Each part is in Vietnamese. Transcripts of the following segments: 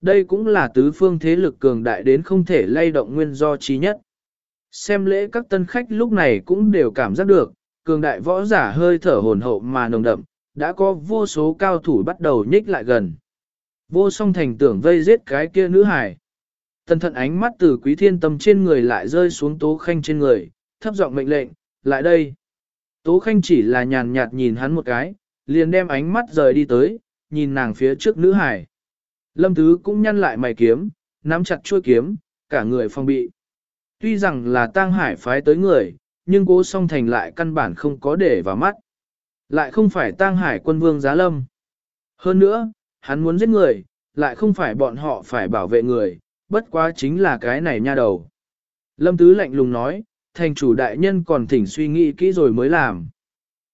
Đây cũng là tứ phương thế lực cường đại đến không thể lay động nguyên do trí nhất. Xem lễ các tân khách lúc này cũng đều cảm giác được, cường đại võ giả hơi thở hồn hậu mà nồng đậm, đã có vô số cao thủ bắt đầu nhích lại gần. Vô song thành tưởng vây giết cái kia nữ hải. Tần thận ánh mắt từ quý thiên tâm trên người lại rơi xuống tố khanh trên người, thấp giọng mệnh lệnh, lại đây. Tố khanh chỉ là nhàn nhạt nhìn hắn một cái, liền đem ánh mắt rời đi tới, nhìn nàng phía trước nữ hải. Lâm Tứ cũng nhăn lại mày kiếm, nắm chặt chuôi kiếm, cả người phong bị. Tuy rằng là tang hải phái tới người, nhưng cố song thành lại căn bản không có để vào mắt. Lại không phải tang hải quân vương giá lâm. Hơn nữa, hắn muốn giết người, lại không phải bọn họ phải bảo vệ người, bất quá chính là cái này nha đầu. Lâm Tứ lạnh lùng nói, thành chủ đại nhân còn thỉnh suy nghĩ kỹ rồi mới làm.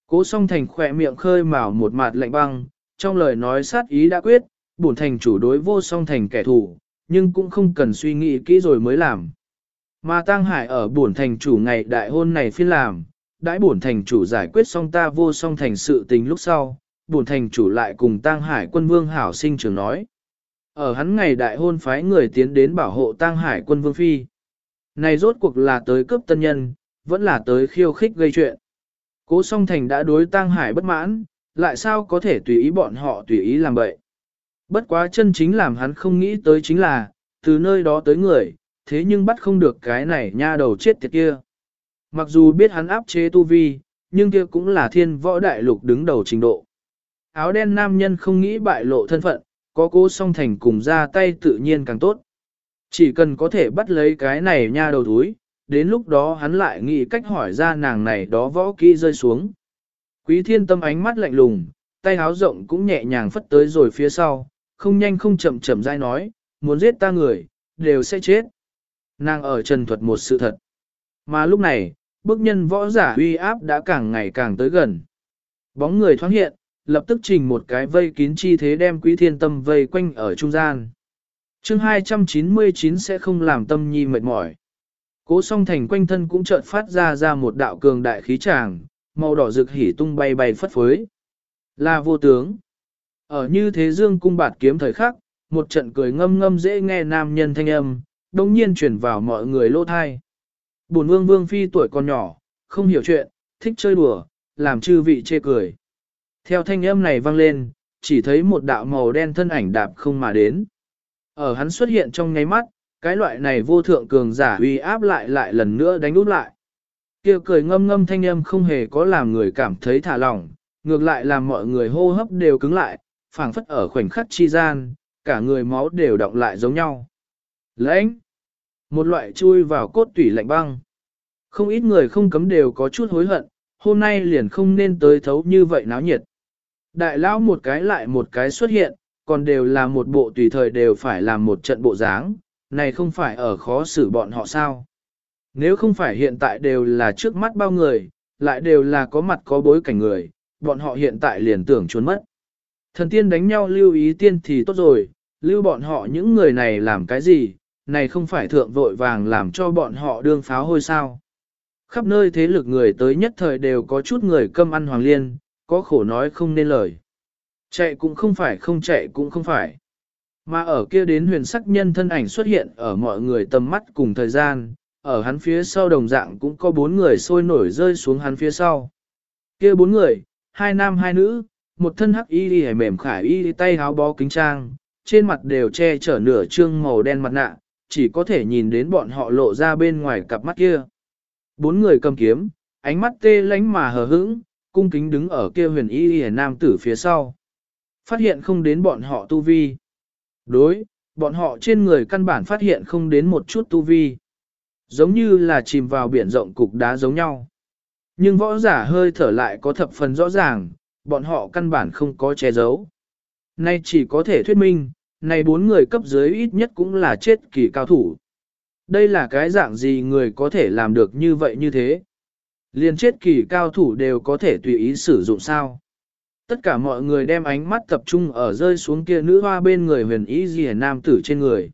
Cố song thành khỏe miệng khơi mào một mặt lạnh băng, trong lời nói sát ý đã quyết, bổn thành chủ đối vô song thành kẻ thù, nhưng cũng không cần suy nghĩ kỹ rồi mới làm. Mà Tăng Hải ở bổn thành chủ ngày đại hôn này phiên làm, đãi bổn thành chủ giải quyết xong ta vô song thành sự tình lúc sau, bổn thành chủ lại cùng Tăng Hải quân vương hảo sinh trường nói. Ở hắn ngày đại hôn phái người tiến đến bảo hộ Tăng Hải quân vương phi. Này rốt cuộc là tới cướp tân nhân, vẫn là tới khiêu khích gây chuyện. Cố song thành đã đối Tăng Hải bất mãn, lại sao có thể tùy ý bọn họ tùy ý làm vậy. Bất quá chân chính làm hắn không nghĩ tới chính là, từ nơi đó tới người, thế nhưng bắt không được cái này nha đầu chết tiệt kia. Mặc dù biết hắn áp chế tu vi, nhưng kia cũng là thiên võ đại lục đứng đầu trình độ. Áo đen nam nhân không nghĩ bại lộ thân phận, có cố song thành cùng ra tay tự nhiên càng tốt. Chỉ cần có thể bắt lấy cái này nha đầu túi, đến lúc đó hắn lại nghĩ cách hỏi ra nàng này đó võ kỹ rơi xuống. Quý thiên tâm ánh mắt lạnh lùng, tay háo rộng cũng nhẹ nhàng phất tới rồi phía sau, không nhanh không chậm chậm dai nói, muốn giết ta người, đều sẽ chết. Nàng ở trần thuật một sự thật. Mà lúc này, bức nhân võ giả uy áp đã càng ngày càng tới gần. Bóng người thoáng hiện, lập tức trình một cái vây kín chi thế đem quý thiên tâm vây quanh ở trung gian. chương 299 sẽ không làm tâm nhi mệt mỏi. Cố song thành quanh thân cũng chợt phát ra ra một đạo cường đại khí tràng, màu đỏ rực hỉ tung bay bay phất phới. Là vô tướng. Ở như thế dương cung bạt kiếm thời khắc, một trận cười ngâm ngâm dễ nghe nam nhân thanh âm, đồng nhiên chuyển vào mọi người lô thai. Bổn vương vương phi tuổi còn nhỏ, không hiểu chuyện, thích chơi đùa, làm chư vị chê cười. Theo thanh âm này vang lên, chỉ thấy một đạo màu đen thân ảnh đạp không mà đến. Ở hắn xuất hiện trong nháy mắt, cái loại này vô thượng cường giả uy áp lại lại lần nữa đánh út lại. Kia cười ngâm ngâm thanh âm không hề có làm người cảm thấy thả lỏng, ngược lại làm mọi người hô hấp đều cứng lại, phảng phất ở khoảnh khắc chi gian, cả người máu đều động lại giống nhau. Lãnh! Một loại chui vào cốt tủy lạnh băng. Không ít người không cấm đều có chút hối hận, hôm nay liền không nên tới thấu như vậy náo nhiệt. Đại lão một cái lại một cái xuất hiện, còn đều là một bộ tùy thời đều phải làm một trận bộ dáng, này không phải ở khó xử bọn họ sao. Nếu không phải hiện tại đều là trước mắt bao người, lại đều là có mặt có bối cảnh người, bọn họ hiện tại liền tưởng trốn mất. Thần tiên đánh nhau lưu ý tiên thì tốt rồi, lưu bọn họ những người này làm cái gì, này không phải thượng vội vàng làm cho bọn họ đương pháo hôi sao. Khắp nơi thế lực người tới nhất thời đều có chút người câm ăn hoàng liên, có khổ nói không nên lời. Chạy cũng không phải không chạy cũng không phải. Mà ở kia đến huyền sắc nhân thân ảnh xuất hiện ở mọi người tầm mắt cùng thời gian, ở hắn phía sau đồng dạng cũng có bốn người sôi nổi rơi xuống hắn phía sau. Kia bốn người, hai nam hai nữ, một thân hắc y đi mềm khải y tay háo bó kính trang, trên mặt đều che chở nửa trương màu đen mặt nạ, chỉ có thể nhìn đến bọn họ lộ ra bên ngoài cặp mắt kia. Bốn người cầm kiếm, ánh mắt tê lánh mà hờ hững, cung kính đứng ở kia huyền y y nam tử phía sau. Phát hiện không đến bọn họ tu vi. Đối, bọn họ trên người căn bản phát hiện không đến một chút tu vi. Giống như là chìm vào biển rộng cục đá giống nhau. Nhưng võ giả hơi thở lại có thập phần rõ ràng, bọn họ căn bản không có che giấu. Nay chỉ có thể thuyết minh, này bốn người cấp dưới ít nhất cũng là chết kỳ cao thủ. Đây là cái dạng gì người có thể làm được như vậy như thế? Liên chết kỳ cao thủ đều có thể tùy ý sử dụng sao? Tất cả mọi người đem ánh mắt tập trung ở rơi xuống kia nữ hoa bên người huyền ý gì nam tử trên người.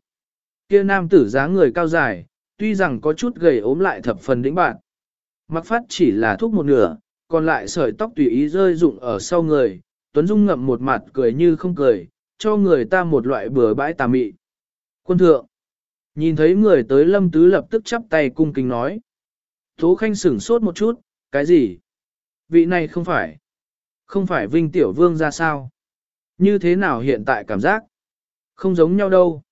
Kia nam tử dáng người cao dài, tuy rằng có chút gầy ốm lại thập phần đĩnh bạn. Mặc phát chỉ là thuốc một nửa, còn lại sợi tóc tùy ý rơi rụng ở sau người, Tuấn Dung ngậm một mặt cười như không cười, cho người ta một loại bừa bãi tà mị. Quân thượng, nhìn thấy người tới lâm tứ lập tức chắp tay cung kính nói. Tố khanh sửng sốt một chút, cái gì? Vị này không phải. Không phải Vinh Tiểu Vương ra sao? Như thế nào hiện tại cảm giác? Không giống nhau đâu.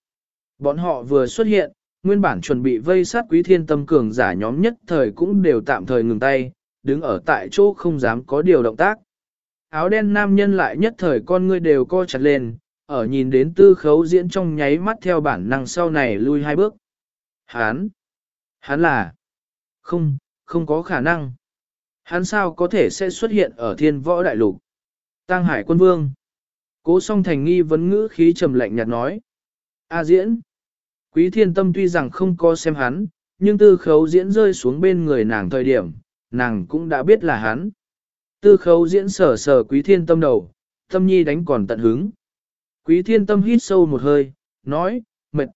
Bọn họ vừa xuất hiện, nguyên bản chuẩn bị vây sát quý thiên tâm cường giả nhóm nhất thời cũng đều tạm thời ngừng tay, đứng ở tại chỗ không dám có điều động tác. Áo đen nam nhân lại nhất thời con ngươi đều co chặt lên, ở nhìn đến tư khấu diễn trong nháy mắt theo bản năng sau này lui hai bước. Hán! Hán là... Không, không có khả năng. Hắn sao có thể sẽ xuất hiện ở thiên võ đại lục? Tăng hải quân vương. Cố song thành nghi vấn ngữ khí trầm lạnh nhạt nói. A diễn. Quý thiên tâm tuy rằng không có xem hắn, nhưng tư khấu diễn rơi xuống bên người nàng thời điểm, nàng cũng đã biết là hắn. Tư khấu diễn sở sở quý thiên tâm đầu, tâm nhi đánh còn tận hứng. Quý thiên tâm hít sâu một hơi, nói, mệt.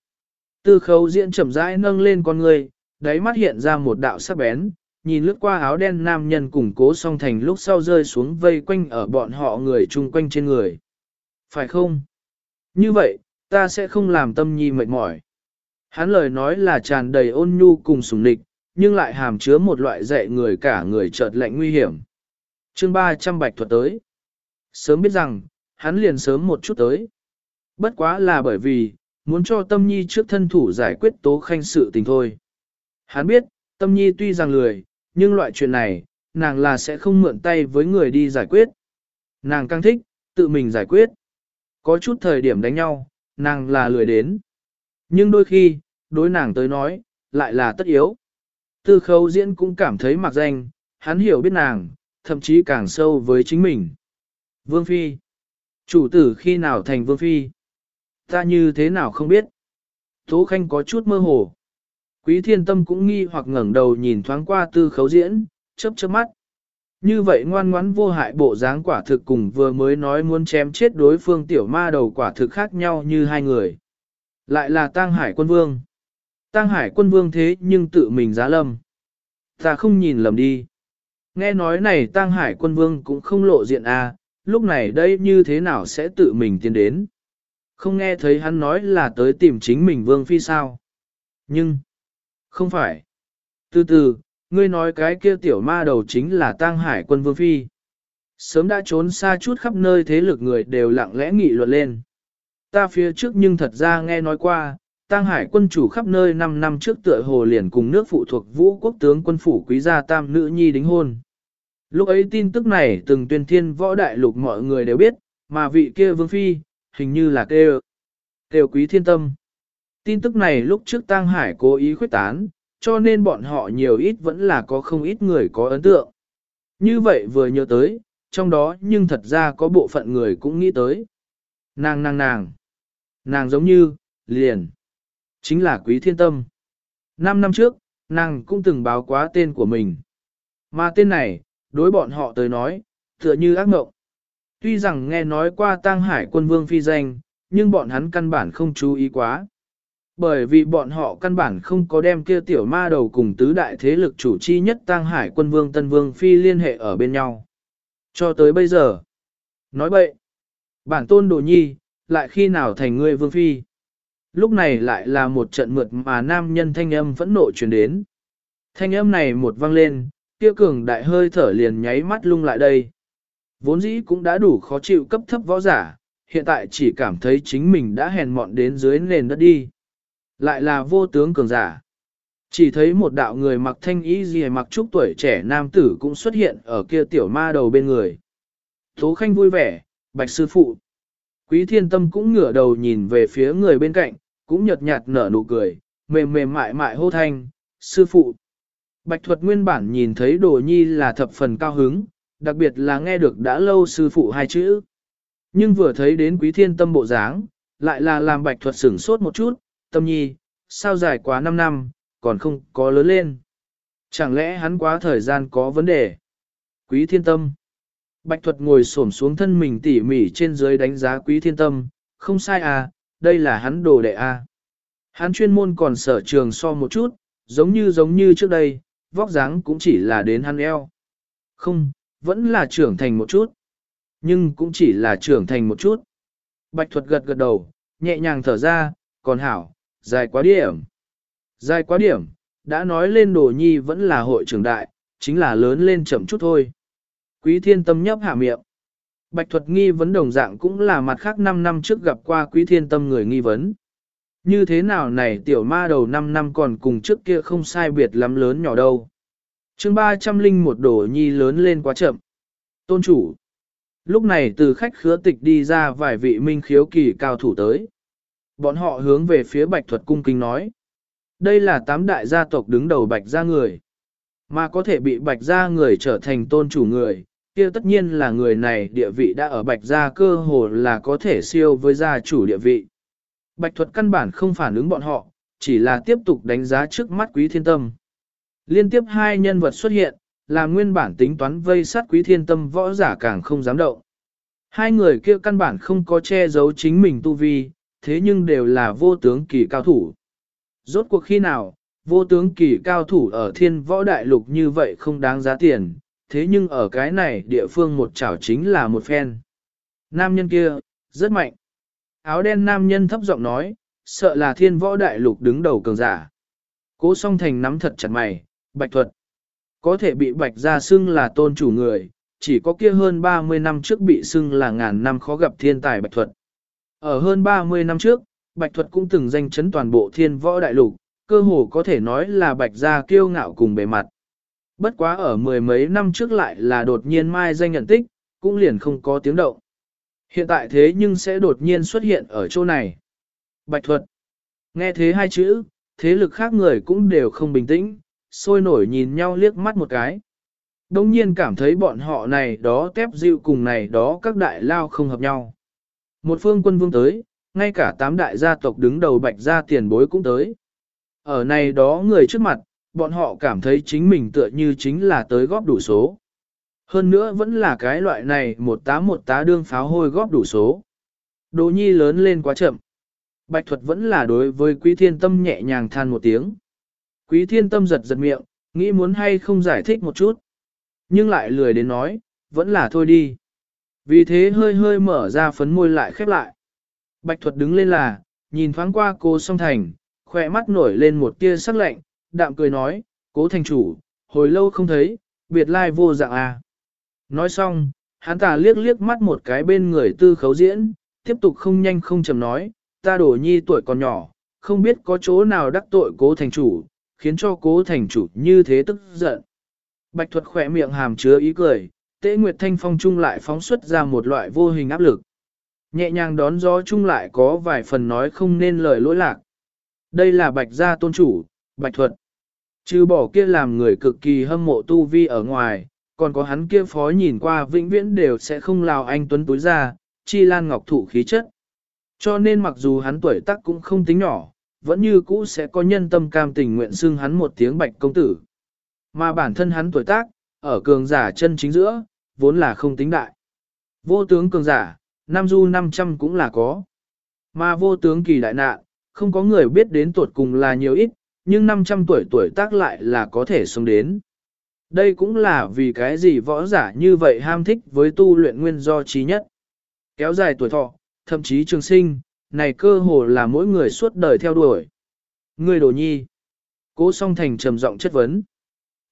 Tư khấu diễn chậm rãi nâng lên con người, đáy mắt hiện ra một đạo sắc bén, nhìn lướt qua áo đen nam nhân củng cố song thành lúc sau rơi xuống vây quanh ở bọn họ người chung quanh trên người. Phải không? Như vậy, ta sẽ không làm tâm nhi mệt mỏi. Hắn lời nói là tràn đầy ôn nhu cùng sủng nịch, nhưng lại hàm chứa một loại dạy người cả người chợt lạnh nguy hiểm. chương 300 bạch thuật tới. Sớm biết rằng, hắn liền sớm một chút tới. Bất quá là bởi vì, muốn cho tâm nhi trước thân thủ giải quyết tố khanh sự tình thôi. Hắn biết, tâm nhi tuy rằng lười, nhưng loại chuyện này, nàng là sẽ không mượn tay với người đi giải quyết. Nàng càng thích, tự mình giải quyết. Có chút thời điểm đánh nhau, nàng là lười đến. Nhưng đôi khi, đối nàng tới nói, lại là tất yếu. Tư khấu diễn cũng cảm thấy mặc danh, hắn hiểu biết nàng, thậm chí càng sâu với chính mình. Vương Phi. Chủ tử khi nào thành Vương Phi? Ta như thế nào không biết? Tố Khanh có chút mơ hồ. Quý thiên tâm cũng nghi hoặc ngẩng đầu nhìn thoáng qua tư khấu diễn, chớp chớp mắt. Như vậy ngoan ngoãn vô hại bộ dáng quả thực cùng vừa mới nói muốn chém chết đối phương tiểu ma đầu quả thực khác nhau như hai người. Lại là tang hải quân vương. Tang hải quân vương thế nhưng tự mình giá lâm. Ta không nhìn lầm đi. Nghe nói này tang hải quân vương cũng không lộ diện à, lúc này đây như thế nào sẽ tự mình tiến đến. Không nghe thấy hắn nói là tới tìm chính mình vương phi sao. Nhưng, không phải. Từ từ, ngươi nói cái kia tiểu ma đầu chính là tang hải quân vương phi. Sớm đã trốn xa chút khắp nơi thế lực người đều lặng lẽ nghị luận lên. Ta phía trước nhưng thật ra nghe nói qua, tang hải quân chủ khắp nơi 5 năm trước tựa hồ liền cùng nước phụ thuộc vũ quốc tướng quân phủ quý gia tam nữ nhi đính hôn. Lúc ấy tin tức này từng tuyên thiên võ đại lục mọi người đều biết, mà vị kia vương phi, hình như là kêu, kêu quý thiên tâm. Tin tức này lúc trước tang hải cố ý khuyết tán, cho nên bọn họ nhiều ít vẫn là có không ít người có ấn tượng. Như vậy vừa nhớ tới, trong đó nhưng thật ra có bộ phận người cũng nghĩ tới. Nàng nàng nàng, nàng giống như, liền, chính là quý thiên tâm. Năm năm trước, nàng cũng từng báo quá tên của mình. Mà tên này, đối bọn họ tới nói, tựa như ác mộng. Tuy rằng nghe nói qua tang hải quân vương phi danh, nhưng bọn hắn căn bản không chú ý quá. Bởi vì bọn họ căn bản không có đem kia tiểu ma đầu cùng tứ đại thế lực chủ chi nhất Tăng Hải quân vương Tân Vương Phi liên hệ ở bên nhau. Cho tới bây giờ. Nói bậy. Bản tôn đồ nhi, lại khi nào thành ngươi Vương Phi. Lúc này lại là một trận mượt mà nam nhân thanh âm phẫn nộ truyền đến. Thanh âm này một vang lên, kia cường đại hơi thở liền nháy mắt lung lại đây. Vốn dĩ cũng đã đủ khó chịu cấp thấp võ giả, hiện tại chỉ cảm thấy chính mình đã hèn mọn đến dưới nền đất đi. Lại là vô tướng cường giả. Chỉ thấy một đạo người mặc thanh ý gì mặc trúc tuổi trẻ nam tử cũng xuất hiện ở kia tiểu ma đầu bên người. Tố khanh vui vẻ, bạch sư phụ. Quý thiên tâm cũng ngửa đầu nhìn về phía người bên cạnh, cũng nhợt nhạt nở nụ cười, mềm mềm mại mại hô thanh, sư phụ. Bạch thuật nguyên bản nhìn thấy đồ nhi là thập phần cao hứng, đặc biệt là nghe được đã lâu sư phụ hai chữ. Nhưng vừa thấy đến quý thiên tâm bộ dáng, lại là làm bạch thuật sửng sốt một chút, tâm nhi, sao dài quá 5 năm, còn không có lớn lên. Chẳng lẽ hắn quá thời gian có vấn đề? Quý thiên tâm. Bạch thuật ngồi xổm xuống thân mình tỉ mỉ trên dưới đánh giá quý thiên tâm, không sai à, đây là hắn đồ đệ a Hắn chuyên môn còn sở trường so một chút, giống như giống như trước đây, vóc dáng cũng chỉ là đến hắn eo. Không, vẫn là trưởng thành một chút. Nhưng cũng chỉ là trưởng thành một chút. Bạch thuật gật gật đầu, nhẹ nhàng thở ra, còn hảo, dài quá điểm. Dài quá điểm, đã nói lên đồ nhi vẫn là hội trưởng đại, chính là lớn lên chậm chút thôi. Quý thiên tâm nhấp hạ miệng. Bạch thuật nghi vấn đồng dạng cũng là mặt khác 5 năm trước gặp qua quý thiên tâm người nghi vấn. Như thế nào này tiểu ma đầu 5 năm còn cùng trước kia không sai biệt lắm lớn nhỏ đâu. chương 300 linh một đổ nhi lớn lên quá chậm. Tôn chủ. Lúc này từ khách khứa tịch đi ra vài vị minh khiếu kỳ cao thủ tới. Bọn họ hướng về phía bạch thuật cung kinh nói. Đây là tám đại gia tộc đứng đầu bạch gia người. Mà có thể bị bạch gia người trở thành tôn chủ người, kia tất nhiên là người này địa vị đã ở bạch gia cơ hồ là có thể siêu với gia chủ địa vị. Bạch thuật căn bản không phản ứng bọn họ, chỉ là tiếp tục đánh giá trước mắt quý thiên tâm. Liên tiếp hai nhân vật xuất hiện, là nguyên bản tính toán vây sát quý thiên tâm võ giả càng không dám động. Hai người kia căn bản không có che giấu chính mình tu vi, thế nhưng đều là vô tướng kỳ cao thủ. Rốt cuộc khi nào, vô tướng kỳ cao thủ ở thiên võ đại lục như vậy không đáng giá tiền, thế nhưng ở cái này địa phương một chảo chính là một phen. Nam nhân kia, rất mạnh. Áo đen nam nhân thấp giọng nói, sợ là thiên võ đại lục đứng đầu cường giả. Cố song thành nắm thật chặt mày, bạch thuật. Có thể bị bạch ra xưng là tôn chủ người, chỉ có kia hơn 30 năm trước bị xưng là ngàn năm khó gặp thiên tài bạch thuật. Ở hơn 30 năm trước, bạch thuật cũng từng danh chấn toàn bộ thiên võ đại lục, cơ hồ có thể nói là bạch gia kiêu ngạo cùng bề mặt. Bất quá ở mười mấy năm trước lại là đột nhiên mai danh nhận tích, cũng liền không có tiếng động. Hiện tại thế nhưng sẽ đột nhiên xuất hiện ở chỗ này. Bạch thuật. Nghe thế hai chữ, thế lực khác người cũng đều không bình tĩnh, sôi nổi nhìn nhau liếc mắt một cái. Đông nhiên cảm thấy bọn họ này đó tép dịu cùng này đó các đại lao không hợp nhau. Một phương quân vương tới, ngay cả tám đại gia tộc đứng đầu bạch gia tiền bối cũng tới. Ở này đó người trước mặt, bọn họ cảm thấy chính mình tựa như chính là tới góp đủ số. Hơn nữa vẫn là cái loại này một tá một tá đương pháo hôi góp đủ số. Đồ nhi lớn lên quá chậm. Bạch thuật vẫn là đối với quý thiên tâm nhẹ nhàng than một tiếng. Quý thiên tâm giật giật miệng, nghĩ muốn hay không giải thích một chút. Nhưng lại lười đến nói, vẫn là thôi đi. Vì thế hơi hơi mở ra phấn môi lại khép lại. Bạch thuật đứng lên là, nhìn thoáng qua cô song thành, khỏe mắt nổi lên một tia sắc lạnh, đạm cười nói, cố thành chủ, hồi lâu không thấy, biệt lai vô dạng à. Nói xong, hắn ta liếc liếc mắt một cái bên người tư khấu diễn, tiếp tục không nhanh không chậm nói, ta đổ nhi tuổi còn nhỏ, không biết có chỗ nào đắc tội cố thành chủ, khiến cho cố thành chủ như thế tức giận. Bạch thuật khỏe miệng hàm chứa ý cười, tế nguyệt thanh phong trung lại phóng xuất ra một loại vô hình áp lực. Nhẹ nhàng đón gió chung lại có vài phần nói không nên lời lỗi lạc. Đây là bạch gia tôn chủ, bạch thuật. Trừ bỏ kia làm người cực kỳ hâm mộ tu vi ở ngoài, còn có hắn kia phó nhìn qua vĩnh viễn đều sẽ không lào anh tuấn túi ra, chi lan ngọc thụ khí chất. Cho nên mặc dù hắn tuổi tác cũng không tính nhỏ, vẫn như cũ sẽ có nhân tâm cam tình nguyện xưng hắn một tiếng bạch công tử. Mà bản thân hắn tuổi tác, ở cường giả chân chính giữa, vốn là không tính đại. Vô tướng cường giả, Nam Du 500 cũng là có. Mà vô tướng kỳ đại nạn, không có người biết đến tuột cùng là nhiều ít, nhưng 500 tuổi tuổi tác lại là có thể sống đến. Đây cũng là vì cái gì võ giả như vậy ham thích với tu luyện nguyên do trí nhất. Kéo dài tuổi thọ, thậm chí trường sinh, này cơ hồ là mỗi người suốt đời theo đuổi. Người đồ nhi. Cố song thành trầm giọng chất vấn.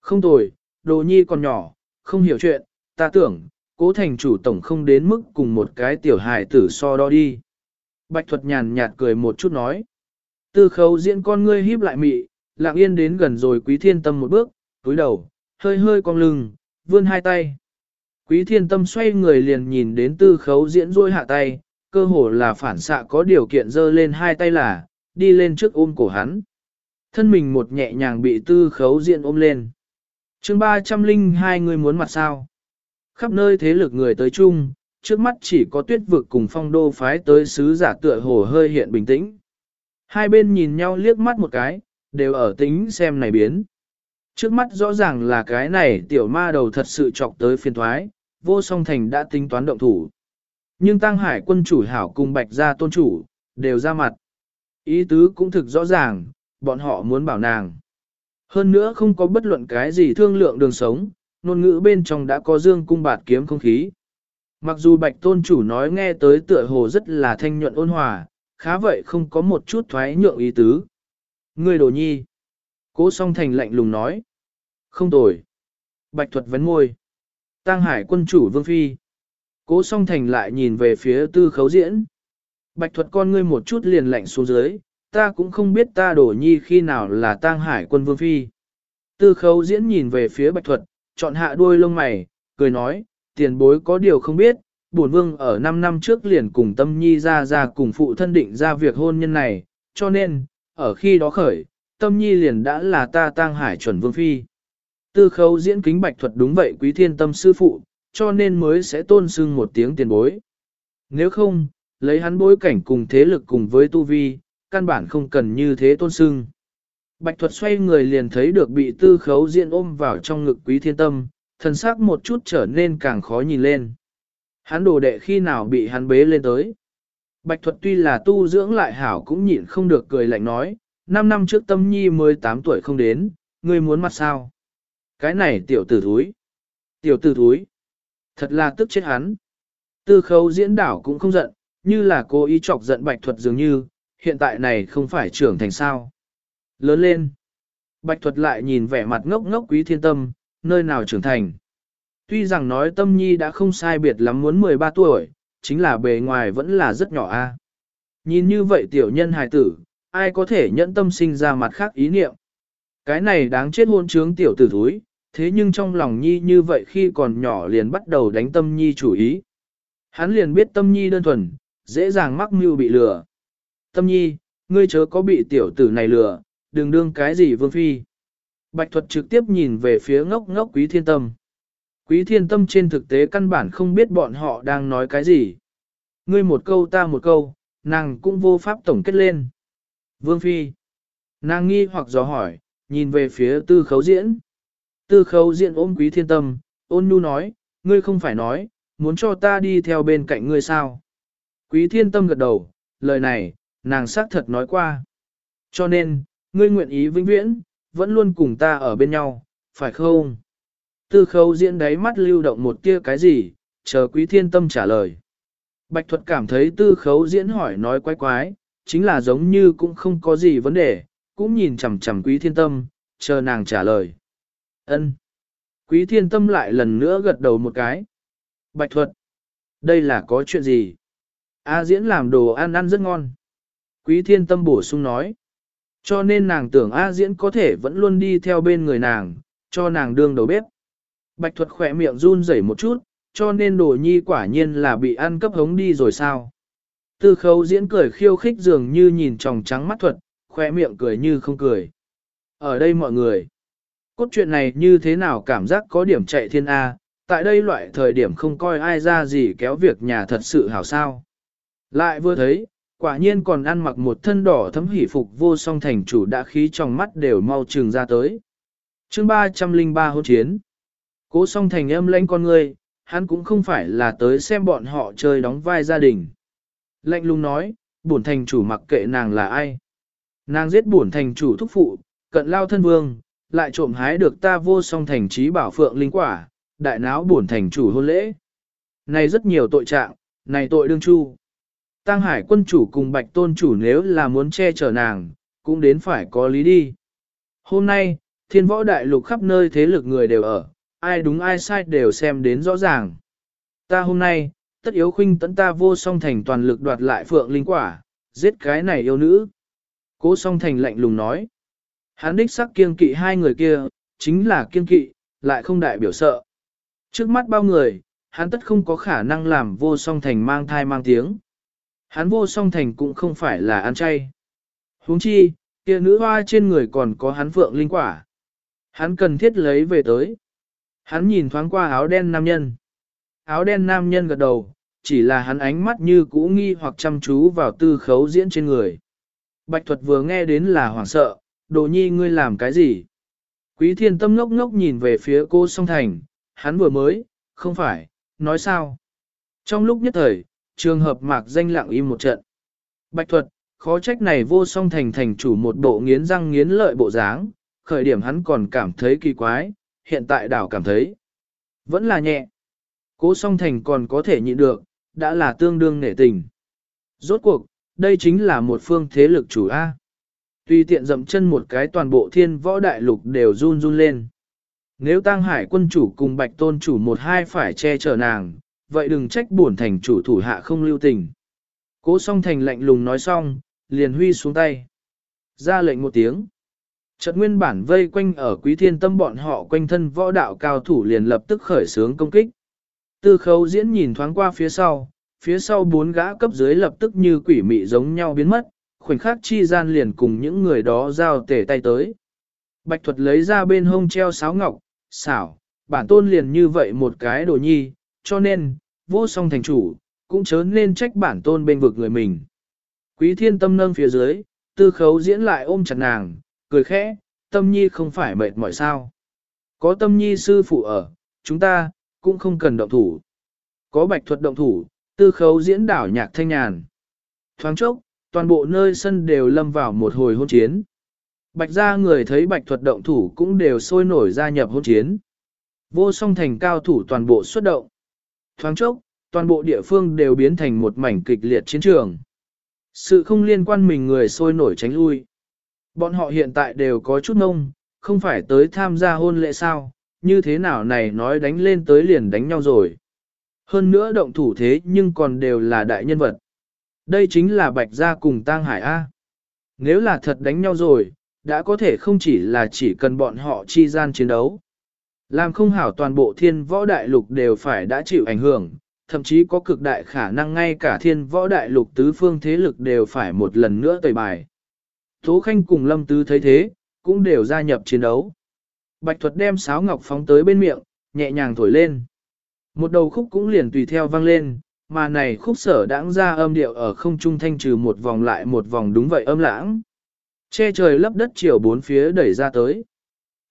Không tồi, đồ nhi còn nhỏ, không hiểu chuyện, ta tưởng, cố thành chủ tổng không đến mức cùng một cái tiểu hài tử so đo đi. Bạch thuật nhàn nhạt cười một chút nói. Tư khấu diễn con ngươi híp lại mị, lặng yên đến gần rồi quý thiên tâm một bước, túi đầu, hơi hơi cong lưng, vươn hai tay. Quý thiên tâm xoay người liền nhìn đến tư khấu diễn rôi hạ tay, cơ hồ là phản xạ có điều kiện dơ lên hai tay là, đi lên trước ôm cổ hắn. Thân mình một nhẹ nhàng bị tư khấu diễn ôm lên. chương 302 người muốn mặt sao? Khắp nơi thế lực người tới chung, trước mắt chỉ có tuyết vực cùng phong đô phái tới sứ giả tựa hồ hơi hiện bình tĩnh. Hai bên nhìn nhau liếc mắt một cái, đều ở tính xem này biến. Trước mắt rõ ràng là cái này tiểu ma đầu thật sự chọc tới phiên thoái, vô song thành đã tính toán động thủ. Nhưng tăng hải quân chủ hảo cùng bạch gia tôn chủ, đều ra mặt. Ý tứ cũng thực rõ ràng, bọn họ muốn bảo nàng. Hơn nữa không có bất luận cái gì thương lượng đường sống, ngôn ngữ bên trong đã có dương cung bạt kiếm không khí. Mặc dù bạch tôn chủ nói nghe tới tựa hồ rất là thanh nhuận ôn hòa, khá vậy không có một chút thoái nhượng ý tứ. Ngươi đồ nhi. Cố song thành lạnh lùng nói. Không tồi. Bạch thuật vấn môi. Tăng hải quân chủ vương phi. Cố song thành lại nhìn về phía tư khấu diễn. Bạch thuật con ngươi một chút liền lạnh xuống dưới, ta cũng không biết ta đổ nhi khi nào là tang hải quân vương phi. Tư khấu diễn nhìn về phía bạch thuật, chọn hạ đuôi lông mày, cười nói, tiền bối có điều không biết, bổn vương ở 5 năm trước liền cùng tâm nhi ra ra cùng phụ thân định ra việc hôn nhân này, cho nên, ở khi đó khởi, tâm nhi liền đã là ta tang hải chuẩn vương phi. Tư khấu diễn kính bạch thuật đúng vậy quý thiên tâm sư phụ, cho nên mới sẽ tôn sưng một tiếng tiền bối. Nếu không, lấy hắn bối cảnh cùng thế lực cùng với tu vi, căn bản không cần như thế tôn sưng. Bạch thuật xoay người liền thấy được bị tư khấu diễn ôm vào trong ngực quý thiên tâm, thần sắc một chút trở nên càng khó nhìn lên. Hắn đồ đệ khi nào bị hắn bế lên tới. Bạch thuật tuy là tu dưỡng lại hảo cũng nhịn không được cười lạnh nói, 5 năm trước tâm nhi mới 8 tuổi không đến, ngươi muốn mặt sao? Cái này tiểu tử thúi. Tiểu tử thúi. Thật là tức chết hắn. Tư khấu diễn đảo cũng không giận, như là cố ý chọc giận bạch thuật dường như, hiện tại này không phải trưởng thành sao. Lớn lên. Bạch thuật lại nhìn vẻ mặt ngốc ngốc quý thiên tâm, nơi nào trưởng thành. Tuy rằng nói tâm nhi đã không sai biệt lắm muốn 13 tuổi, chính là bề ngoài vẫn là rất nhỏ a. Nhìn như vậy tiểu nhân hài tử, ai có thể nhẫn tâm sinh ra mặt khác ý niệm. Cái này đáng chết hôn trướng tiểu tử thúi, thế nhưng trong lòng nhi như vậy khi còn nhỏ liền bắt đầu đánh tâm nhi chủ ý. Hắn liền biết tâm nhi đơn thuần, dễ dàng mắc mưu bị lừa. Tâm nhi, ngươi chớ có bị tiểu tử này lừa, đừng đương cái gì vương phi. Bạch thuật trực tiếp nhìn về phía ngốc ngốc quý thiên tâm. Quý thiên tâm trên thực tế căn bản không biết bọn họ đang nói cái gì. Ngươi một câu ta một câu, nàng cũng vô pháp tổng kết lên. Vương phi. Nàng nghi hoặc dò hỏi, nhìn về phía tư khấu diễn. Tư khấu diễn ôm quý thiên tâm, ôn nhu nói, ngươi không phải nói, muốn cho ta đi theo bên cạnh ngươi sao. Quý thiên tâm gật đầu, lời này, nàng xác thật nói qua. Cho nên, ngươi nguyện ý vĩnh viễn, vẫn luôn cùng ta ở bên nhau, phải không? Tư khấu diễn đáy mắt lưu động một tia cái gì, chờ quý thiên tâm trả lời. Bạch thuật cảm thấy tư khấu diễn hỏi nói quái quái, chính là giống như cũng không có gì vấn đề, cũng nhìn chằm chằm quý thiên tâm, chờ nàng trả lời. Ân. Quý thiên tâm lại lần nữa gật đầu một cái. Bạch thuật. Đây là có chuyện gì? A diễn làm đồ ăn ăn rất ngon. Quý thiên tâm bổ sung nói. Cho nên nàng tưởng A diễn có thể vẫn luôn đi theo bên người nàng, cho nàng đương đầu bếp. Bạch thuật khỏe miệng run rẩy một chút, cho nên đồ nhi quả nhiên là bị ăn cấp hống đi rồi sao. Tư khấu diễn cười khiêu khích dường như nhìn tròng trắng mắt thuật, khỏe miệng cười như không cười. Ở đây mọi người, cốt truyện này như thế nào cảm giác có điểm chạy thiên A, tại đây loại thời điểm không coi ai ra gì kéo việc nhà thật sự hảo sao. Lại vừa thấy, quả nhiên còn ăn mặc một thân đỏ thấm hỉ phục vô song thành chủ đã khí trong mắt đều mau trừng ra tới. chương 303 hôn chiến. Cố song thành âm lãnh con người, hắn cũng không phải là tới xem bọn họ chơi đóng vai gia đình. Lạnh lùng nói, bổn thành chủ mặc kệ nàng là ai. Nàng giết bổn thành chủ thúc phụ, cận lao thân vương, lại trộm hái được ta vô song thành trí bảo phượng linh quả, đại náo bổn thành chủ hôn lễ. Này rất nhiều tội trạng, này tội đương chu. Tăng hải quân chủ cùng bạch tôn chủ nếu là muốn che chở nàng, cũng đến phải có lý đi. Hôm nay, thiên võ đại lục khắp nơi thế lực người đều ở, ai đúng ai sai đều xem đến rõ ràng. Ta hôm nay, tất yếu khuynh tấn ta vô song thành toàn lực đoạt lại phượng linh quả, giết cái này yêu nữ. Cố song thành lạnh lùng nói. Hắn đích sắc kiên kỵ hai người kia, chính là kiên kỵ, lại không đại biểu sợ. Trước mắt bao người, hắn tất không có khả năng làm vô song thành mang thai mang tiếng. Hắn vô song thành cũng không phải là ăn chay. huống chi, kia nữ hoa trên người còn có hắn phượng linh quả. Hắn cần thiết lấy về tới. Hắn nhìn thoáng qua áo đen nam nhân. Áo đen nam nhân gật đầu, chỉ là hắn ánh mắt như cũ nghi hoặc chăm chú vào tư khấu diễn trên người. Bạch thuật vừa nghe đến là hoảng sợ, đồ nhi ngươi làm cái gì? Quý thiên tâm ngốc ngốc nhìn về phía cô song thành, hắn vừa mới, không phải, nói sao? Trong lúc nhất thời, trường hợp mạc danh lặng im một trận. Bạch thuật, khó trách này vô song thành thành chủ một bộ nghiến răng nghiến lợi bộ dáng, khởi điểm hắn còn cảm thấy kỳ quái, hiện tại đảo cảm thấy vẫn là nhẹ. Cố song thành còn có thể nhịn được, đã là tương đương nể tình. Rốt cuộc, đây chính là một phương thế lực chủ A. Tuy tiện dậm chân một cái toàn bộ thiên võ đại lục đều run run lên. Nếu tăng hải quân chủ cùng bạch tôn chủ một hai phải che chở nàng, vậy đừng trách buồn thành chủ thủ hạ không lưu tình. Cố song thành lạnh lùng nói xong, liền huy xuống tay. Ra lệnh một tiếng. Trận nguyên bản vây quanh ở quý thiên tâm bọn họ quanh thân võ đạo cao thủ liền lập tức khởi sướng công kích. Tư khấu diễn nhìn thoáng qua phía sau, phía sau bốn gã cấp dưới lập tức như quỷ mị giống nhau biến mất, khoảnh khắc chi gian liền cùng những người đó giao tể tay tới. Bạch thuật lấy ra bên hông treo sáo ngọc, xảo, bản tôn liền như vậy một cái đồ nhi, cho nên, vô song thành chủ, cũng chớ nên trách bản tôn bên vực người mình. Quý thiên tâm nâng phía dưới, tư khấu diễn lại ôm chặt nàng, cười khẽ, tâm nhi không phải mệt mỏi sao. Có tâm nhi sư phụ ở, chúng ta, cũng không cần động thủ. Có bạch thuật động thủ, tư khấu diễn đảo nhạc thanh nhàn. Thoáng chốc, toàn bộ nơi sân đều lâm vào một hồi hôn chiến. Bạch gia người thấy bạch thuật động thủ cũng đều sôi nổi gia nhập hôn chiến. Vô song thành cao thủ toàn bộ xuất động. Thoáng chốc, toàn bộ địa phương đều biến thành một mảnh kịch liệt chiến trường. Sự không liên quan mình người sôi nổi tránh lui. Bọn họ hiện tại đều có chút nông, không phải tới tham gia hôn lễ sao, như thế nào này nói đánh lên tới liền đánh nhau rồi. Hơn nữa động thủ thế nhưng còn đều là đại nhân vật. Đây chính là Bạch Gia cùng Tang Hải A. Nếu là thật đánh nhau rồi, đã có thể không chỉ là chỉ cần bọn họ chi gian chiến đấu. Làm không hảo toàn bộ thiên võ đại lục đều phải đã chịu ảnh hưởng, thậm chí có cực đại khả năng ngay cả thiên võ đại lục tứ phương thế lực đều phải một lần nữa tẩy bài. Tố Khanh cùng Lâm Tứ thấy thế, cũng đều gia nhập chiến đấu. Bạch thuật đem sáo ngọc phóng tới bên miệng, nhẹ nhàng thổi lên. Một đầu khúc cũng liền tùy theo vang lên, mà này khúc sở đãng ra âm điệu ở không trung thanh trừ một vòng lại một vòng đúng vậy âm lãng. Che trời lấp đất chiều bốn phía đẩy ra tới.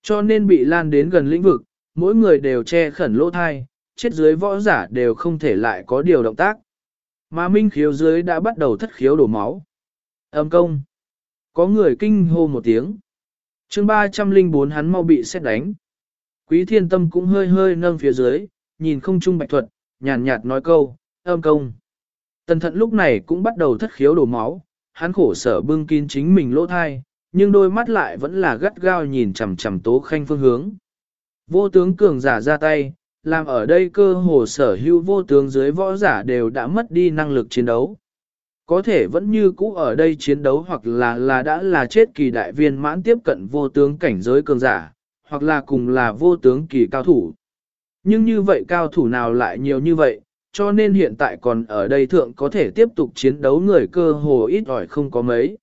Cho nên bị lan đến gần lĩnh vực, mỗi người đều che khẩn lỗ thai, chết dưới võ giả đều không thể lại có điều động tác. Mà minh khiếu dưới đã bắt đầu thất khiếu đổ máu. Âm công. Có người kinh hô một tiếng. chương 304 hắn mau bị xét đánh. Quý thiên tâm cũng hơi hơi nâng phía dưới, nhìn không trung bạch thuật, nhàn nhạt nói câu, âm công. Tần thận lúc này cũng bắt đầu thất khiếu đổ máu, hắn khổ sở bưng kín chính mình lỗ thai, nhưng đôi mắt lại vẫn là gắt gao nhìn chằm chằm tố khanh phương hướng. Vô tướng cường giả ra tay, làm ở đây cơ hồ sở hữu vô tướng dưới võ giả đều đã mất đi năng lực chiến đấu. Có thể vẫn như cũ ở đây chiến đấu hoặc là là đã là chết kỳ đại viên mãn tiếp cận vô tướng cảnh giới cường giả, hoặc là cùng là vô tướng kỳ cao thủ. Nhưng như vậy cao thủ nào lại nhiều như vậy, cho nên hiện tại còn ở đây thượng có thể tiếp tục chiến đấu người cơ hồ ít ỏi không có mấy.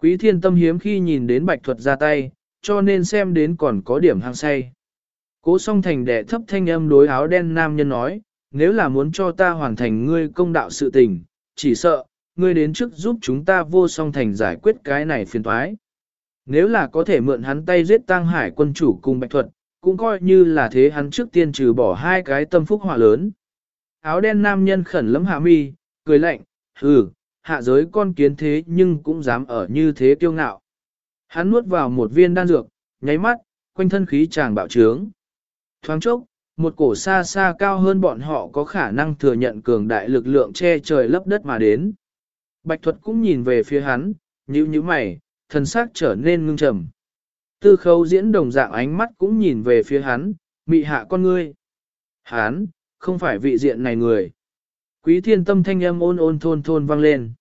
Quý thiên tâm hiếm khi nhìn đến bạch thuật ra tay, cho nên xem đến còn có điểm hang say. Cố song thành đệ thấp thanh âm đối áo đen nam nhân nói, nếu là muốn cho ta hoàn thành ngươi công đạo sự tình, chỉ sợ, ngươi đến trước giúp chúng ta vô song thành giải quyết cái này phiền toái. Nếu là có thể mượn hắn tay giết tang hải quân chủ cùng bạch thuật, cũng coi như là thế hắn trước tiên trừ bỏ hai cái tâm phúc họa lớn. Áo đen nam nhân khẩn lấm hạ mi, cười lạnh, hừ, hạ giới con kiến thế nhưng cũng dám ở như thế kiêu ngạo. Hắn nuốt vào một viên đan dược, nháy mắt, quanh thân khí chàng bạo trướng. Thoáng chốc, một cổ xa xa cao hơn bọn họ có khả năng thừa nhận cường đại lực lượng che trời lấp đất mà đến. Bạch thuật cũng nhìn về phía hắn, nhíu nhíu mày, thần sắc trở nên ngưng trầm. Tư khấu diễn đồng dạng ánh mắt cũng nhìn về phía hắn, mị hạ con ngươi. Hắn, không phải vị diện này người. Quý thiên tâm thanh âm ôn ôn thôn thôn vang lên.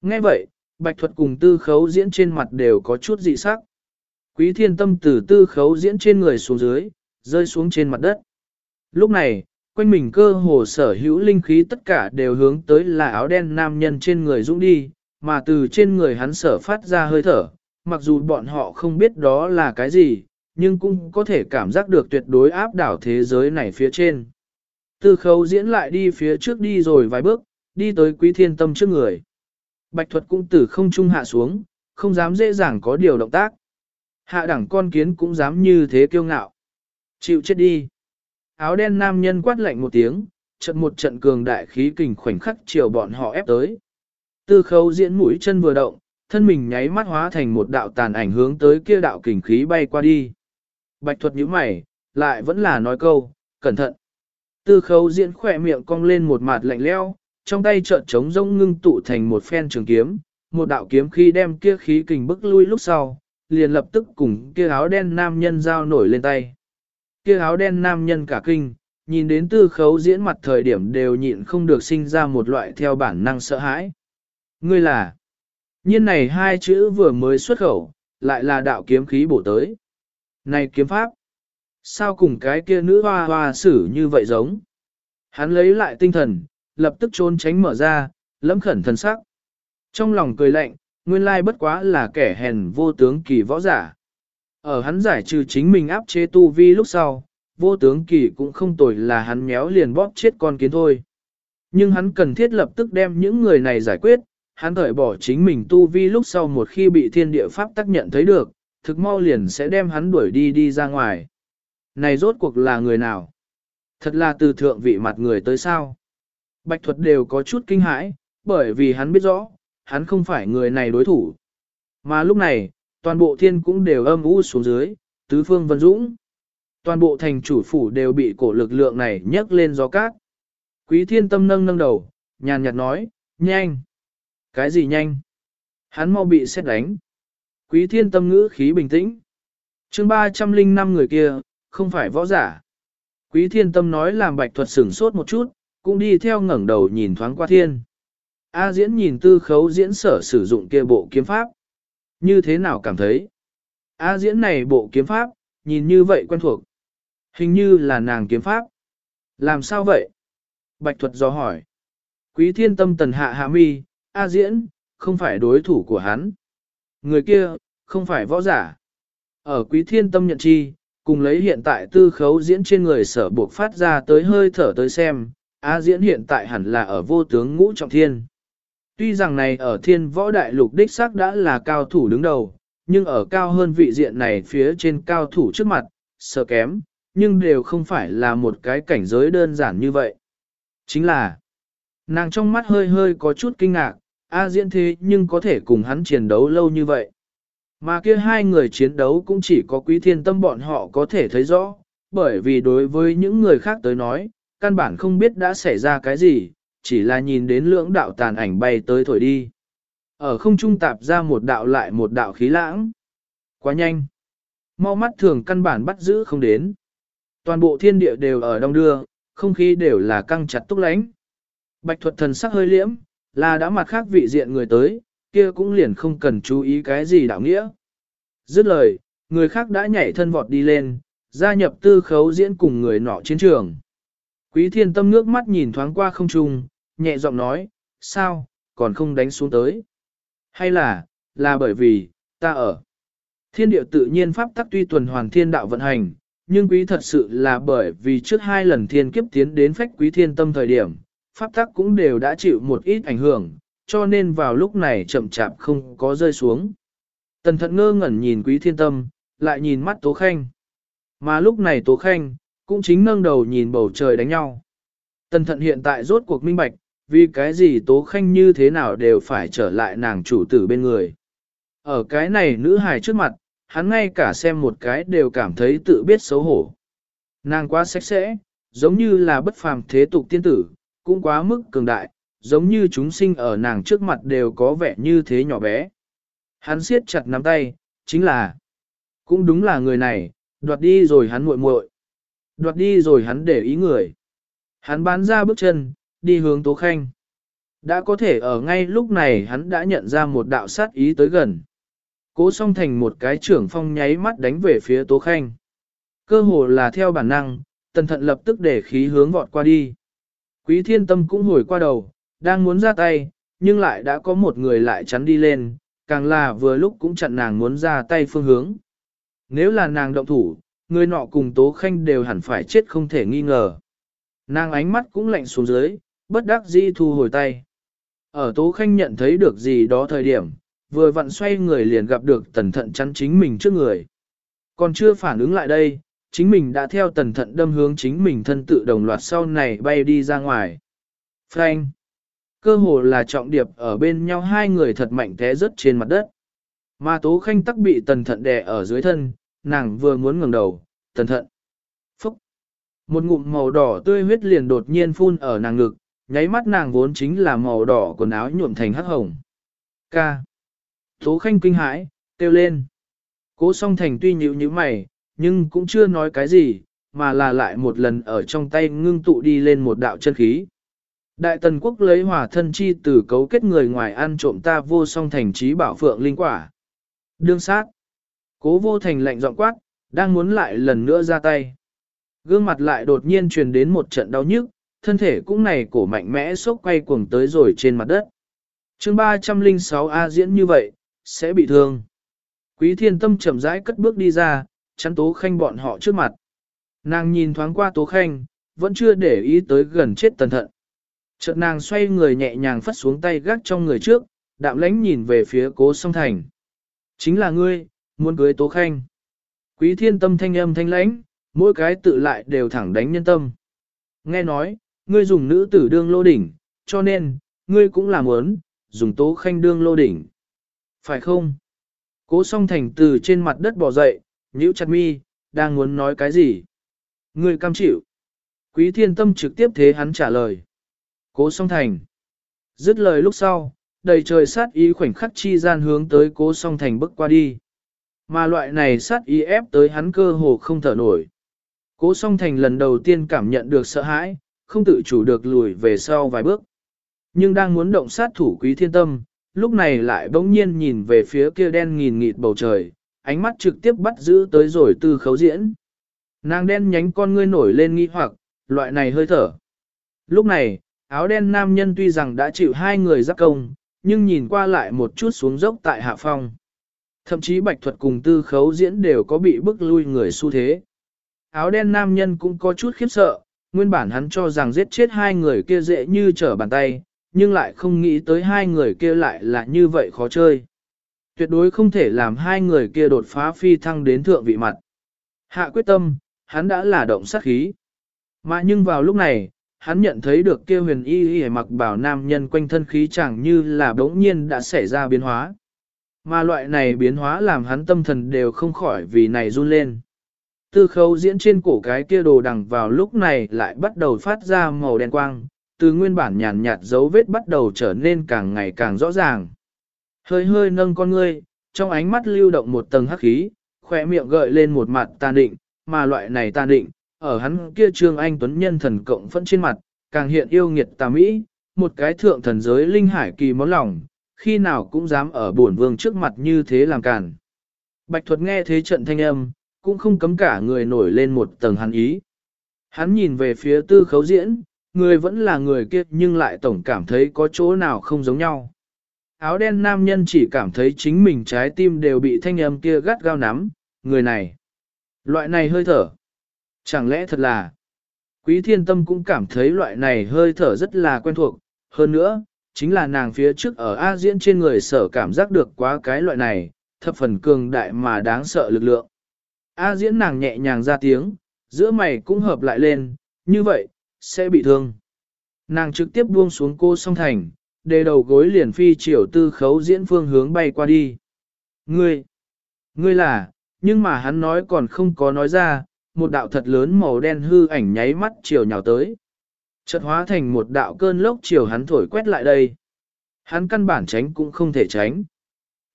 Nghe vậy, bạch thuật cùng tư khấu diễn trên mặt đều có chút dị sắc. Quý thiên tâm từ tư khấu diễn trên người xuống dưới, rơi xuống trên mặt đất. Lúc này, quanh mình cơ hồ sở hữu linh khí tất cả đều hướng tới là áo đen nam nhân trên người dũng đi, mà từ trên người hắn sở phát ra hơi thở, mặc dù bọn họ không biết đó là cái gì, nhưng cũng có thể cảm giác được tuyệt đối áp đảo thế giới này phía trên. Tư khấu diễn lại đi phía trước đi rồi vài bước, đi tới quý thiên tâm trước người. Bạch thuật cũng từ không trung hạ xuống, không dám dễ dàng có điều động tác. Hạ đẳng con kiến cũng dám như thế kiêu ngạo. Chịu chết đi. Áo đen nam nhân quát lạnh một tiếng, trận một trận cường đại khí kình khoảnh khắc chiều bọn họ ép tới. Tư khấu diễn mũi chân vừa động, thân mình nháy mắt hóa thành một đạo tàn ảnh hướng tới kia đạo kình khí bay qua đi. Bạch thuật nhíu mày, lại vẫn là nói câu, cẩn thận. Tư khấu diễn khỏe miệng cong lên một mặt lạnh leo, trong tay trợn trống rông ngưng tụ thành một phen trường kiếm, một đạo kiếm khi đem kia khí kình bức lui lúc sau, liền lập tức cùng kia áo đen nam nhân giao nổi lên tay. Kia áo đen nam nhân cả kinh, nhìn đến tư khấu diễn mặt thời điểm đều nhịn không được sinh ra một loại theo bản năng sợ hãi. Ngươi là, nhiên này hai chữ vừa mới xuất khẩu, lại là đạo kiếm khí bổ tới. Này kiếm pháp, sao cùng cái kia nữ hoa hoa xử như vậy giống? Hắn lấy lại tinh thần, lập tức trốn tránh mở ra, lẫm khẩn thần sắc. Trong lòng cười lạnh, nguyên lai bất quá là kẻ hèn vô tướng kỳ võ giả. Ở hắn giải trừ chính mình áp chế tu vi lúc sau, vô tướng kỳ cũng không tồi là hắn méo liền bóp chết con kiến thôi. Nhưng hắn cần thiết lập tức đem những người này giải quyết, hắn thởi bỏ chính mình tu vi lúc sau một khi bị thiên địa pháp tác nhận thấy được, thực mau liền sẽ đem hắn đuổi đi đi ra ngoài. Này rốt cuộc là người nào? Thật là từ thượng vị mặt người tới sao? Bạch thuật đều có chút kinh hãi, bởi vì hắn biết rõ, hắn không phải người này đối thủ. Mà lúc này, toàn bộ thiên cũng đều âm u xuống dưới, tứ phương vân dũng. Toàn bộ thành chủ phủ đều bị cổ lực lượng này nhấc lên gió cát. Quý thiên tâm nâng nâng đầu, nhàn nhạt nói, nhanh. Cái gì nhanh? Hắn mau bị xét đánh. Quý thiên tâm ngữ khí bình tĩnh. chương 305 người kia, không phải võ giả. Quý thiên tâm nói làm bạch thuật sửng sốt một chút, cũng đi theo ngẩng đầu nhìn thoáng qua thiên. A diễn nhìn tư khấu diễn sở sử dụng kia bộ kiếm pháp. Như thế nào cảm thấy? A diễn này bộ kiếm pháp, nhìn như vậy quen thuộc. Hình như là nàng kiếm pháp. Làm sao vậy? Bạch thuật do hỏi. Quý thiên tâm tần hạ hạ mi, A diễn, không phải đối thủ của hắn. Người kia, không phải võ giả. Ở quý thiên tâm nhận chi, cùng lấy hiện tại tư khấu diễn trên người sở buộc phát ra tới hơi thở tới xem, A diễn hiện tại hẳn là ở vô tướng ngũ trọng thiên. Tuy rằng này ở thiên võ đại lục đích xác đã là cao thủ đứng đầu, nhưng ở cao hơn vị diện này phía trên cao thủ trước mặt, sợ kém, nhưng đều không phải là một cái cảnh giới đơn giản như vậy. Chính là, nàng trong mắt hơi hơi có chút kinh ngạc, A diễn thế nhưng có thể cùng hắn chiến đấu lâu như vậy. Mà kia hai người chiến đấu cũng chỉ có quý thiên tâm bọn họ có thể thấy rõ, bởi vì đối với những người khác tới nói, căn bản không biết đã xảy ra cái gì, chỉ là nhìn đến lưỡng đạo tàn ảnh bay tới thổi đi. Ở không trung tạp ra một đạo lại một đạo khí lãng. Quá nhanh. Mau mắt thường căn bản bắt giữ không đến. Toàn bộ thiên địa đều ở đông đưa, không khí đều là căng chặt túc lánh. Bạch thuật thần sắc hơi liễm, là đã mặt khác vị diện người tới, kia cũng liền không cần chú ý cái gì đạo nghĩa. Dứt lời, người khác đã nhảy thân vọt đi lên, gia nhập tư khấu diễn cùng người nọ chiến trường. Quý thiên tâm nước mắt nhìn thoáng qua không trung, nhẹ giọng nói, sao, còn không đánh xuống tới. Hay là, là bởi vì, ta ở. Thiên điệu tự nhiên pháp tắc tuy tuần hoàn thiên đạo vận hành, nhưng quý thật sự là bởi vì trước hai lần thiên kiếp tiến đến phách quý thiên tâm thời điểm, pháp tắc cũng đều đã chịu một ít ảnh hưởng, cho nên vào lúc này chậm chạp không có rơi xuống. Tần thận ngơ ngẩn nhìn quý thiên tâm, lại nhìn mắt Tố Khanh. Mà lúc này Tố Khanh, cũng chính nâng đầu nhìn bầu trời đánh nhau. Tần thận hiện tại rốt cuộc minh bạch, vì cái gì Tố Khanh như thế nào đều phải trở lại nàng chủ tử bên người. Ở cái này nữ hài trước mặt, hắn ngay cả xem một cái đều cảm thấy tự biết xấu hổ. Nàng quá sạch sẽ, giống như là bất phàm thế tục tiên tử, cũng quá mức cường đại, giống như chúng sinh ở nàng trước mặt đều có vẻ như thế nhỏ bé. Hắn siết chặt nắm tay, chính là, cũng đúng là người này, đoạt đi rồi hắn muội muội, đoạt đi rồi hắn để ý người. Hắn bán ra bước chân, đi hướng Tố Khanh. Đã có thể ở ngay lúc này hắn đã nhận ra một đạo sát ý tới gần. Cố song thành một cái trưởng phong nháy mắt đánh về phía Tố Khanh. Cơ hồ là theo bản năng, tần thận lập tức để khí hướng vọt qua đi. Quý thiên tâm cũng hồi qua đầu, đang muốn ra tay, nhưng lại đã có một người lại chắn đi lên, càng là vừa lúc cũng chặn nàng muốn ra tay phương hướng. Nếu là nàng động thủ, người nọ cùng Tố Khanh đều hẳn phải chết không thể nghi ngờ. Nàng ánh mắt cũng lạnh xuống dưới, bất đắc dĩ thu hồi tay. Ở Tố Khanh nhận thấy được gì đó thời điểm, vừa vặn xoay người liền gặp được tần thận chắn chính mình trước người. Còn chưa phản ứng lại đây, chính mình đã theo tần thận đâm hướng chính mình thân tự đồng loạt sau này bay đi ra ngoài. Frank! Cơ hồ là trọng điệp ở bên nhau hai người thật mạnh té rớt trên mặt đất. Mà Tố Khanh tắc bị tần thận đè ở dưới thân, nàng vừa muốn ngẩng đầu, tần thận. Phúc! Một ngụm màu đỏ tươi huyết liền đột nhiên phun ở nàng ngực, nháy mắt nàng vốn chính là màu đỏ quần áo nhuộm thành hắc hồng. Ca. Tố khanh kinh hãi, kêu lên. Cố song thành tuy nhíu như mày, nhưng cũng chưa nói cái gì, mà là lại một lần ở trong tay ngưng tụ đi lên một đạo chân khí. Đại tần quốc lấy hỏa thân chi từ cấu kết người ngoài ăn trộm ta vô song thành trí bảo phượng linh quả. Đương sát. Cố vô thành lạnh giọng quát, đang muốn lại lần nữa ra tay. Gương mặt lại đột nhiên truyền đến một trận đau nhức, thân thể cũng này cổ mạnh mẽ sốc quay cuồng tới rồi trên mặt đất. chương 306 A diễn như vậy, sẽ bị thương. Quý thiên tâm chậm rãi cất bước đi ra, chắn tố khanh bọn họ trước mặt. Nàng nhìn thoáng qua tố khanh, vẫn chưa để ý tới gần chết tần thận. Chợt nàng xoay người nhẹ nhàng phất xuống tay gác trong người trước, đạm lãnh nhìn về phía cố song thành. Chính là ngươi, muốn cưới tố khanh. Quý thiên tâm thanh âm thanh lãnh, mỗi cái tự lại đều thẳng đánh nhân tâm. Nghe nói, ngươi dùng nữ tử đương lô đỉnh, cho nên, ngươi cũng làm muốn, dùng tố khanh đương lô đỉnh. Phải không? Cố song thành từ trên mặt đất bò dậy, nhíu chặt mi, đang muốn nói cái gì? Ngươi cam chịu. Quý thiên tâm trực tiếp thế hắn trả lời. Cố song thành. Dứt lời lúc sau, đầy trời sát ý khoảnh khắc chi gian hướng tới cố song thành bước qua đi. Mà loại này sát ý ép tới hắn cơ hồ không thở nổi. Cố song thành lần đầu tiên cảm nhận được sợ hãi, không tự chủ được lùi về sau vài bước. Nhưng đang muốn động sát thủ quý thiên tâm, lúc này lại bỗng nhiên nhìn về phía kia đen nghìn nghịt bầu trời, ánh mắt trực tiếp bắt giữ tới rồi tư khấu diễn. Nàng đen nhánh con ngươi nổi lên nghi hoặc, loại này hơi thở. Lúc này, áo đen nam nhân tuy rằng đã chịu hai người giáp công, nhưng nhìn qua lại một chút xuống dốc tại hạ phong. Thậm chí bạch thuật cùng tư khấu diễn đều có bị bức lui người xu thế. Áo đen nam nhân cũng có chút khiếp sợ, nguyên bản hắn cho rằng giết chết hai người kia dễ như trở bàn tay, nhưng lại không nghĩ tới hai người kia lại là như vậy khó chơi. Tuyệt đối không thể làm hai người kia đột phá phi thăng đến thượng vị mặt. Hạ quyết tâm, hắn đã là động sát khí. Mà nhưng vào lúc này, hắn nhận thấy được kia huyền y y mặc bảo nam nhân quanh thân khí chẳng như là bỗng nhiên đã xảy ra biến hóa. Mà loại này biến hóa làm hắn tâm thần đều không khỏi vì này run lên. Tư khấu diễn trên cổ cái kia đồ đằng vào lúc này lại bắt đầu phát ra màu đen quang, từ nguyên bản nhàn nhạt dấu vết bắt đầu trở nên càng ngày càng rõ ràng. Hơi hơi nâng con ngươi, trong ánh mắt lưu động một tầng hắc khí, khỏe miệng gợi lên một mặt tàn định, mà loại này tàn định, ở hắn kia trương anh tuấn nhân thần cộng phẫn trên mặt, càng hiện yêu nghiệt tà mỹ, một cái thượng thần giới linh hải kỳ món lòng, khi nào cũng dám ở bổn vương trước mặt như thế làm cản. Bạch thuật nghe thế trận thanh âm, cũng không cấm cả người nổi lên một tầng hắn ý. Hắn nhìn về phía tư khấu diễn, người vẫn là người kia nhưng lại tổng cảm thấy có chỗ nào không giống nhau. Áo đen nam nhân chỉ cảm thấy chính mình trái tim đều bị thanh âm kia gắt gao nắm, người này. Loại này hơi thở. Chẳng lẽ thật là, quý thiên tâm cũng cảm thấy loại này hơi thở rất là quen thuộc, hơn nữa, chính là nàng phía trước ở A diễn trên người sở cảm giác được quá cái loại này, thập phần cường đại mà đáng sợ lực lượng. A diễn nàng nhẹ nhàng ra tiếng, giữa mày cũng hợp lại lên, như vậy, sẽ bị thương. Nàng trực tiếp buông xuống cô song thành, đề đầu gối liền phi chiều tư khấu diễn phương hướng bay qua đi. Ngươi, ngươi là, nhưng mà hắn nói còn không có nói ra, một đạo thật lớn màu đen hư ảnh nháy mắt chiều nhào tới. Chợt hóa thành một đạo cơn lốc chiều hắn thổi quét lại đây. Hắn căn bản tránh cũng không thể tránh.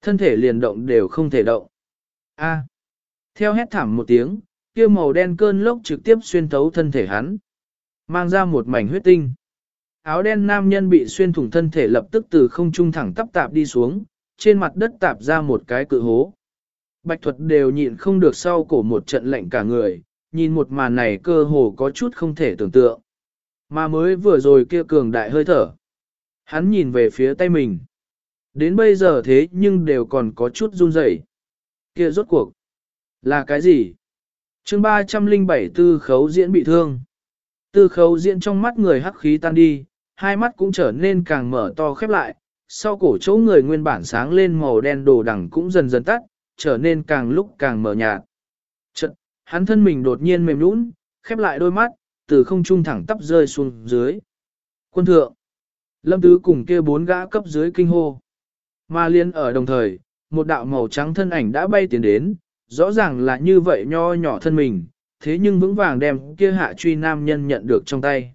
Thân thể liền động đều không thể động. A. Theo hét thảm một tiếng, kia màu đen cơn lốc trực tiếp xuyên thấu thân thể hắn. Mang ra một mảnh huyết tinh. Áo đen nam nhân bị xuyên thủng thân thể lập tức từ không trung thẳng tắp tạp đi xuống, trên mặt đất tạp ra một cái cự hố. Bạch thuật đều nhịn không được sau cổ một trận lạnh cả người, nhìn một màn này cơ hồ có chút không thể tưởng tượng. Mà mới vừa rồi kia cường đại hơi thở. Hắn nhìn về phía tay mình. Đến bây giờ thế nhưng đều còn có chút run rẩy. Kia rốt cuộc. Là cái gì? chương 307 tư khấu diễn bị thương. Tư khấu diễn trong mắt người hắc khí tan đi, hai mắt cũng trở nên càng mở to khép lại, sau cổ chỗ người nguyên bản sáng lên màu đen đồ đằng cũng dần dần tắt, trở nên càng lúc càng mở nhạt. Chật, hắn thân mình đột nhiên mềm nũng, khép lại đôi mắt, từ không trung thẳng tắp rơi xuống dưới. Quân thượng, lâm tứ cùng kia bốn gã cấp dưới kinh hô. mà liên ở đồng thời, một đạo màu trắng thân ảnh đã bay tiến đến, rõ ràng là như vậy nho nhỏ thân mình, thế nhưng vững vàng đem kia hạ truy nam nhân nhận được trong tay.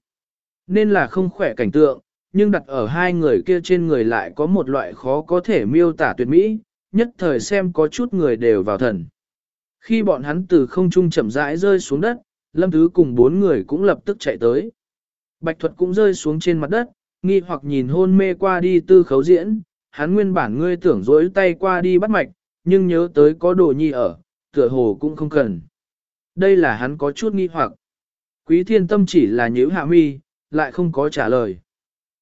nên là không khỏe cảnh tượng, nhưng đặt ở hai người kia trên người lại có một loại khó có thể miêu tả tuyệt mỹ, nhất thời xem có chút người đều vào thần. Khi bọn hắn từ không trung chậm rãi rơi xuống đất, Lâm Thứ cùng bốn người cũng lập tức chạy tới. Bạch Thuật cũng rơi xuống trên mặt đất, nghi hoặc nhìn hôn mê qua đi tư khấu diễn, hắn nguyên bản ngươi tưởng dối tay qua đi bắt mạch, nhưng nhớ tới có đồ nhi ở, tựa hồ cũng không cần. Đây là hắn có chút nghi hoặc. Quý thiên tâm chỉ là nhíu hạ mi, lại không có trả lời.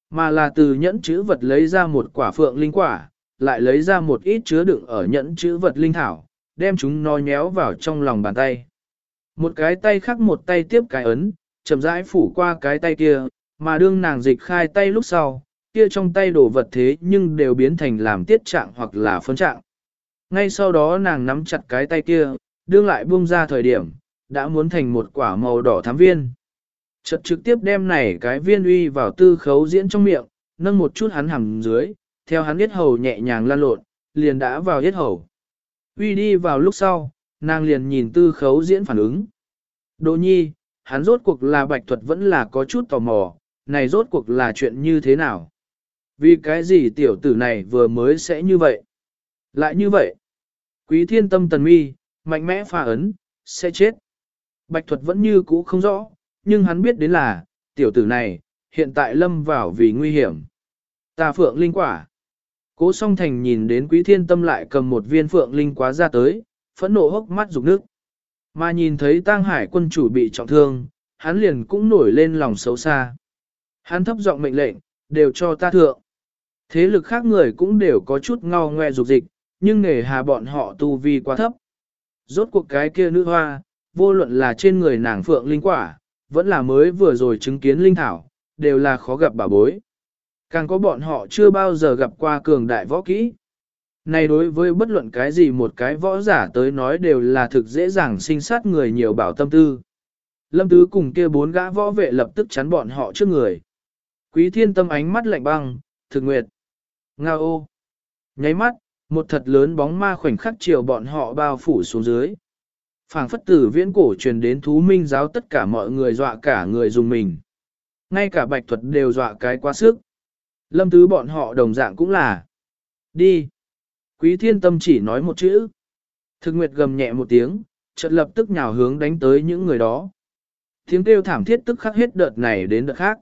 Mà là từ nhẫn chữ vật lấy ra một quả phượng linh quả, lại lấy ra một ít chứa đựng ở nhẫn chữ vật linh thảo, đem chúng nó nhéo vào trong lòng bàn tay. Một cái tay khác một tay tiếp cái ấn, chậm rãi phủ qua cái tay kia, mà đương nàng dịch khai tay lúc sau, kia trong tay đổ vật thế nhưng đều biến thành làm tiết trạng hoặc là phân trạng. Ngay sau đó nàng nắm chặt cái tay kia, đương lại buông ra thời điểm, đã muốn thành một quả màu đỏ thám viên. Chật trực tiếp đem này cái viên uy vào tư khấu diễn trong miệng, nâng một chút hắn hằng dưới, theo hắn yết hầu nhẹ nhàng lan lộn, liền đã vào yết hầu. Uy đi vào lúc sau, nàng liền nhìn tư khấu diễn phản ứng. Đỗ nhi, hắn rốt cuộc là bạch thuật vẫn là có chút tò mò, này rốt cuộc là chuyện như thế nào? Vì cái gì tiểu tử này vừa mới sẽ như vậy? Lại như vậy? Quý thiên tâm tần mi, mạnh mẽ pha ấn, sẽ chết. Bạch thuật vẫn như cũ không rõ, nhưng hắn biết đến là, tiểu tử này, hiện tại lâm vào vì nguy hiểm. Ta phượng linh quả. Cố song thành nhìn đến quý thiên tâm lại cầm một viên phượng linh quá ra tới, phẫn nộ hốc mắt rục nước. Mà nhìn thấy tang hải quân chủ bị trọng thương, hắn liền cũng nổi lên lòng xấu xa. Hắn thấp giọng mệnh lệnh, đều cho ta thượng. Thế lực khác người cũng đều có chút ngao ngoe dục dịch, nhưng nghề hà bọn họ tu vi quá thấp. Rốt cuộc cái kia nữ hoa, vô luận là trên người nàng phượng linh quả, vẫn là mới vừa rồi chứng kiến linh thảo, đều là khó gặp bà bối. Càng có bọn họ chưa bao giờ gặp qua cường đại võ kỹ. Này đối với bất luận cái gì một cái võ giả tới nói đều là thực dễ dàng sinh sát người nhiều bảo tâm tư. Lâm Tứ cùng kia bốn gã võ vệ lập tức chắn bọn họ trước người. Quý thiên tâm ánh mắt lạnh băng, thực nguyệt. Nga ô. Nháy mắt, một thật lớn bóng ma khoảnh khắc chiều bọn họ bao phủ xuống dưới. phảng phất tử viễn cổ truyền đến thú minh giáo tất cả mọi người dọa cả người dùng mình. Ngay cả bạch thuật đều dọa cái quá sức. Lâm tứ bọn họ đồng dạng cũng là. Đi. Quý thiên tâm chỉ nói một chữ. Thực nguyệt gầm nhẹ một tiếng, chợt lập tức nhào hướng đánh tới những người đó. Tiếng kêu thảm thiết tức khắc hết đợt này đến đợt khác.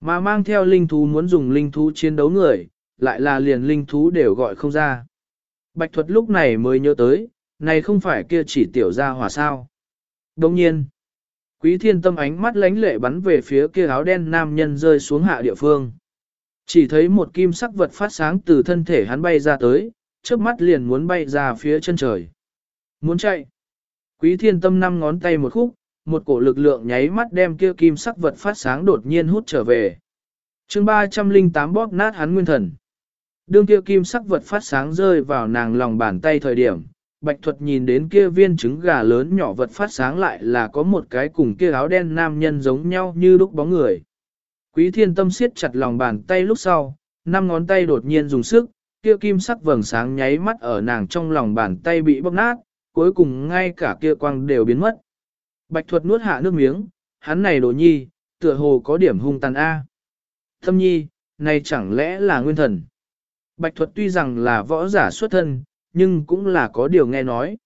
Mà mang theo linh thú muốn dùng linh thú chiến đấu người, lại là liền linh thú đều gọi không ra. Bạch thuật lúc này mới nhớ tới, này không phải kia chỉ tiểu ra hỏa sao. Đồng nhiên, quý thiên tâm ánh mắt lánh lệ bắn về phía kia áo đen nam nhân rơi xuống hạ địa phương. Chỉ thấy một kim sắc vật phát sáng từ thân thể hắn bay ra tới, trước mắt liền muốn bay ra phía chân trời. Muốn chạy. Quý thiên tâm năm ngón tay một khúc, một cổ lực lượng nháy mắt đem kia kim sắc vật phát sáng đột nhiên hút trở về. chương 308 bóp nát hắn nguyên thần. Đương kia kim sắc vật phát sáng rơi vào nàng lòng bàn tay thời điểm, Bạch Thuật nhìn đến kia viên trứng gà lớn nhỏ vật phát sáng lại là có một cái cùng kia áo đen nam nhân giống nhau như lúc bóng người. Quý thiên tâm siết chặt lòng bàn tay lúc sau, năm ngón tay đột nhiên dùng sức, kia kim sắc vầng sáng nháy mắt ở nàng trong lòng bàn tay bị bóc nát, cuối cùng ngay cả kia quang đều biến mất. Bạch thuật nuốt hạ nước miếng, hắn này đồ nhi, tựa hồ có điểm hung tàn A. Thâm nhi, này chẳng lẽ là nguyên thần? Bạch thuật tuy rằng là võ giả xuất thân, nhưng cũng là có điều nghe nói.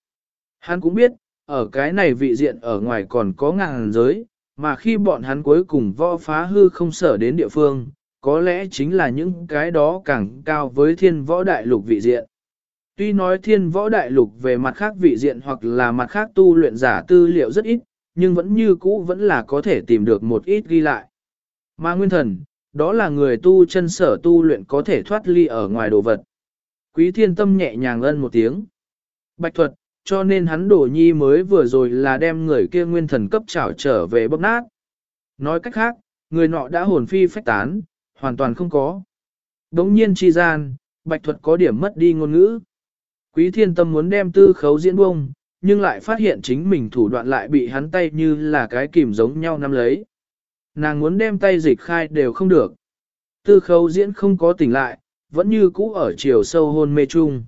Hắn cũng biết, ở cái này vị diện ở ngoài còn có ngàn giới, mà khi bọn hắn cuối cùng võ phá hư không sở đến địa phương, có lẽ chính là những cái đó càng cao với thiên võ đại lục vị diện. Tuy nói thiên võ đại lục về mặt khác vị diện hoặc là mặt khác tu luyện giả tư liệu rất ít, nhưng vẫn như cũ vẫn là có thể tìm được một ít ghi lại. Mà nguyên thần, đó là người tu chân sở tu luyện có thể thoát ly ở ngoài đồ vật. Quý thiên tâm nhẹ nhàng ân một tiếng. Bạch thuật, cho nên hắn đổ nhi mới vừa rồi là đem người kia nguyên thần cấp trảo trở về bốc nát. Nói cách khác, người nọ đã hồn phi phách tán, hoàn toàn không có. Đống nhiên chi gian, bạch thuật có điểm mất đi ngôn ngữ. Quý thiên tâm muốn đem tư khấu diễn bông, nhưng lại phát hiện chính mình thủ đoạn lại bị hắn tay như là cái kìm giống nhau nắm lấy. Nàng muốn đem tay dịch khai đều không được. Tư khấu diễn không có tỉnh lại, vẫn như cũ ở chiều sâu hôn mê chung.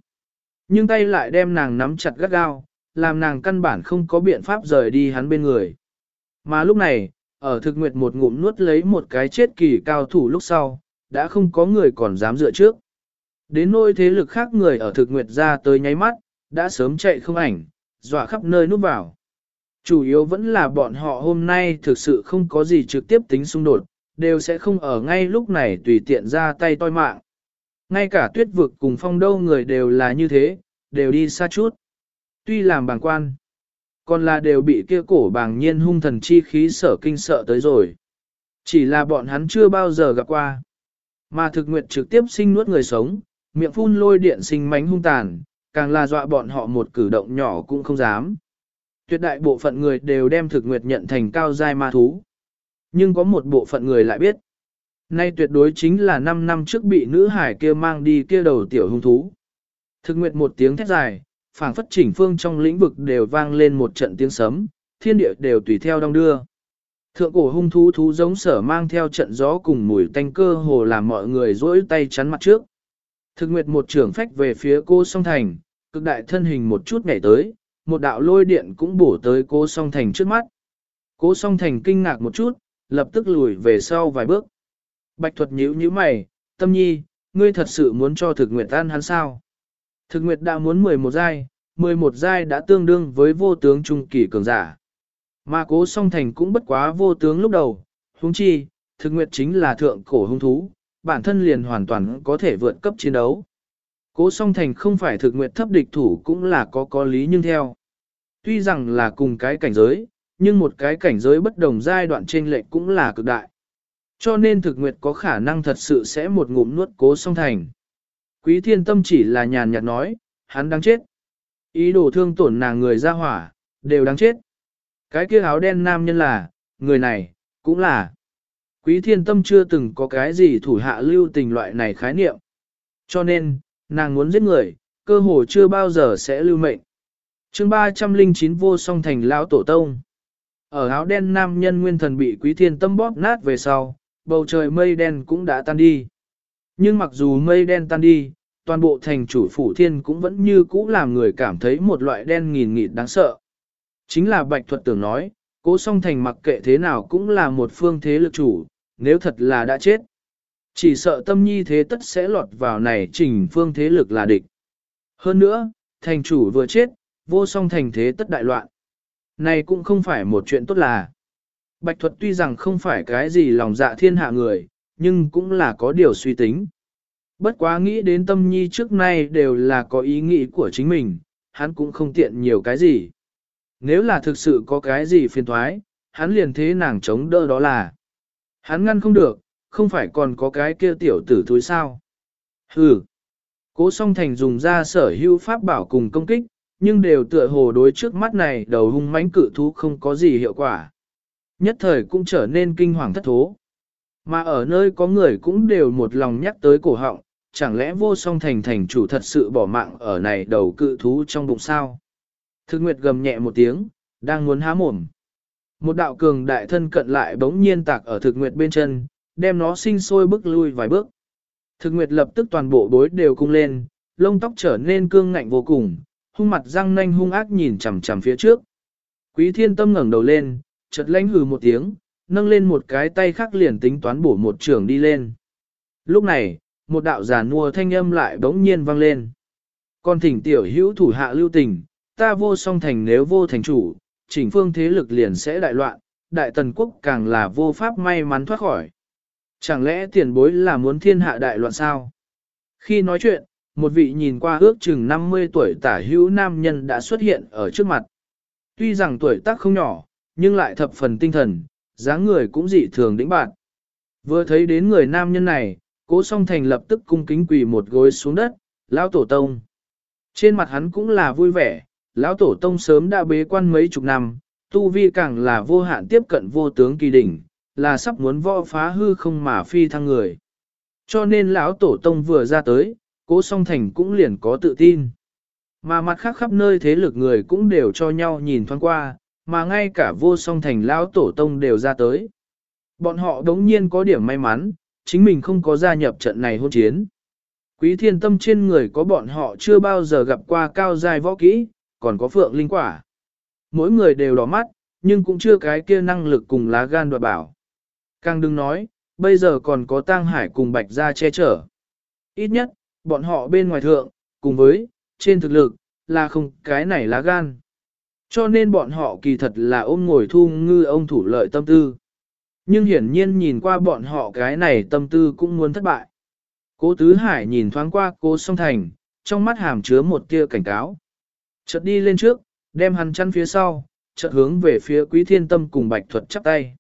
Nhưng tay lại đem nàng nắm chặt gắt gao, làm nàng căn bản không có biện pháp rời đi hắn bên người. Mà lúc này, ở thực nguyệt một ngụm nuốt lấy một cái chết kỳ cao thủ lúc sau, đã không có người còn dám dựa trước. Đến nôi thế lực khác người ở thực nguyệt ra tới nháy mắt, đã sớm chạy không ảnh, dọa khắp nơi núp vào. Chủ yếu vẫn là bọn họ hôm nay thực sự không có gì trực tiếp tính xung đột, đều sẽ không ở ngay lúc này tùy tiện ra tay toi mạng. Ngay cả tuyết vực cùng phong đâu người đều là như thế, đều đi xa chút. Tuy làm bàng quan, còn là đều bị kia cổ bàng nhiên hung thần chi khí sở kinh sợ tới rồi. Chỉ là bọn hắn chưa bao giờ gặp qua. Mà thực nguyệt trực tiếp sinh nuốt người sống, miệng phun lôi điện sinh mánh hung tàn, càng là dọa bọn họ một cử động nhỏ cũng không dám. Tuyệt đại bộ phận người đều đem thực nguyệt nhận thành cao giai ma thú. Nhưng có một bộ phận người lại biết. Nay tuyệt đối chính là 5 năm trước bị nữ hải kia mang đi kia đầu tiểu hung thú. Thực nguyệt một tiếng thét dài, phảng phất chỉnh phương trong lĩnh vực đều vang lên một trận tiếng sấm, thiên địa đều tùy theo đong đưa. Thượng cổ hung thú thú giống sở mang theo trận gió cùng mùi tanh cơ hồ làm mọi người rỗi tay chắn mặt trước. Thực nguyệt một trưởng phách về phía cô song thành, cực đại thân hình một chút nhảy tới, một đạo lôi điện cũng bổ tới cô song thành trước mắt. Cố song thành kinh ngạc một chút, lập tức lùi về sau vài bước. Bạch thuật nhíu nhíu mày, tâm nhi, ngươi thật sự muốn cho thực nguyệt tan hắn sao? Thực nguyệt đã muốn 11 giai, 11 giai đã tương đương với vô tướng trung kỳ cường giả. Mà cố song thành cũng bất quá vô tướng lúc đầu, huống chi, thực nguyệt chính là thượng cổ hung thú, bản thân liền hoàn toàn có thể vượt cấp chiến đấu. Cố song thành không phải thực nguyệt thấp địch thủ cũng là có có lý nhưng theo. Tuy rằng là cùng cái cảnh giới, nhưng một cái cảnh giới bất đồng giai đoạn trên lệch cũng là cực đại. Cho nên thực nguyệt có khả năng thật sự sẽ một ngụm nuốt cố song thành. Quý thiên tâm chỉ là nhàn nhạt nói, hắn đang chết. Ý đồ thương tổn nàng người ra hỏa, đều đáng chết. Cái kia áo đen nam nhân là, người này, cũng là. Quý thiên tâm chưa từng có cái gì thủ hạ lưu tình loại này khái niệm. Cho nên, nàng muốn giết người, cơ hồ chưa bao giờ sẽ lưu mệnh. chương 309 vô song thành lão tổ tông. Ở áo đen nam nhân nguyên thần bị quý thiên tâm bóp nát về sau, bầu trời mây đen cũng đã tan đi. Nhưng mặc dù mây đen tan đi, toàn bộ thành chủ phủ thiên cũng vẫn như cũ làm người cảm thấy một loại đen nghìn nghịt đáng sợ. Chính là bạch thuật tưởng nói, cố song thành mặc kệ thế nào cũng là một phương thế lực chủ, nếu thật là đã chết. Chỉ sợ tâm nhi thế tất sẽ lọt vào này trình phương thế lực là địch. Hơn nữa, thành chủ vừa chết, vô song thành thế tất đại loạn. Này cũng không phải một chuyện tốt là. Bạch thuật tuy rằng không phải cái gì lòng dạ thiên hạ người, nhưng cũng là có điều suy tính. Bất quá nghĩ đến tâm nhi trước nay đều là có ý nghĩ của chính mình, hắn cũng không tiện nhiều cái gì. Nếu là thực sự có cái gì phiền thoái, hắn liền thế nàng chống đỡ đó là. Hắn ngăn không được, không phải còn có cái kia tiểu tử thúi sao. Hừ. Cố song thành dùng ra sở hữu pháp bảo cùng công kích, nhưng đều tựa hồ đối trước mắt này đầu hung mãnh cự thú không có gì hiệu quả. Nhất thời cũng trở nên kinh hoàng thất thố. Mà ở nơi có người cũng đều một lòng nhắc tới cổ họng, chẳng lẽ vô song thành thành chủ thật sự bỏ mạng ở này đầu cự thú trong bụng sao? Thực nguyệt gầm nhẹ một tiếng, đang muốn há mồm. Một đạo cường đại thân cận lại bỗng nhiên tạc ở thực nguyệt bên chân, đem nó sinh sôi bước lui vài bước. Thực nguyệt lập tức toàn bộ bối đều cung lên, lông tóc trở nên cương ngạnh vô cùng, hung mặt răng nanh hung ác nhìn chằm chằm phía trước. Quý thiên tâm ngẩng đầu lên, chợt lãnh hừ một tiếng, nâng lên một cái tay khác liền tính toán bổ một trường đi lên. Lúc này, một đạo giả nua thanh âm lại bỗng nhiên vang lên. Còn thỉnh tiểu hữu thủ hạ lưu tình, ta vô song thành nếu vô thành chủ, chỉnh phương thế lực liền sẽ đại loạn, đại tần quốc càng là vô pháp may mắn thoát khỏi. Chẳng lẽ tiền bối là muốn thiên hạ đại loạn sao? Khi nói chuyện, một vị nhìn qua ước chừng 50 tuổi tả hữu nam nhân đã xuất hiện ở trước mặt. Tuy rằng tuổi tác không nhỏ, nhưng lại thập phần tinh thần, dáng người cũng dị thường đĩnh bạn. Vừa thấy đến người nam nhân này, cố song thành lập tức cung kính quỳ một gối xuống đất, lão tổ tông. Trên mặt hắn cũng là vui vẻ, lão tổ tông sớm đã bế quan mấy chục năm, tu vi càng là vô hạn tiếp cận vô tướng kỳ đỉnh, là sắp muốn võ phá hư không mà phi thăng người. Cho nên lão tổ tông vừa ra tới, cố song thành cũng liền có tự tin. Mà mặt khác khắp nơi thế lực người cũng đều cho nhau nhìn thoáng qua, mà ngay cả vô song thành lão tổ tông đều ra tới. Bọn họ đống nhiên có điểm may mắn, chính mình không có gia nhập trận này hôn chiến. Quý thiên tâm trên người có bọn họ chưa bao giờ gặp qua cao dài võ kỹ, còn có phượng linh quả. Mỗi người đều đỏ mắt, nhưng cũng chưa cái kia năng lực cùng lá gan đoạt bảo. Càng đừng nói, bây giờ còn có tang hải cùng bạch gia che chở. Ít nhất, bọn họ bên ngoài thượng, cùng với, trên thực lực, là không cái này lá gan. Cho nên bọn họ kỳ thật là ôm ngồi thu ngư ông thủ lợi tâm tư. Nhưng hiển nhiên nhìn qua bọn họ cái này tâm tư cũng muốn thất bại. Cố Tứ Hải nhìn thoáng qua cố song thành, trong mắt hàm chứa một tia cảnh cáo. Chợt đi lên trước, đem hắn chăn phía sau, chợt hướng về phía quý thiên tâm cùng bạch thuật chắp tay.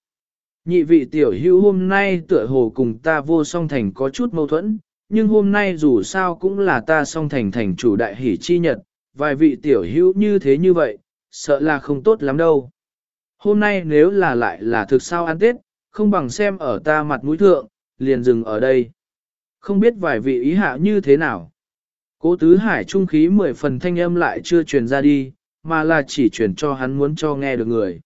Nhị vị tiểu hữu hôm nay tựa hồ cùng ta vô song thành có chút mâu thuẫn, nhưng hôm nay dù sao cũng là ta song thành thành chủ đại hỷ chi nhật, vài vị tiểu hữu như thế như vậy, sợ là không tốt lắm đâu. Hôm nay nếu là lại là thực sao ăn tết, không bằng xem ở ta mặt mũi thượng, liền dừng ở đây. Không biết vài vị ý hạ như thế nào. Cố tứ hải trung khí mười phần thanh âm lại chưa truyền ra đi, mà là chỉ truyền cho hắn muốn cho nghe được người.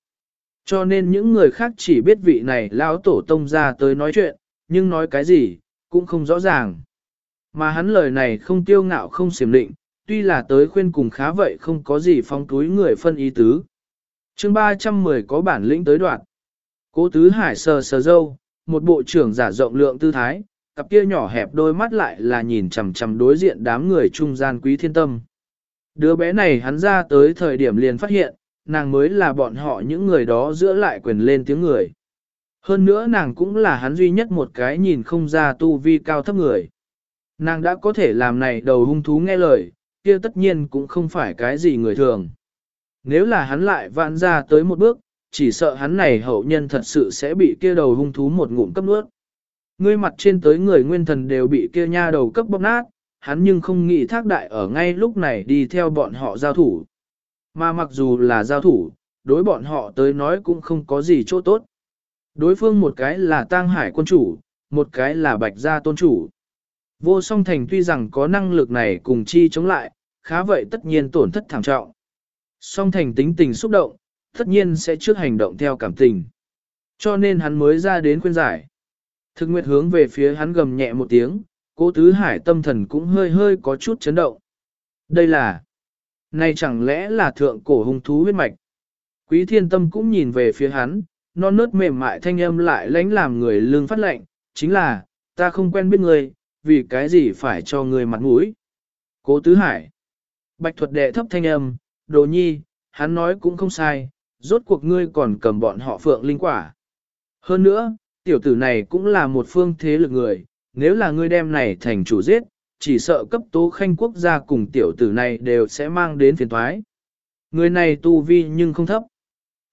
Cho nên những người khác chỉ biết vị này lão tổ tông ra tới nói chuyện, nhưng nói cái gì, cũng không rõ ràng. Mà hắn lời này không tiêu ngạo không xiểm định, tuy là tới khuyên cùng khá vậy không có gì phong túi người phân ý tứ. chương 310 có bản lĩnh tới đoạn. Cố tứ hải sờ sờ dâu, một bộ trưởng giả rộng lượng tư thái, cặp kia nhỏ hẹp đôi mắt lại là nhìn chằm chằm đối diện đám người trung gian quý thiên tâm. Đứa bé này hắn ra tới thời điểm liền phát hiện, nàng mới là bọn họ những người đó giữa lại quyền lên tiếng người. Hơn nữa nàng cũng là hắn duy nhất một cái nhìn không ra tu vi cao thấp người. Nàng đã có thể làm này đầu hung thú nghe lời, kia tất nhiên cũng không phải cái gì người thường. Nếu là hắn lại vạn ra tới một bước, chỉ sợ hắn này hậu nhân thật sự sẽ bị kia đầu hung thú một ngụm cấp nuốt. Ngươi mặt trên tới người nguyên thần đều bị kia nha đầu cấp bóp nát, hắn nhưng không nghĩ thác đại ở ngay lúc này đi theo bọn họ giao thủ. Mà mặc dù là giao thủ, đối bọn họ tới nói cũng không có gì chỗ tốt. Đối phương một cái là tang hải quân chủ, một cái là bạch gia tôn chủ. Vô song thành tuy rằng có năng lực này cùng chi chống lại, khá vậy tất nhiên tổn thất thảm trọng. Song thành tính tình xúc động, tất nhiên sẽ trước hành động theo cảm tình. Cho nên hắn mới ra đến khuyên giải. Thực nguyệt hướng về phía hắn gầm nhẹ một tiếng, cố tứ hải tâm thần cũng hơi hơi có chút chấn động. Đây là, này chẳng lẽ là thượng cổ hung thú huyết mạch. Quý thiên tâm cũng nhìn về phía hắn, non nớt mềm mại thanh âm lại lánh làm người lương phát lệnh, chính là, ta không quen biết người, vì cái gì phải cho người mặt mũi. Cố tứ hải, bạch thuật đệ thấp thanh âm, đồ nhi, hắn nói cũng không sai, rốt cuộc ngươi còn cầm bọn họ phượng linh quả. Hơn nữa, tiểu tử này cũng là một phương thế lực người, nếu là ngươi đem này thành chủ giết, chỉ sợ cấp tố khanh quốc gia cùng tiểu tử này đều sẽ mang đến phiền thoái. Người này tu vi nhưng không thấp.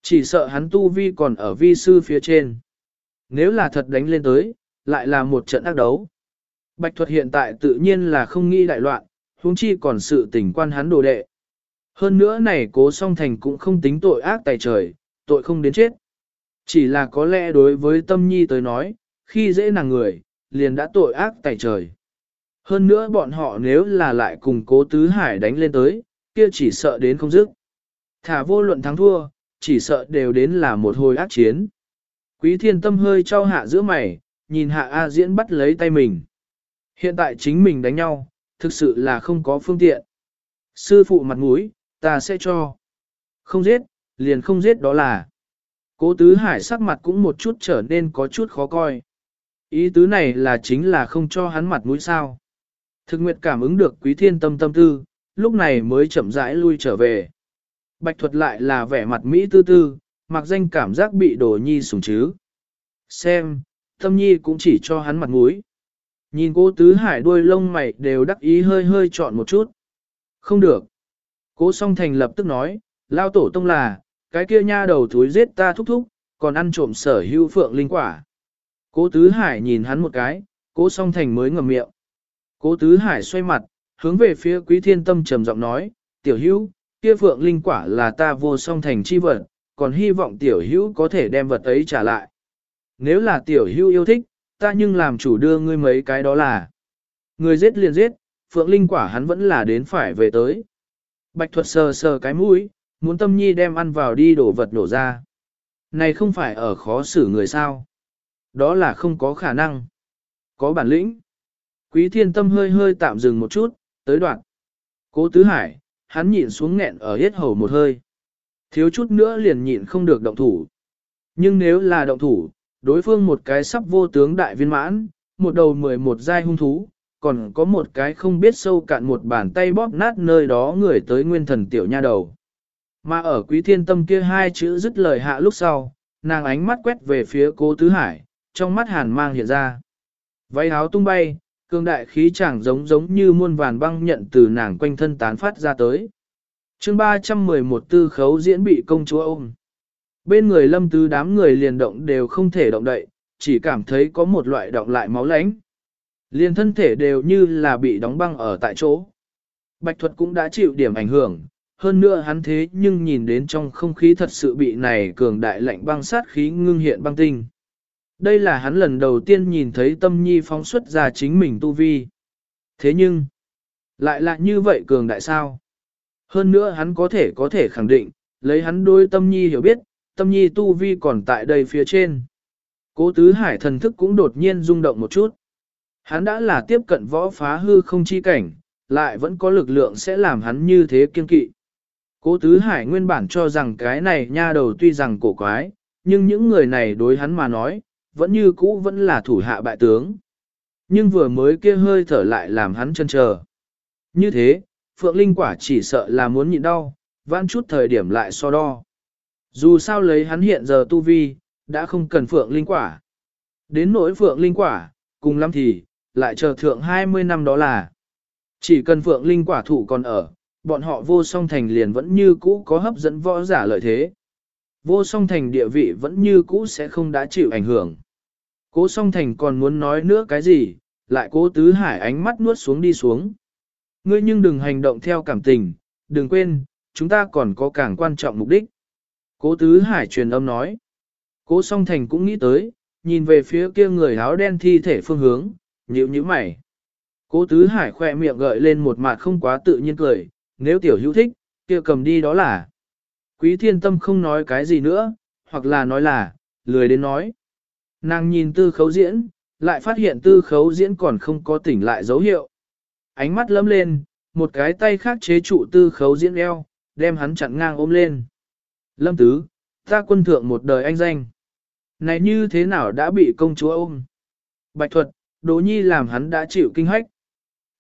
Chỉ sợ hắn tu vi còn ở vi sư phía trên. Nếu là thật đánh lên tới, lại là một trận ác đấu. Bạch thuật hiện tại tự nhiên là không nghĩ đại loạn, huống chi còn sự tình quan hắn đồ đệ. Hơn nữa này cố song thành cũng không tính tội ác tài trời, tội không đến chết. Chỉ là có lẽ đối với tâm nhi tới nói, khi dễ nàng người, liền đã tội ác tài trời. Hơn nữa bọn họ nếu là lại cùng cố tứ hải đánh lên tới, kia chỉ sợ đến không dứt. Thả vô luận thắng thua, chỉ sợ đều đến là một hồi ác chiến. Quý thiên tâm hơi trao hạ giữa mày, nhìn hạ A diễn bắt lấy tay mình. Hiện tại chính mình đánh nhau, thực sự là không có phương tiện. Sư phụ mặt mũi, ta sẽ cho. Không giết, liền không giết đó là. Cố tứ hải sắc mặt cũng một chút trở nên có chút khó coi. Ý tứ này là chính là không cho hắn mặt mũi sao. Thực nguyệt cảm ứng được quý thiên tâm tâm tư, lúc này mới chậm rãi lui trở về. Bạch thuật lại là vẻ mặt Mỹ tư tư, mặc danh cảm giác bị đồ nhi sủng chứ. Xem, tâm nhi cũng chỉ cho hắn mặt mũi. Nhìn cố tứ hải đuôi lông mày đều đắc ý hơi hơi chọn một chút. Không được. Cố song thành lập tức nói, lao tổ tông là, cái kia nha đầu thúi giết ta thúc thúc, còn ăn trộm sở hữu phượng linh quả. Cố tứ hải nhìn hắn một cái, cố song thành mới ngầm miệng. Cố tứ hải xoay mặt, hướng về phía quý thiên tâm trầm giọng nói, tiểu hữu, kia phượng linh quả là ta vô song thành chi vật, còn hy vọng tiểu hữu có thể đem vật ấy trả lại. Nếu là tiểu hữu yêu thích, ta nhưng làm chủ đưa ngươi mấy cái đó là. Người giết liền giết, phượng linh quả hắn vẫn là đến phải về tới. Bạch thuật sờ sờ cái mũi, muốn tâm nhi đem ăn vào đi đổ vật đổ ra. Này không phải ở khó xử người sao. Đó là không có khả năng. Có bản lĩnh. Quý thiên tâm hơi hơi tạm dừng một chút, tới đoạn. Cố tứ hải, hắn nhịn xuống nghẹn ở hết hầu một hơi. thiếu chút nữa liền nhịn không được động thủ. Nhưng nếu là động thủ, đối phương một cái sắp vô tướng đại viên mãn, một đầu mười một giai hung thú, còn có một cái không biết sâu cạn một bàn tay bóp nát nơi đó người tới nguyên thần tiểu nha đầu. Mà ở quý thiên tâm kia hai chữ dứt lời hạ lúc sau, nàng ánh mắt quét về phía cố tứ hải, trong mắt hàn mang hiện ra. Váy áo tung bay, cương đại khí chẳng giống giống như muôn vàn băng nhận từ nàng quanh thân tán phát ra tới. chương 311 tư khấu diễn bị công chúa ôm. Bên người lâm tứ đám người liền động đều không thể động đậy, chỉ cảm thấy có một loại động lại máu lánh. Liền thân thể đều như là bị đóng băng ở tại chỗ. Bạch thuật cũng đã chịu điểm ảnh hưởng, hơn nữa hắn thế nhưng nhìn đến trong không khí thật sự bị này cường đại lạnh băng sát khí ngưng hiện băng tinh. Đây là hắn lần đầu tiên nhìn thấy tâm nhi phóng xuất ra chính mình tu vi. Thế nhưng, lại là như vậy cường đại sao? Hơn nữa hắn có thể có thể khẳng định, lấy hắn đôi tâm nhi hiểu biết, tâm nhi tu vi còn tại đây phía trên. Cố tứ hải thần thức cũng đột nhiên rung động một chút. Hắn đã là tiếp cận võ phá hư không chi cảnh, lại vẫn có lực lượng sẽ làm hắn như thế kiên kỵ. Cố tứ hải nguyên bản cho rằng cái này nha đầu tuy rằng cổ quái, nhưng những người này đối hắn mà nói, vẫn như cũ vẫn là thủ hạ bại tướng. Nhưng vừa mới kia hơi thở lại làm hắn chân chờ. Như thế, Phượng Linh quả chỉ sợ là muốn nhịn đau, vãn chút thời điểm lại so đo. Dù sao lấy hắn hiện giờ tu vi, đã không cần Phượng Linh quả. Đến nỗi Phượng Linh quả, cùng lắm thì, lại chờ thượng 20 năm đó là. Chỉ cần Phượng Linh quả thủ còn ở, bọn họ vô song thành liền vẫn như cũ có hấp dẫn võ giả lợi thế. Vô song thành địa vị vẫn như cũ sẽ không đã chịu ảnh hưởng. Cố song thành còn muốn nói nữa cái gì, lại cố tứ hải ánh mắt nuốt xuống đi xuống. Ngươi nhưng đừng hành động theo cảm tình, đừng quên, chúng ta còn có càng quan trọng mục đích. Cố tứ hải truyền âm nói. Cố song thành cũng nghĩ tới, nhìn về phía kia người áo đen thi thể phương hướng, nhíu nhíu mày. Cố tứ hải khoe miệng gợi lên một mặt không quá tự nhiên cười, nếu tiểu hữu thích, kia cầm đi đó là. Quý thiên tâm không nói cái gì nữa, hoặc là nói là, lười đến nói. Nàng nhìn tư khấu diễn, lại phát hiện tư khấu diễn còn không có tỉnh lại dấu hiệu. Ánh mắt lấm lên, một cái tay khác chế trụ tư khấu diễn eo, đem hắn chặn ngang ôm lên. Lâm tứ, ta quân thượng một đời anh danh. Này như thế nào đã bị công chúa ôm? Bạch thuật, Đỗ Nhi làm hắn đã chịu kinh hách.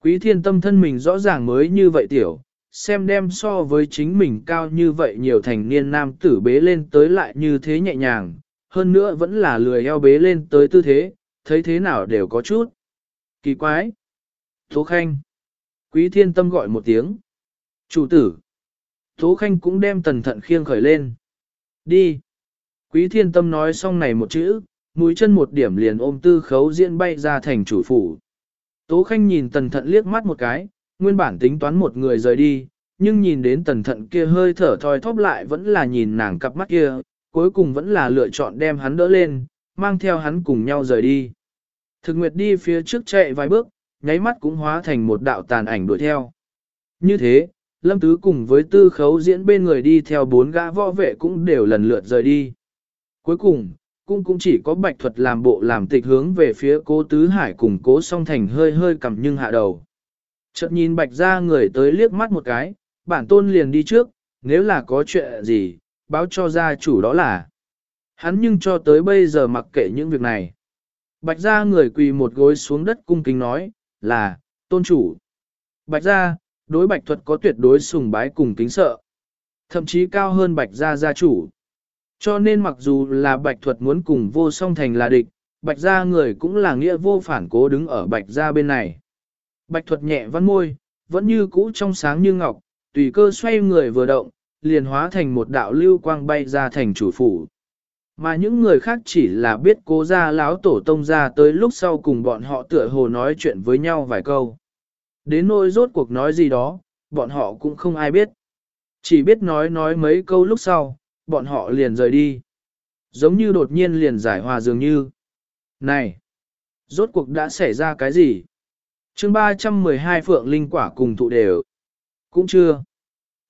Quý thiên tâm thân mình rõ ràng mới như vậy tiểu, xem đem so với chính mình cao như vậy nhiều thành niên nam tử bế lên tới lại như thế nhẹ nhàng, hơn nữa vẫn là lười eo bế lên tới tư thế, thấy thế nào đều có chút. Kỳ quái! Tố Khanh! Quý thiên tâm gọi một tiếng. Chủ tử! Tố Khanh cũng đem tần thận khiêng khởi lên. Đi! Quý thiên tâm nói xong này một chữ, mũi chân một điểm liền ôm tư khấu diễn bay ra thành chủ phủ. Tố Khanh nhìn tần thận liếc mắt một cái, nguyên bản tính toán một người rời đi, nhưng nhìn đến tần thận kia hơi thở thoi thóp lại vẫn là nhìn nàng cặp mắt kia, cuối cùng vẫn là lựa chọn đem hắn đỡ lên, mang theo hắn cùng nhau rời đi. Thực nguyệt đi phía trước chạy vài bước, nháy mắt cũng hóa thành một đạo tàn ảnh đuổi theo. Như thế, Lâm Tứ cùng với tư khấu diễn bên người đi theo bốn gã võ vệ cũng đều lần lượt rời đi. Cuối cùng, cũng cũng chỉ có bạch thuật làm bộ làm tịch hướng về phía cố tứ hải cùng cố song thành hơi hơi cầm nhưng hạ đầu. Chợt nhìn bạch ra người tới liếc mắt một cái, bản tôn liền đi trước, nếu là có chuyện gì, báo cho gia chủ đó là. Hắn nhưng cho tới bây giờ mặc kệ những việc này. Bạch ra người quỳ một gối xuống đất cung kính nói, là, tôn chủ. Bạch ra, đối bạch thuật có tuyệt đối sùng bái cùng kính sợ. Thậm chí cao hơn bạch gia gia chủ. Cho nên mặc dù là bạch thuật muốn cùng vô song thành là địch, bạch gia người cũng là nghĩa vô phản cố đứng ở bạch gia bên này. Bạch thuật nhẹ văn môi, vẫn như cũ trong sáng như ngọc, tùy cơ xoay người vừa động, liền hóa thành một đạo lưu quang bay ra thành chủ phủ. Mà những người khác chỉ là biết cố gia láo tổ tông ra tới lúc sau cùng bọn họ tựa hồ nói chuyện với nhau vài câu. Đến nỗi rốt cuộc nói gì đó, bọn họ cũng không ai biết. Chỉ biết nói nói mấy câu lúc sau, bọn họ liền rời đi. Giống như đột nhiên liền giải hòa dường như. Này! Rốt cuộc đã xảy ra cái gì? chương 312 Phượng Linh quả cùng thụ đều. Cũng chưa.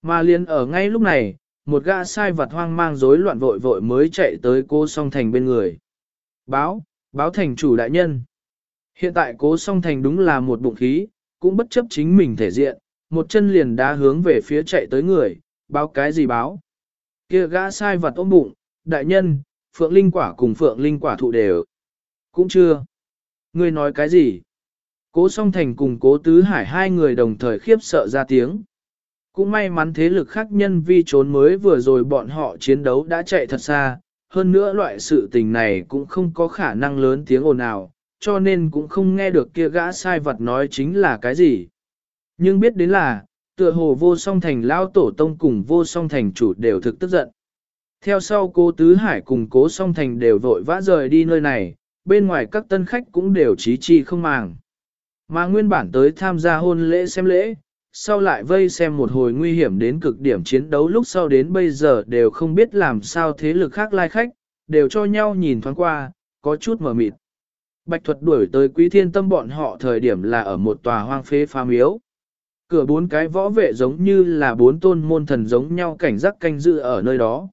Mà liền ở ngay lúc này, một gã sai vật hoang mang rối loạn vội vội mới chạy tới cô song thành bên người. Báo, báo thành chủ đại nhân. Hiện tại cố song thành đúng là một bụng khí, cũng bất chấp chính mình thể diện, một chân liền đá hướng về phía chạy tới người, báo cái gì báo. Kia gã sai vật ôm bụng, đại nhân, phượng linh quả cùng phượng linh quả thụ đều. Cũng chưa. Ngươi nói cái gì? Cố song thành cùng cố tứ hải hai người đồng thời khiếp sợ ra tiếng. Cũng may mắn thế lực khác nhân vi trốn mới vừa rồi bọn họ chiến đấu đã chạy thật xa, hơn nữa loại sự tình này cũng không có khả năng lớn tiếng ồn ào, cho nên cũng không nghe được kia gã sai vật nói chính là cái gì. Nhưng biết đến là, tựa hồ vô song thành lao tổ tông cùng vô song thành chủ đều thực tức giận. Theo sau cô Tứ Hải cùng cố song thành đều vội vã rời đi nơi này, bên ngoài các tân khách cũng đều trí chi không màng. Mà nguyên bản tới tham gia hôn lễ xem lễ, sau lại vây xem một hồi nguy hiểm đến cực điểm chiến đấu lúc sau đến bây giờ đều không biết làm sao thế lực khác lai khách, đều cho nhau nhìn thoáng qua, có chút mở mịt. Bạch thuật đuổi tới quý thiên tâm bọn họ thời điểm là ở một tòa hoang phế phá miếu. Cửa bốn cái võ vệ giống như là bốn tôn môn thần giống nhau cảnh giác canh dự ở nơi đó.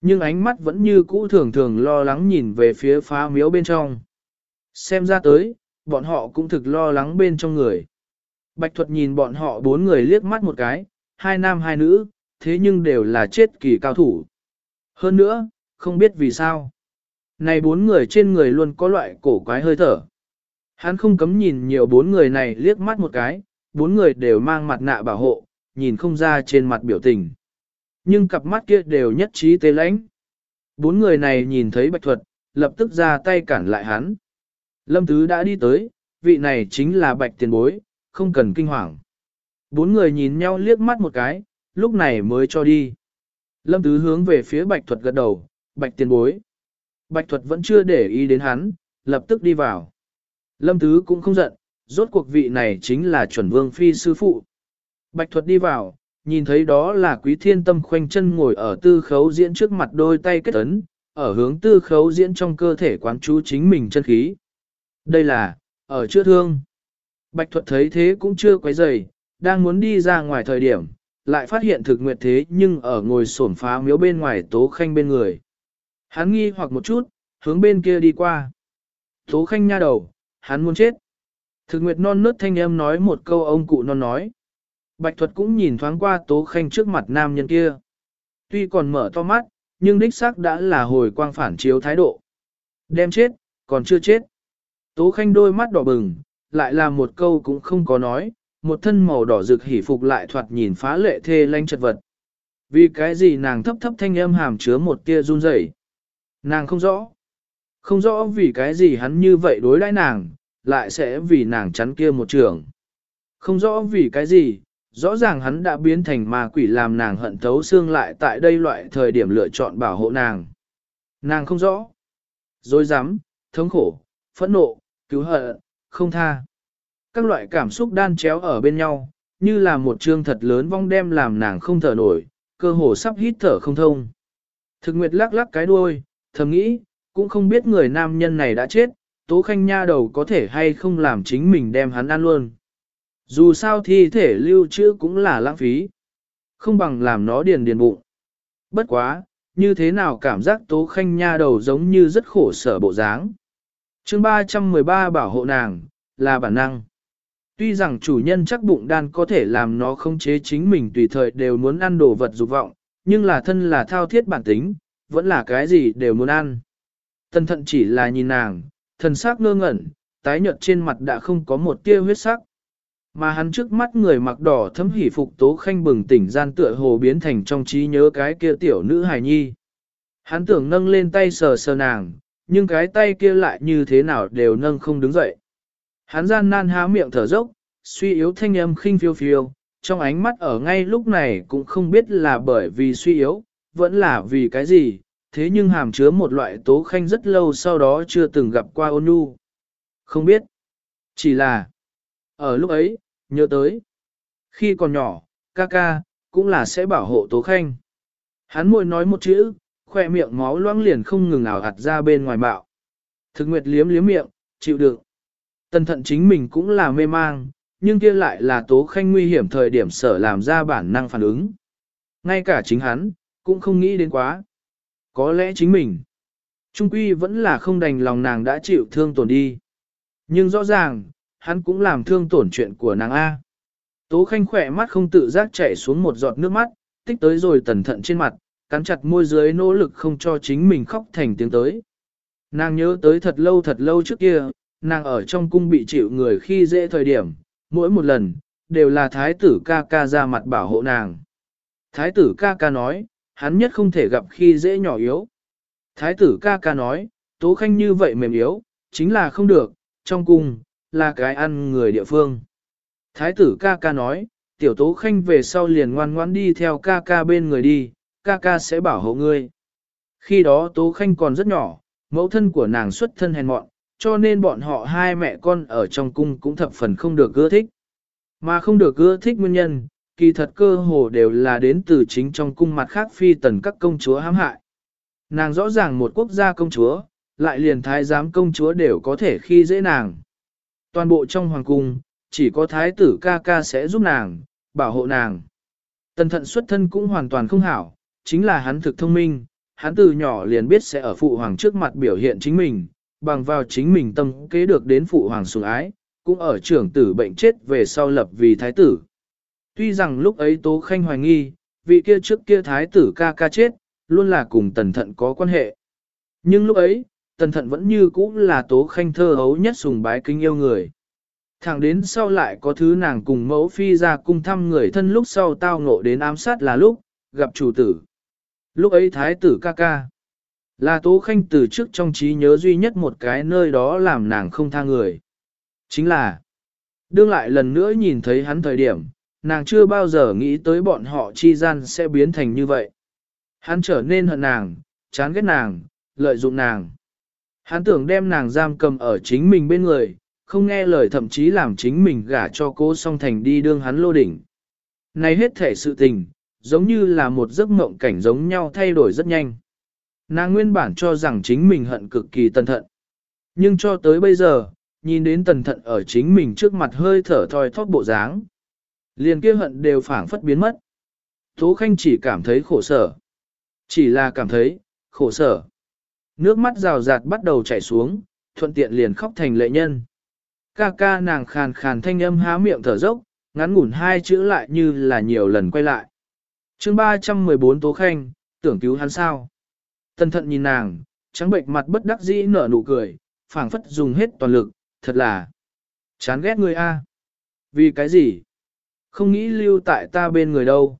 Nhưng ánh mắt vẫn như cũ thường thường lo lắng nhìn về phía phá miếu bên trong. Xem ra tới, bọn họ cũng thực lo lắng bên trong người. Bạch thuật nhìn bọn họ bốn người liếc mắt một cái, hai nam hai nữ, thế nhưng đều là chết kỳ cao thủ. Hơn nữa, không biết vì sao. Này bốn người trên người luôn có loại cổ quái hơi thở. Hắn không cấm nhìn nhiều bốn người này liếc mắt một cái, bốn người đều mang mặt nạ bảo hộ, nhìn không ra trên mặt biểu tình. Nhưng cặp mắt kia đều nhất trí tê lãnh. Bốn người này nhìn thấy bạch thuật, lập tức ra tay cản lại hắn. Lâm Tứ đã đi tới, vị này chính là bạch tiền bối, không cần kinh hoàng. Bốn người nhìn nhau liếc mắt một cái, lúc này mới cho đi. Lâm Tứ hướng về phía bạch thuật gật đầu, bạch tiền bối. Bạch thuật vẫn chưa để ý đến hắn, lập tức đi vào. Lâm Tứ cũng không giận, rốt cuộc vị này chính là chuẩn vương phi sư phụ. Bạch thuật đi vào, nhìn thấy đó là quý thiên tâm khoanh chân ngồi ở tư khấu diễn trước mặt đôi tay kết ấn, ở hướng tư khấu diễn trong cơ thể quán chú chính mình chân khí. Đây là, ở chưa thương. Bạch thuật thấy thế cũng chưa quấy rầy, đang muốn đi ra ngoài thời điểm, lại phát hiện thực nguyệt thế nhưng ở ngồi sổn phá miếu bên ngoài tố khanh bên người. Hắn nghi hoặc một chút, hướng bên kia đi qua. Tố khanh nha đầu, hắn muốn chết. Thực nguyệt non nớt thanh âm nói một câu ông cụ non nói. Bạch thuật cũng nhìn thoáng qua tố khanh trước mặt nam nhân kia. Tuy còn mở to mắt, nhưng đích xác đã là hồi quang phản chiếu thái độ. Đem chết, còn chưa chết. Tố khanh đôi mắt đỏ bừng, lại là một câu cũng không có nói, một thân màu đỏ rực hỉ phục lại thoạt nhìn phá lệ thê lanh chật vật. Vì cái gì nàng thấp thấp thanh âm hàm chứa một tia run rẩy. Nàng không rõ. Không rõ vì cái gì hắn như vậy đối đãi nàng, lại sẽ vì nàng chắn kia một trường. Không rõ vì cái gì, rõ ràng hắn đã biến thành ma quỷ làm nàng hận thấu xương lại tại đây loại thời điểm lựa chọn bảo hộ nàng. Nàng không rõ. Dối rắm thống khổ, phẫn nộ, cứu hận, không tha. Các loại cảm xúc đan chéo ở bên nhau, như là một trương thật lớn vong đem làm nàng không thở nổi, cơ hồ sắp hít thở không thông. Thực nguyệt lắc lắc cái đuôi, thầm nghĩ, cũng không biết người nam nhân này đã chết, tố khanh nha đầu có thể hay không làm chính mình đem hắn ăn luôn. Dù sao thi thể lưu trữ cũng là lãng phí. Không bằng làm nó điền điền bụng. Bất quá, như thế nào cảm giác tố khanh nha đầu giống như rất khổ sở bộ dáng. chương 313 bảo hộ nàng, là bản năng. Tuy rằng chủ nhân chắc bụng đan có thể làm nó không chế chính mình tùy thời đều muốn ăn đồ vật dục vọng, nhưng là thân là thao thiết bản tính, vẫn là cái gì đều muốn ăn. Tân thận chỉ là nhìn nàng, thần sắc ngơ ngẩn, tái nhợt trên mặt đã không có một tia huyết sắc. Mà hắn trước mắt người mặc đỏ thấm hỉ phục tố khanh bừng tỉnh gian tựa hồ biến thành trong trí nhớ cái kia tiểu nữ hài nhi. Hắn tưởng nâng lên tay sờ sờ nàng, nhưng cái tay kia lại như thế nào đều nâng không đứng dậy. Hắn gian nan há miệng thở dốc, suy yếu thanh âm khinh phiêu phiêu, trong ánh mắt ở ngay lúc này cũng không biết là bởi vì suy yếu, vẫn là vì cái gì, thế nhưng hàm chứa một loại tố khanh rất lâu sau đó chưa từng gặp qua ôn nhu. Không biết, chỉ là, ở lúc ấy, nhớ tới, khi còn nhỏ, ca ca, cũng là sẽ bảo hộ tố khanh. Hắn môi nói một chữ, khoe miệng máu loãng liền không ngừng ảo hạt ra bên ngoài bạo. Thực nguyệt liếm liếm miệng, chịu đựng. Tần thận chính mình cũng là mê mang, nhưng kia lại là tố khanh nguy hiểm thời điểm sở làm ra bản năng phản ứng. Ngay cả chính hắn, cũng không nghĩ đến quá. Có lẽ chính mình, trung quy vẫn là không đành lòng nàng đã chịu thương tổn đi. Nhưng rõ ràng, hắn cũng làm thương tổn chuyện của nàng A. Tố khanh khỏe mắt không tự giác chảy xuống một giọt nước mắt, tích tới rồi tần thận trên mặt, cắn chặt môi dưới nỗ lực không cho chính mình khóc thành tiếng tới. Nàng nhớ tới thật lâu thật lâu trước kia, nàng ở trong cung bị chịu người khi dễ thời điểm, mỗi một lần, đều là thái tử ca ca ra mặt bảo hộ nàng. Thái tử ca ca nói, hắn nhất không thể gặp khi dễ nhỏ yếu. Thái tử ca ca nói, tố khanh như vậy mềm yếu, chính là không được, trong cung, là cái ăn người địa phương. Thái tử ca ca nói, tiểu tố khanh về sau liền ngoan ngoãn đi theo ca ca bên người đi, ca ca sẽ bảo hộ ngươi. Khi đó tố khanh còn rất nhỏ, mẫu thân của nàng xuất thân hèn mọn, cho nên bọn họ hai mẹ con ở trong cung cũng thập phần không được ưa thích. Mà không được ưa thích nguyên nhân, kỳ thật cơ hồ đều là đến từ chính trong cung mặt khác phi tần các công chúa hãm hại. Nàng rõ ràng một quốc gia công chúa, lại liền thái giám công chúa đều có thể khi dễ nàng. Toàn bộ trong hoàng cung, chỉ có thái tử ca ca sẽ giúp nàng, bảo hộ nàng. Tần thận xuất thân cũng hoàn toàn không hảo, chính là hắn thực thông minh, hắn từ nhỏ liền biết sẽ ở phụ hoàng trước mặt biểu hiện chính mình, bằng vào chính mình tâm kế được đến phụ hoàng sủng ái, cũng ở trưởng tử bệnh chết về sau lập vì thái tử. Tuy rằng lúc ấy Tố Khanh hoài nghi, vị kia trước kia thái tử ca ca chết, luôn là cùng tần thận có quan hệ. Nhưng lúc ấy, tần thận vẫn như cũ là Tố Khanh thơ hấu nhất sùng bái kinh yêu người. Thẳng đến sau lại có thứ nàng cùng mẫu phi ra cung thăm người thân lúc sau tao ngộ đến ám sát là lúc, gặp chủ tử. Lúc ấy thái tử ca ca. Là Tố Khanh từ trước trong trí nhớ duy nhất một cái nơi đó làm nàng không tha người. Chính là, đương lại lần nữa nhìn thấy hắn thời điểm, nàng chưa bao giờ nghĩ tới bọn họ chi gian sẽ biến thành như vậy. Hắn trở nên hận nàng, chán ghét nàng, lợi dụng nàng. Hắn tưởng đem nàng giam cầm ở chính mình bên người, không nghe lời thậm chí làm chính mình gả cho cô song thành đi đương hắn lô đỉnh. Này hết thể sự tình, giống như là một giấc mộng cảnh giống nhau thay đổi rất nhanh. Nàng nguyên bản cho rằng chính mình hận cực kỳ tần thận. Nhưng cho tới bây giờ, nhìn đến tần thận ở chính mình trước mặt hơi thở thoi thóp bộ dáng. Liền kia hận đều phảng phất biến mất. Tố Khanh chỉ cảm thấy khổ sở. Chỉ là cảm thấy, khổ sở. Nước mắt rào rạt bắt đầu chảy xuống, thuận tiện liền khóc thành lệ nhân. Ca ca nàng khàn khàn thanh âm há miệng thở dốc, ngắn ngủn hai chữ lại như là nhiều lần quay lại. chương 314 Tố Khanh, tưởng cứu hắn sao? Tân thận nhìn nàng, trắng bệnh mặt bất đắc dĩ nở nụ cười, phảng phất dùng hết toàn lực, thật là chán ghét người a. Vì cái gì? Không nghĩ lưu tại ta bên người đâu.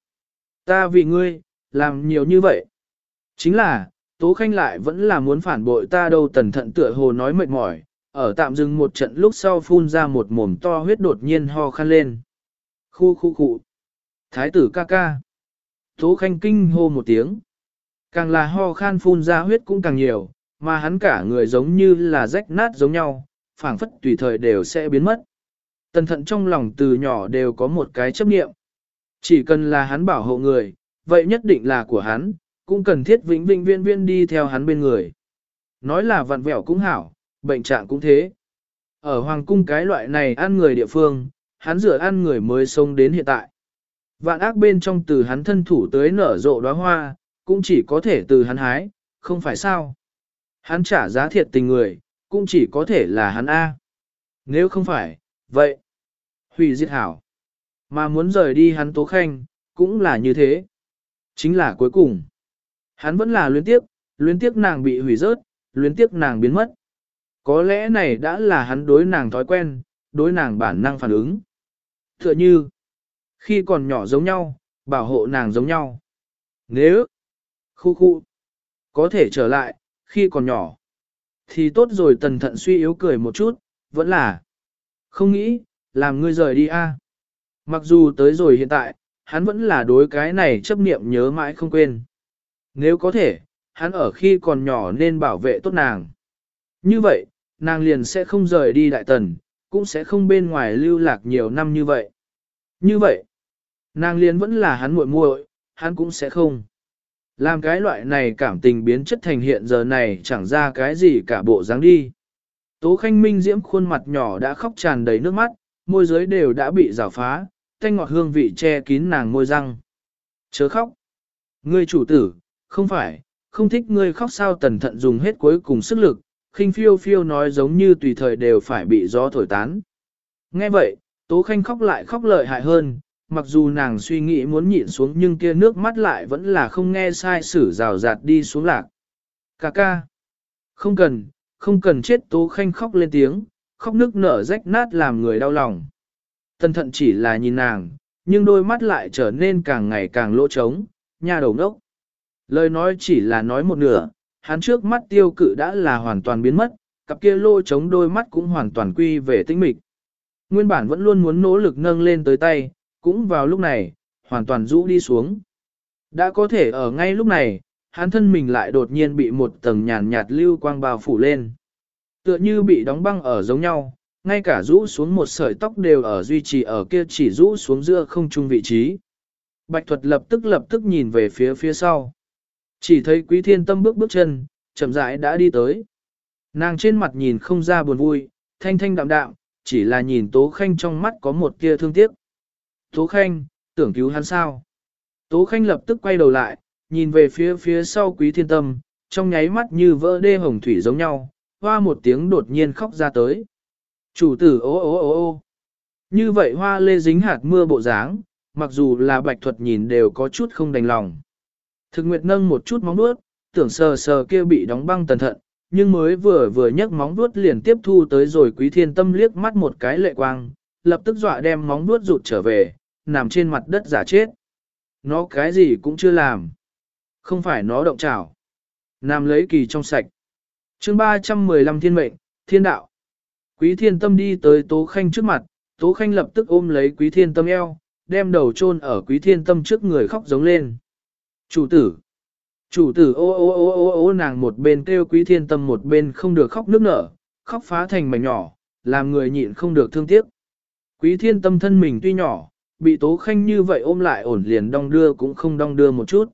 Ta vì ngươi, làm nhiều như vậy. Chính là, Tố Khanh lại vẫn là muốn phản bội ta đâu tần thận tựa hồ nói mệt mỏi, ở tạm dừng một trận lúc sau phun ra một mồm to huyết đột nhiên ho khăn lên. Khu khu khu. Thái tử ca ca. Tố Khanh kinh hô một tiếng. Càng là ho khan phun ra huyết cũng càng nhiều, mà hắn cả người giống như là rách nát giống nhau, phảng phất tùy thời đều sẽ biến mất. Tần thận trong lòng từ nhỏ đều có một cái chấp niệm. Chỉ cần là hắn bảo hộ người, vậy nhất định là của hắn, cũng cần thiết vĩnh vĩnh viên viên đi theo hắn bên người. Nói là vặn vẹo cũng hảo, bệnh trạng cũng thế. Ở hoàng cung cái loại này ăn người địa phương, hắn rửa ăn người mới sống đến hiện tại. Vạn ác bên trong từ hắn thân thủ tới nở rộ đóa hoa, cũng chỉ có thể từ hắn hái, không phải sao. Hắn trả giá thiệt tình người, cũng chỉ có thể là hắn A. Nếu không phải, vậy, hủy diệt hảo. Mà muốn rời đi hắn tố khanh, cũng là như thế. Chính là cuối cùng. Hắn vẫn là luyến tiếc, luyến tiếc nàng bị hủy rớt, luyến tiếc nàng biến mất. Có lẽ này đã là hắn đối nàng thói quen, đối nàng bản năng phản ứng. Tựa như, khi còn nhỏ giống nhau, bảo hộ nàng giống nhau. Nếu, khu khu, có thể trở lại, khi còn nhỏ, thì tốt rồi tần thận suy yếu cười một chút, vẫn là, không nghĩ, làm ngươi rời đi a. Mặc dù tới rồi hiện tại, hắn vẫn là đối cái này chấp niệm nhớ mãi không quên. Nếu có thể, hắn ở khi còn nhỏ nên bảo vệ tốt nàng. Như vậy, nàng liền sẽ không rời đi đại tần, cũng sẽ không bên ngoài lưu lạc nhiều năm như vậy. Như vậy, nàng liền vẫn là hắn muội muội, hắn cũng sẽ không. Làm cái loại này cảm tình biến chất thành hiện giờ này chẳng ra cái gì cả bộ dáng đi. Tố khanh minh diễm khuôn mặt nhỏ đã khóc tràn đầy nước mắt, môi dưới đều đã bị rào phá, thanh ngọt hương vị che kín nàng môi răng. Chớ khóc. Ngươi chủ tử, không phải, không thích ngươi khóc sao tần thận dùng hết cuối cùng sức lực, khinh phiêu phiêu nói giống như tùy thời đều phải bị gió thổi tán. Nghe vậy, Tố Khanh khóc lại khóc lợi hại hơn, mặc dù nàng suy nghĩ muốn nhịn xuống nhưng kia nước mắt lại vẫn là không nghe sai sử rào rạt đi xuống lạc. Cà ca. Không cần, không cần chết Tố Khanh khóc lên tiếng, khóc nước nở rách nát làm người đau lòng. Tân thận chỉ là nhìn nàng, nhưng đôi mắt lại trở nên càng ngày càng lỗ trống, nhà đầu ngốc. Lời nói chỉ là nói một nửa, hắn trước mắt tiêu cự đã là hoàn toàn biến mất, cặp kia lỗ trống đôi mắt cũng hoàn toàn quy về tinh mịch. Nguyên bản vẫn luôn muốn nỗ lực nâng lên tới tay, cũng vào lúc này, hoàn toàn rũ đi xuống. Đã có thể ở ngay lúc này, hắn thân mình lại đột nhiên bị một tầng nhàn nhạt lưu quang bao phủ lên. Tựa như bị đóng băng ở giống nhau, ngay cả rũ xuống một sợi tóc đều ở duy trì ở kia chỉ rũ xuống giữa không trung vị trí. Bạch thuật lập tức lập tức nhìn về phía phía sau. Chỉ thấy quý thiên tâm bước bước chân, chậm rãi đã đi tới. Nàng trên mặt nhìn không ra buồn vui, thanh thanh đạm đạm, chỉ là nhìn Tố Khanh trong mắt có một tia thương tiếc. Tố Khanh, tưởng cứu hắn sao? Tố Khanh lập tức quay đầu lại, nhìn về phía phía sau quý thiên tâm, trong nháy mắt như vỡ đê hồng thủy giống nhau, hoa một tiếng đột nhiên khóc ra tới. Chủ tử ô ô ô ô Như vậy hoa lê dính hạt mưa bộ dáng, mặc dù là bạch thuật nhìn đều có chút không đành lòng. Thực nguyệt nâng một chút móng vuốt, tưởng sờ sờ kia bị đóng băng tần thận, nhưng mới vừa vừa nhấc móng vuốt liền tiếp thu tới rồi quý thiên tâm liếc mắt một cái lệ quang, lập tức dọa đem móng vuốt rụt trở về, nằm trên mặt đất giả chết. Nó cái gì cũng chưa làm. Không phải nó động trảo. nam lấy kỳ trong sạch. chương 315 thiên mệnh, thiên đạo. Quý thiên tâm đi tới Tố Khanh trước mặt, Tố Khanh lập tức ôm lấy quý thiên tâm eo, đem đầu chôn ở quý thiên tâm trước người khóc giống lên. Chủ tử! Chủ tử ô ô ô ô ô nàng một bên kêu quý thiên tâm một bên không được khóc nước nở, khóc phá thành mảnh nhỏ, làm người nhịn không được thương tiếc. Quý thiên tâm thân mình tuy nhỏ, bị tố khanh như vậy ôm lại ổn liền đong đưa cũng không đong đưa một chút.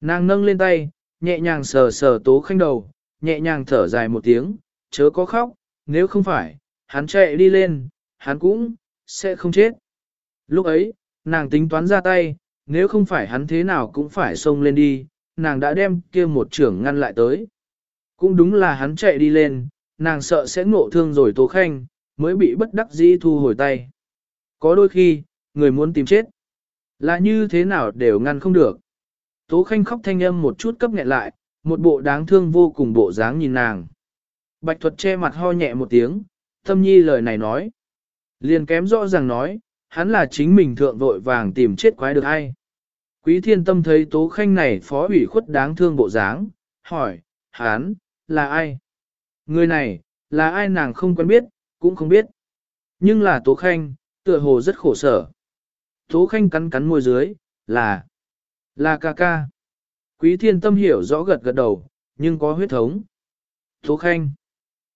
Nàng nâng lên tay, nhẹ nhàng sờ sờ tố khanh đầu, nhẹ nhàng thở dài một tiếng, chớ có khóc, nếu không phải, hắn chạy đi lên, hắn cũng, sẽ không chết. Lúc ấy, nàng tính toán ra tay, nếu không phải hắn thế nào cũng phải xông lên đi, nàng đã đem kia một trưởng ngăn lại tới. Cũng đúng là hắn chạy đi lên, nàng sợ sẽ ngộ thương rồi tố khanh, mới bị bất đắc dĩ thu hồi tay. Có đôi khi, người muốn tìm chết, là như thế nào đều ngăn không được. Tố khanh khóc thanh âm một chút cấp nghẹn lại, một bộ đáng thương vô cùng bộ dáng nhìn nàng. Bạch thuật che mặt ho nhẹ một tiếng, tâm nhi lời này nói. Liền kém rõ ràng nói, hắn là chính mình thượng vội vàng tìm chết quái được ai. Quý thiên tâm thấy tố khanh này phó ủy khuất đáng thương bộ dáng, hỏi, hắn, là ai? Người này, là ai nàng không quen biết, cũng không biết. Nhưng là tố khanh, tựa hồ rất khổ sở. Tố khanh cắn cắn môi dưới, là, là ca ca. Quý thiên tâm hiểu rõ gật gật đầu, nhưng có huyết thống. Tố khanh,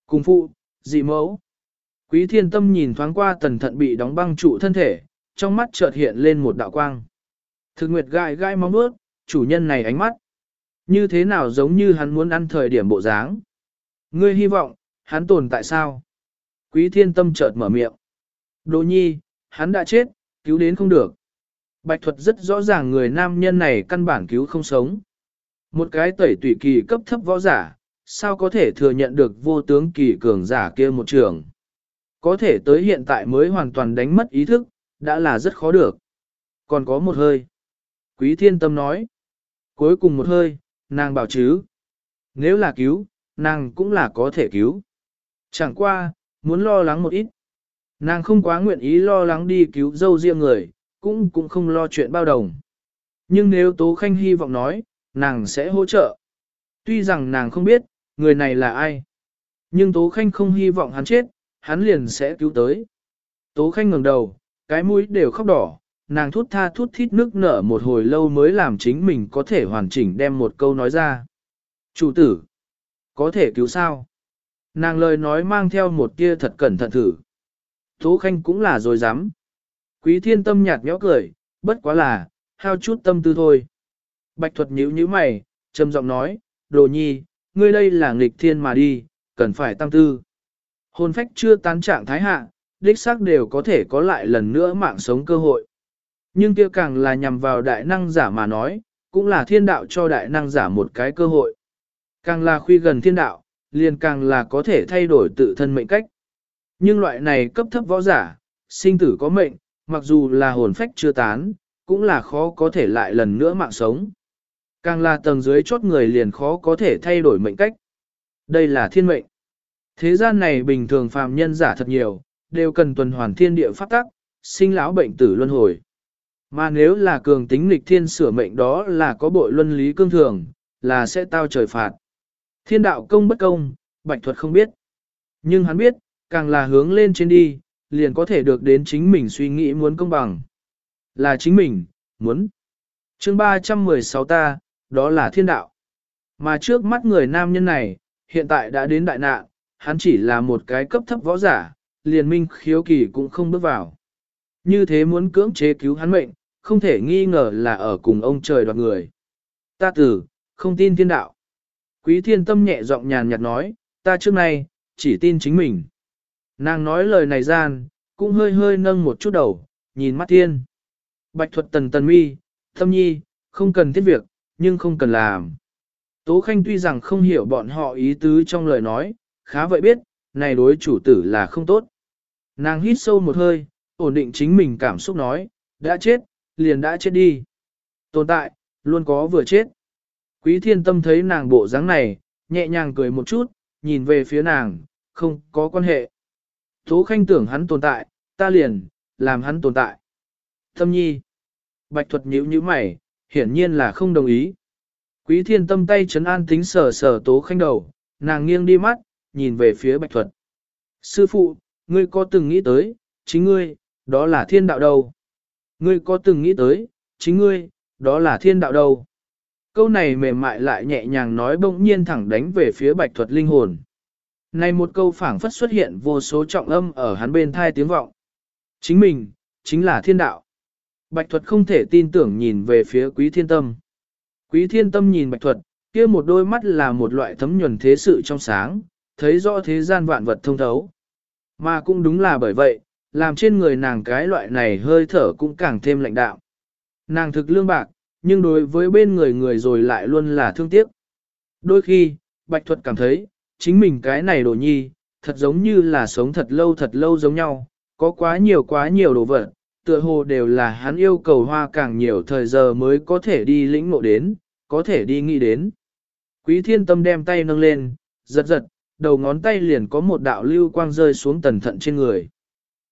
cùng phụ, dị mẫu. Quý thiên tâm nhìn thoáng qua tần thận bị đóng băng trụ thân thể, trong mắt chợt hiện lên một đạo quang. Thực nguyệt gai gai mong bước, chủ nhân này ánh mắt. Như thế nào giống như hắn muốn ăn thời điểm bộ dáng. Ngươi hy vọng, hắn tồn tại sao? Quý thiên tâm chợt mở miệng. Đỗ nhi, hắn đã chết, cứu đến không được. Bạch thuật rất rõ ràng người nam nhân này căn bản cứu không sống. Một cái tẩy tùy kỳ cấp thấp võ giả, sao có thể thừa nhận được vô tướng kỳ cường giả kia một trường. Có thể tới hiện tại mới hoàn toàn đánh mất ý thức, đã là rất khó được. Còn có một hơi. Quý thiên tâm nói. Cuối cùng một hơi, nàng bảo chứ. Nếu là cứu, nàng cũng là có thể cứu. Chẳng qua, muốn lo lắng một ít. Nàng không quá nguyện ý lo lắng đi cứu dâu riêng người, cũng cũng không lo chuyện bao đồng. Nhưng nếu Tố Khanh hy vọng nói, nàng sẽ hỗ trợ. Tuy rằng nàng không biết, người này là ai. Nhưng Tố Khanh không hy vọng hắn chết, hắn liền sẽ cứu tới. Tố Khanh ngẩng đầu, cái mũi đều khóc đỏ, nàng thút tha thút thít nước nở một hồi lâu mới làm chính mình có thể hoàn chỉnh đem một câu nói ra. Chủ tử, có thể cứu sao? Nàng lời nói mang theo một tia thật cẩn thận thử. Tố Khanh cũng là rồi dám. Quý thiên tâm nhạt nhẽo cười, bất quá là, hao chút tâm tư thôi. Bạch thuật nhíu nhíu mày, trầm giọng nói, đồ nhi, ngươi đây là nghịch thiên mà đi, cần phải tăng tư. Hồn phách chưa tán trạng thái hạ, đích xác đều có thể có lại lần nữa mạng sống cơ hội. Nhưng kia càng là nhằm vào đại năng giả mà nói, cũng là thiên đạo cho đại năng giả một cái cơ hội. Càng là khuy gần thiên đạo, liền càng là có thể thay đổi tự thân mệnh cách. Nhưng loại này cấp thấp võ giả, sinh tử có mệnh, mặc dù là hồn phách chưa tán, cũng là khó có thể lại lần nữa mạng sống. Càng là tầng dưới chốt người liền khó có thể thay đổi mệnh cách. Đây là thiên mệnh. Thế gian này bình thường phàm nhân giả thật nhiều, đều cần tuần hoàn thiên địa pháp tắc, sinh lão bệnh tử luân hồi. Mà nếu là cường tính lịch thiên sửa mệnh đó là có bội luân lý cương thường, là sẽ tao trời phạt. Thiên đạo công bất công, bạch thuật không biết. Nhưng hắn biết, càng là hướng lên trên đi, liền có thể được đến chính mình suy nghĩ muốn công bằng. Là chính mình, muốn. chương 316 ta, đó là thiên đạo. Mà trước mắt người nam nhân này, hiện tại đã đến đại nạn, hắn chỉ là một cái cấp thấp võ giả, liền minh khiếu kỳ cũng không bước vào. Như thế muốn cưỡng chế cứu hắn mệnh, không thể nghi ngờ là ở cùng ông trời đoạt người. Ta tử, không tin thiên đạo. Quý thiên tâm nhẹ giọng nhàn nhạt nói, ta trước nay, chỉ tin chính mình. Nàng nói lời này gian, cũng hơi hơi nâng một chút đầu, nhìn mắt thiên. Bạch thuật tần tần mi, thâm nhi, không cần thiết việc, nhưng không cần làm. Tố Khanh tuy rằng không hiểu bọn họ ý tứ trong lời nói, khá vậy biết, này đối chủ tử là không tốt. Nàng hít sâu một hơi, ổn định chính mình cảm xúc nói, đã chết, liền đã chết đi. Tồn tại, luôn có vừa chết. Quý thiên tâm thấy nàng bộ dáng này, nhẹ nhàng cười một chút, nhìn về phía nàng, không có quan hệ. Tố khanh tưởng hắn tồn tại, ta liền, làm hắn tồn tại. Thâm nhi. Bạch thuật nhíu nhíu mày, hiển nhiên là không đồng ý. Quý thiên tâm tay chấn an tính sờ sờ tố khanh đầu, nàng nghiêng đi mắt, nhìn về phía bạch thuật. Sư phụ, ngươi có từng nghĩ tới, chính ngươi, đó là thiên đạo đâu? Ngươi có từng nghĩ tới, chính ngươi, đó là thiên đạo đâu? Câu này mềm mại lại nhẹ nhàng nói bỗng nhiên thẳng đánh về phía bạch thuật linh hồn. Này một câu phảng phất xuất hiện vô số trọng âm ở hắn bên thai tiếng vọng. Chính mình, chính là thiên đạo. Bạch thuật không thể tin tưởng nhìn về phía quý thiên tâm. Quý thiên tâm nhìn bạch thuật, kia một đôi mắt là một loại thấm nhuần thế sự trong sáng, thấy rõ thế gian vạn vật thông thấu. Mà cũng đúng là bởi vậy, làm trên người nàng cái loại này hơi thở cũng càng thêm lạnh đạo. Nàng thực lương bạc, nhưng đối với bên người người rồi lại luôn là thương tiếc. Đôi khi, Bạch Thuật cảm thấy, chính mình cái này đồ nhi, thật giống như là sống thật lâu thật lâu giống nhau, có quá nhiều quá nhiều đồ vật, tựa hồ đều là hắn yêu cầu hoa càng nhiều thời giờ mới có thể đi lĩnh ngộ đến, có thể đi nghĩ đến. Quý thiên tâm đem tay nâng lên, giật giật, đầu ngón tay liền có một đạo lưu quang rơi xuống tần thận trên người.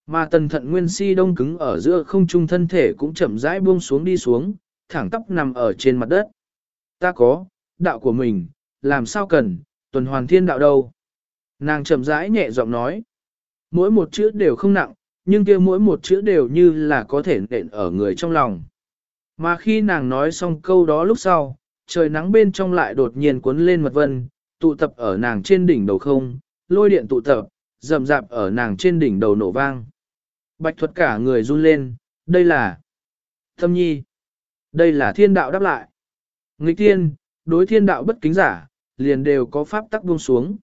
Mà tần thận nguyên si đông cứng ở giữa không trung thân thể cũng chậm rãi buông xuống đi xuống, thẳng tóc nằm ở trên mặt đất. Ta có, đạo của mình, làm sao cần, tuần hoàn thiên đạo đâu. Nàng chậm rãi nhẹ giọng nói. Mỗi một chữ đều không nặng, nhưng kia mỗi một chữ đều như là có thể nện ở người trong lòng. Mà khi nàng nói xong câu đó lúc sau, trời nắng bên trong lại đột nhiên cuốn lên mật vân, tụ tập ở nàng trên đỉnh đầu không, lôi điện tụ tập, rầm rạp ở nàng trên đỉnh đầu nổ vang. Bạch thuật cả người run lên, đây là Thâm nhi, đây là thiên đạo đáp lại. Nghịch thiên, đối thiên đạo bất kính giả, liền đều có pháp tắc buông xuống.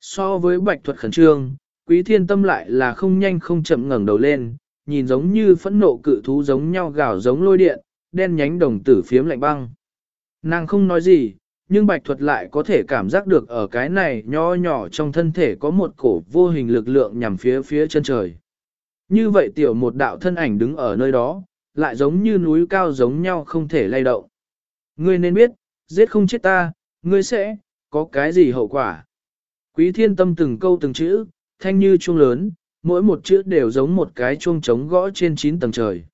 So với bạch thuật khẩn trương, quý thiên tâm lại là không nhanh không chậm ngẩng đầu lên, nhìn giống như phẫn nộ cự thú giống nhau gào giống lôi điện, đen nhánh đồng tử phiếm lạnh băng. Nàng không nói gì, nhưng bạch thuật lại có thể cảm giác được ở cái này nho nhỏ trong thân thể có một cổ vô hình lực lượng nhằm phía phía chân trời. Như vậy tiểu một đạo thân ảnh đứng ở nơi đó, lại giống như núi cao giống nhau không thể lay động. Ngươi nên biết, giết không chết ta, ngươi sẽ, có cái gì hậu quả. Quý thiên tâm từng câu từng chữ, thanh như chuông lớn, mỗi một chữ đều giống một cái chuông trống gõ trên chín tầng trời.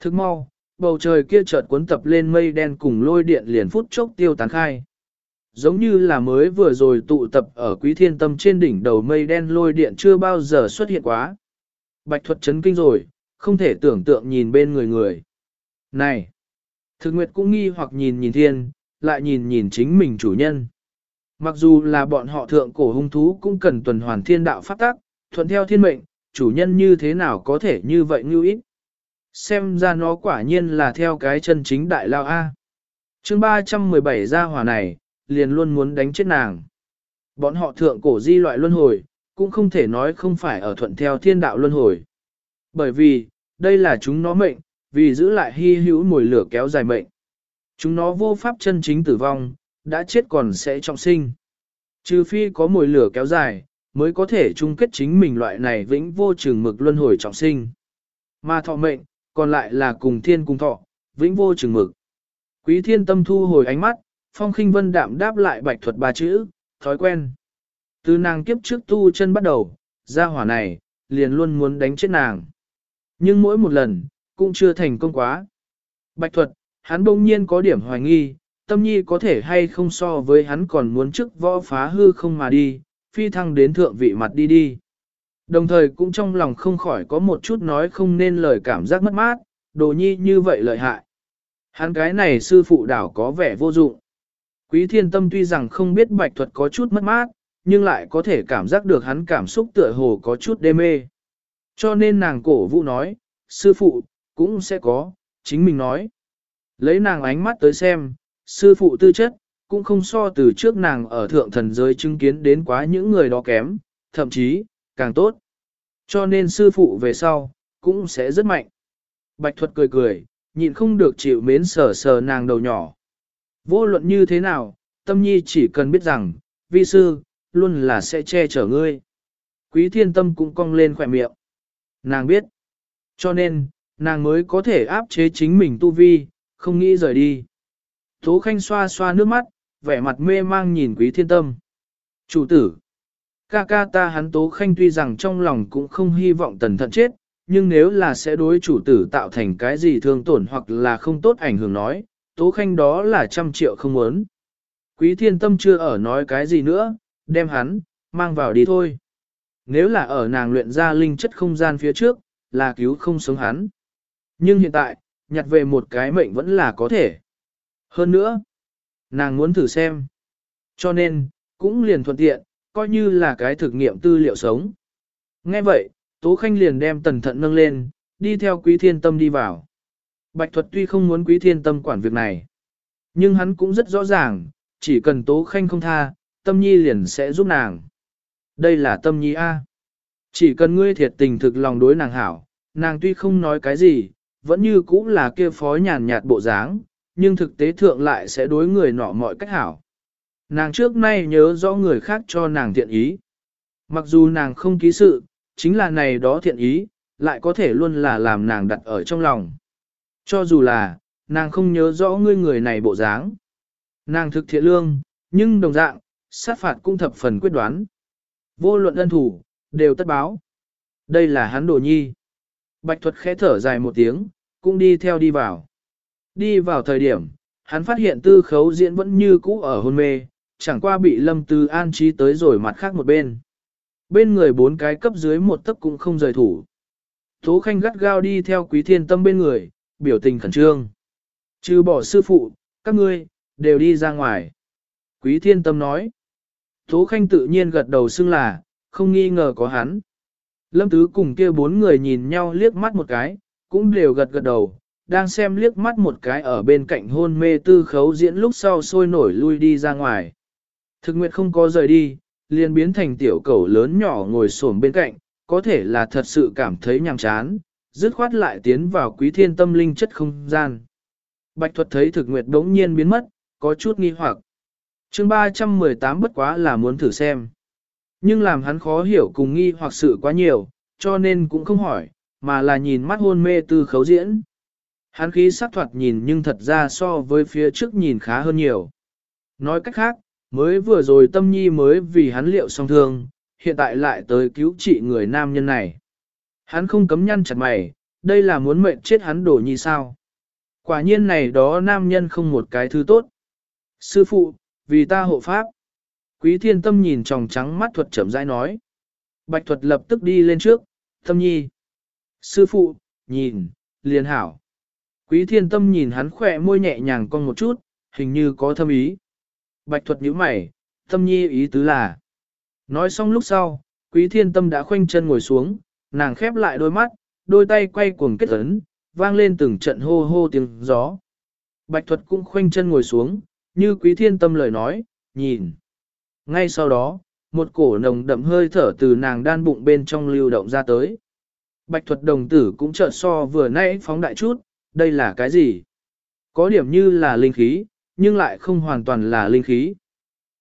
Thức mau, bầu trời kia chợt cuốn tập lên mây đen cùng lôi điện liền phút chốc tiêu tán khai. Giống như là mới vừa rồi tụ tập ở quý thiên tâm trên đỉnh đầu mây đen lôi điện chưa bao giờ xuất hiện quá. Bạch thuật chấn kinh rồi, không thể tưởng tượng nhìn bên người người. Này! Thực nguyệt cũng nghi hoặc nhìn nhìn thiên, lại nhìn nhìn chính mình chủ nhân. Mặc dù là bọn họ thượng cổ hung thú cũng cần tuần hoàn thiên đạo pháp tác, thuận theo thiên mệnh, chủ nhân như thế nào có thể như vậy như ít. Xem ra nó quả nhiên là theo cái chân chính đại lao A. chương 317 gia hỏa này, liền luôn muốn đánh chết nàng. Bọn họ thượng cổ di loại luân hồi, cũng không thể nói không phải ở thuận theo thiên đạo luân hồi. Bởi vì, đây là chúng nó mệnh, vì giữ lại hy hữu mùi lửa kéo dài mệnh. Chúng nó vô pháp chân chính tử vong, đã chết còn sẽ trọng sinh. Trừ phi có mùi lửa kéo dài, mới có thể chung kết chính mình loại này vĩnh vô trường mực luân hồi trọng sinh. Mà thọ mệnh, còn lại là cùng thiên cùng thọ, vĩnh vô trường mực. Quý thiên tâm thu hồi ánh mắt, phong khinh vân đạm đáp lại bạch thuật ba chữ, thói quen. Từ nàng kiếp trước tu chân bắt đầu, ra hỏa này, liền luôn muốn đánh chết nàng. Nhưng mỗi một lần, cũng chưa thành công quá. Bạch thuật, hắn bỗng nhiên có điểm hoài nghi, tâm nhi có thể hay không so với hắn còn muốn trước võ phá hư không mà đi, phi thăng đến thượng vị mặt đi đi. Đồng thời cũng trong lòng không khỏi có một chút nói không nên lời cảm giác mất mát, đồ nhi như vậy lợi hại. Hắn cái này sư phụ đảo có vẻ vô dụng. Quý thiên tâm tuy rằng không biết bạch thuật có chút mất mát, nhưng lại có thể cảm giác được hắn cảm xúc tựa hồ có chút đê mê. Cho nên nàng cổ vũ nói, sư phụ, cũng sẽ có, chính mình nói. Lấy nàng ánh mắt tới xem, sư phụ tư chất, cũng không so từ trước nàng ở thượng thần giới chứng kiến đến quá những người đó kém, thậm chí, càng tốt. Cho nên sư phụ về sau, cũng sẽ rất mạnh. Bạch thuật cười cười, nhịn không được chịu mến sờ sờ nàng đầu nhỏ. Vô luận như thế nào, tâm nhi chỉ cần biết rằng, vi sư, luôn là sẽ che chở ngươi. Quý thiên tâm cũng cong lên khỏe miệng. Nàng biết. Cho nên, nàng mới có thể áp chế chính mình tu vi, không nghĩ rời đi. Tố khanh xoa xoa nước mắt, vẻ mặt mê mang nhìn quý thiên tâm. Chủ tử. Ca ca ta hắn tố khanh tuy rằng trong lòng cũng không hy vọng tần thận chết, nhưng nếu là sẽ đối chủ tử tạo thành cái gì thương tổn hoặc là không tốt ảnh hưởng nói, tố khanh đó là trăm triệu không muốn. Quý thiên tâm chưa ở nói cái gì nữa, đem hắn, mang vào đi thôi. Nếu là ở nàng luyện ra linh chất không gian phía trước, là cứu không sống hắn. Nhưng hiện tại, nhặt về một cái mệnh vẫn là có thể. Hơn nữa, nàng muốn thử xem. Cho nên, cũng liền thuận tiện, coi như là cái thực nghiệm tư liệu sống. Nghe vậy, Tố Khanh liền đem tần thận nâng lên, đi theo quý thiên tâm đi vào. Bạch thuật tuy không muốn quý thiên tâm quản việc này, nhưng hắn cũng rất rõ ràng, chỉ cần Tố Khanh không tha, tâm nhi liền sẽ giúp nàng. Đây là tâm nhi A. Chỉ cần ngươi thiệt tình thực lòng đối nàng hảo, nàng tuy không nói cái gì, vẫn như cũng là kia phó nhàn nhạt bộ dáng, nhưng thực tế thượng lại sẽ đối người nọ mọi cách hảo. Nàng trước nay nhớ rõ người khác cho nàng thiện ý. Mặc dù nàng không ký sự, chính là này đó thiện ý, lại có thể luôn là làm nàng đặt ở trong lòng. Cho dù là, nàng không nhớ rõ ngươi người này bộ dáng. Nàng thực thiện lương, nhưng đồng dạng, sát phạt cũng thập phần quyết đoán. Vô luận ân thủ, đều tất báo. Đây là hắn đồ nhi. Bạch thuật khẽ thở dài một tiếng, cũng đi theo đi vào. Đi vào thời điểm, hắn phát hiện tư khấu diễn vẫn như cũ ở hôn mê, chẳng qua bị lâm tư an trí tới rồi mặt khác một bên. Bên người bốn cái cấp dưới một tấc cũng không rời thủ. Tố khanh gắt gao đi theo quý thiên tâm bên người, biểu tình khẩn trương. Trừ bỏ sư phụ, các ngươi, đều đi ra ngoài. Quý thiên tâm nói. Tố khanh tự nhiên gật đầu xưng là, không nghi ngờ có hắn. Lâm tứ cùng kia bốn người nhìn nhau liếc mắt một cái, cũng đều gật gật đầu, đang xem liếc mắt một cái ở bên cạnh hôn mê tư khấu diễn lúc sau sôi nổi lui đi ra ngoài. Thực nguyệt không có rời đi, liền biến thành tiểu cầu lớn nhỏ ngồi xổm bên cạnh, có thể là thật sự cảm thấy nhàm chán, dứt khoát lại tiến vào quý thiên tâm linh chất không gian. Bạch thuật thấy thực nguyệt đống nhiên biến mất, có chút nghi hoặc. chương 318 bất quá là muốn thử xem. Nhưng làm hắn khó hiểu cùng nghi hoặc sự quá nhiều, cho nên cũng không hỏi, mà là nhìn mắt hôn mê tư khấu diễn. Hắn khí sắc thoạt nhìn nhưng thật ra so với phía trước nhìn khá hơn nhiều. Nói cách khác, mới vừa rồi tâm nhi mới vì hắn liệu song thương, hiện tại lại tới cứu trị người nam nhân này. Hắn không cấm nhăn chặt mày, đây là muốn mệnh chết hắn đổ nhi sao. Quả nhiên này đó nam nhân không một cái thứ tốt. Sư phụ, vì ta hộ pháp. Quý thiên tâm nhìn tròng trắng mắt thuật chậm rãi nói. Bạch thuật lập tức đi lên trước, tâm nhi. Sư phụ, nhìn, liền hảo. Quý thiên tâm nhìn hắn khỏe môi nhẹ nhàng con một chút, hình như có thâm ý. Bạch thuật nhíu mày, tâm nhi ý tứ là. Nói xong lúc sau, quý thiên tâm đã khoanh chân ngồi xuống, nàng khép lại đôi mắt, đôi tay quay cuồng kết ấn, vang lên từng trận hô hô tiếng gió. Bạch thuật cũng khoanh chân ngồi xuống, như quý thiên tâm lời nói, nhìn. Ngay sau đó, một cổ nồng đậm hơi thở từ nàng đan bụng bên trong lưu động ra tới. Bạch thuật đồng tử cũng chợt so vừa nãy phóng đại chút, đây là cái gì? Có điểm như là linh khí, nhưng lại không hoàn toàn là linh khí.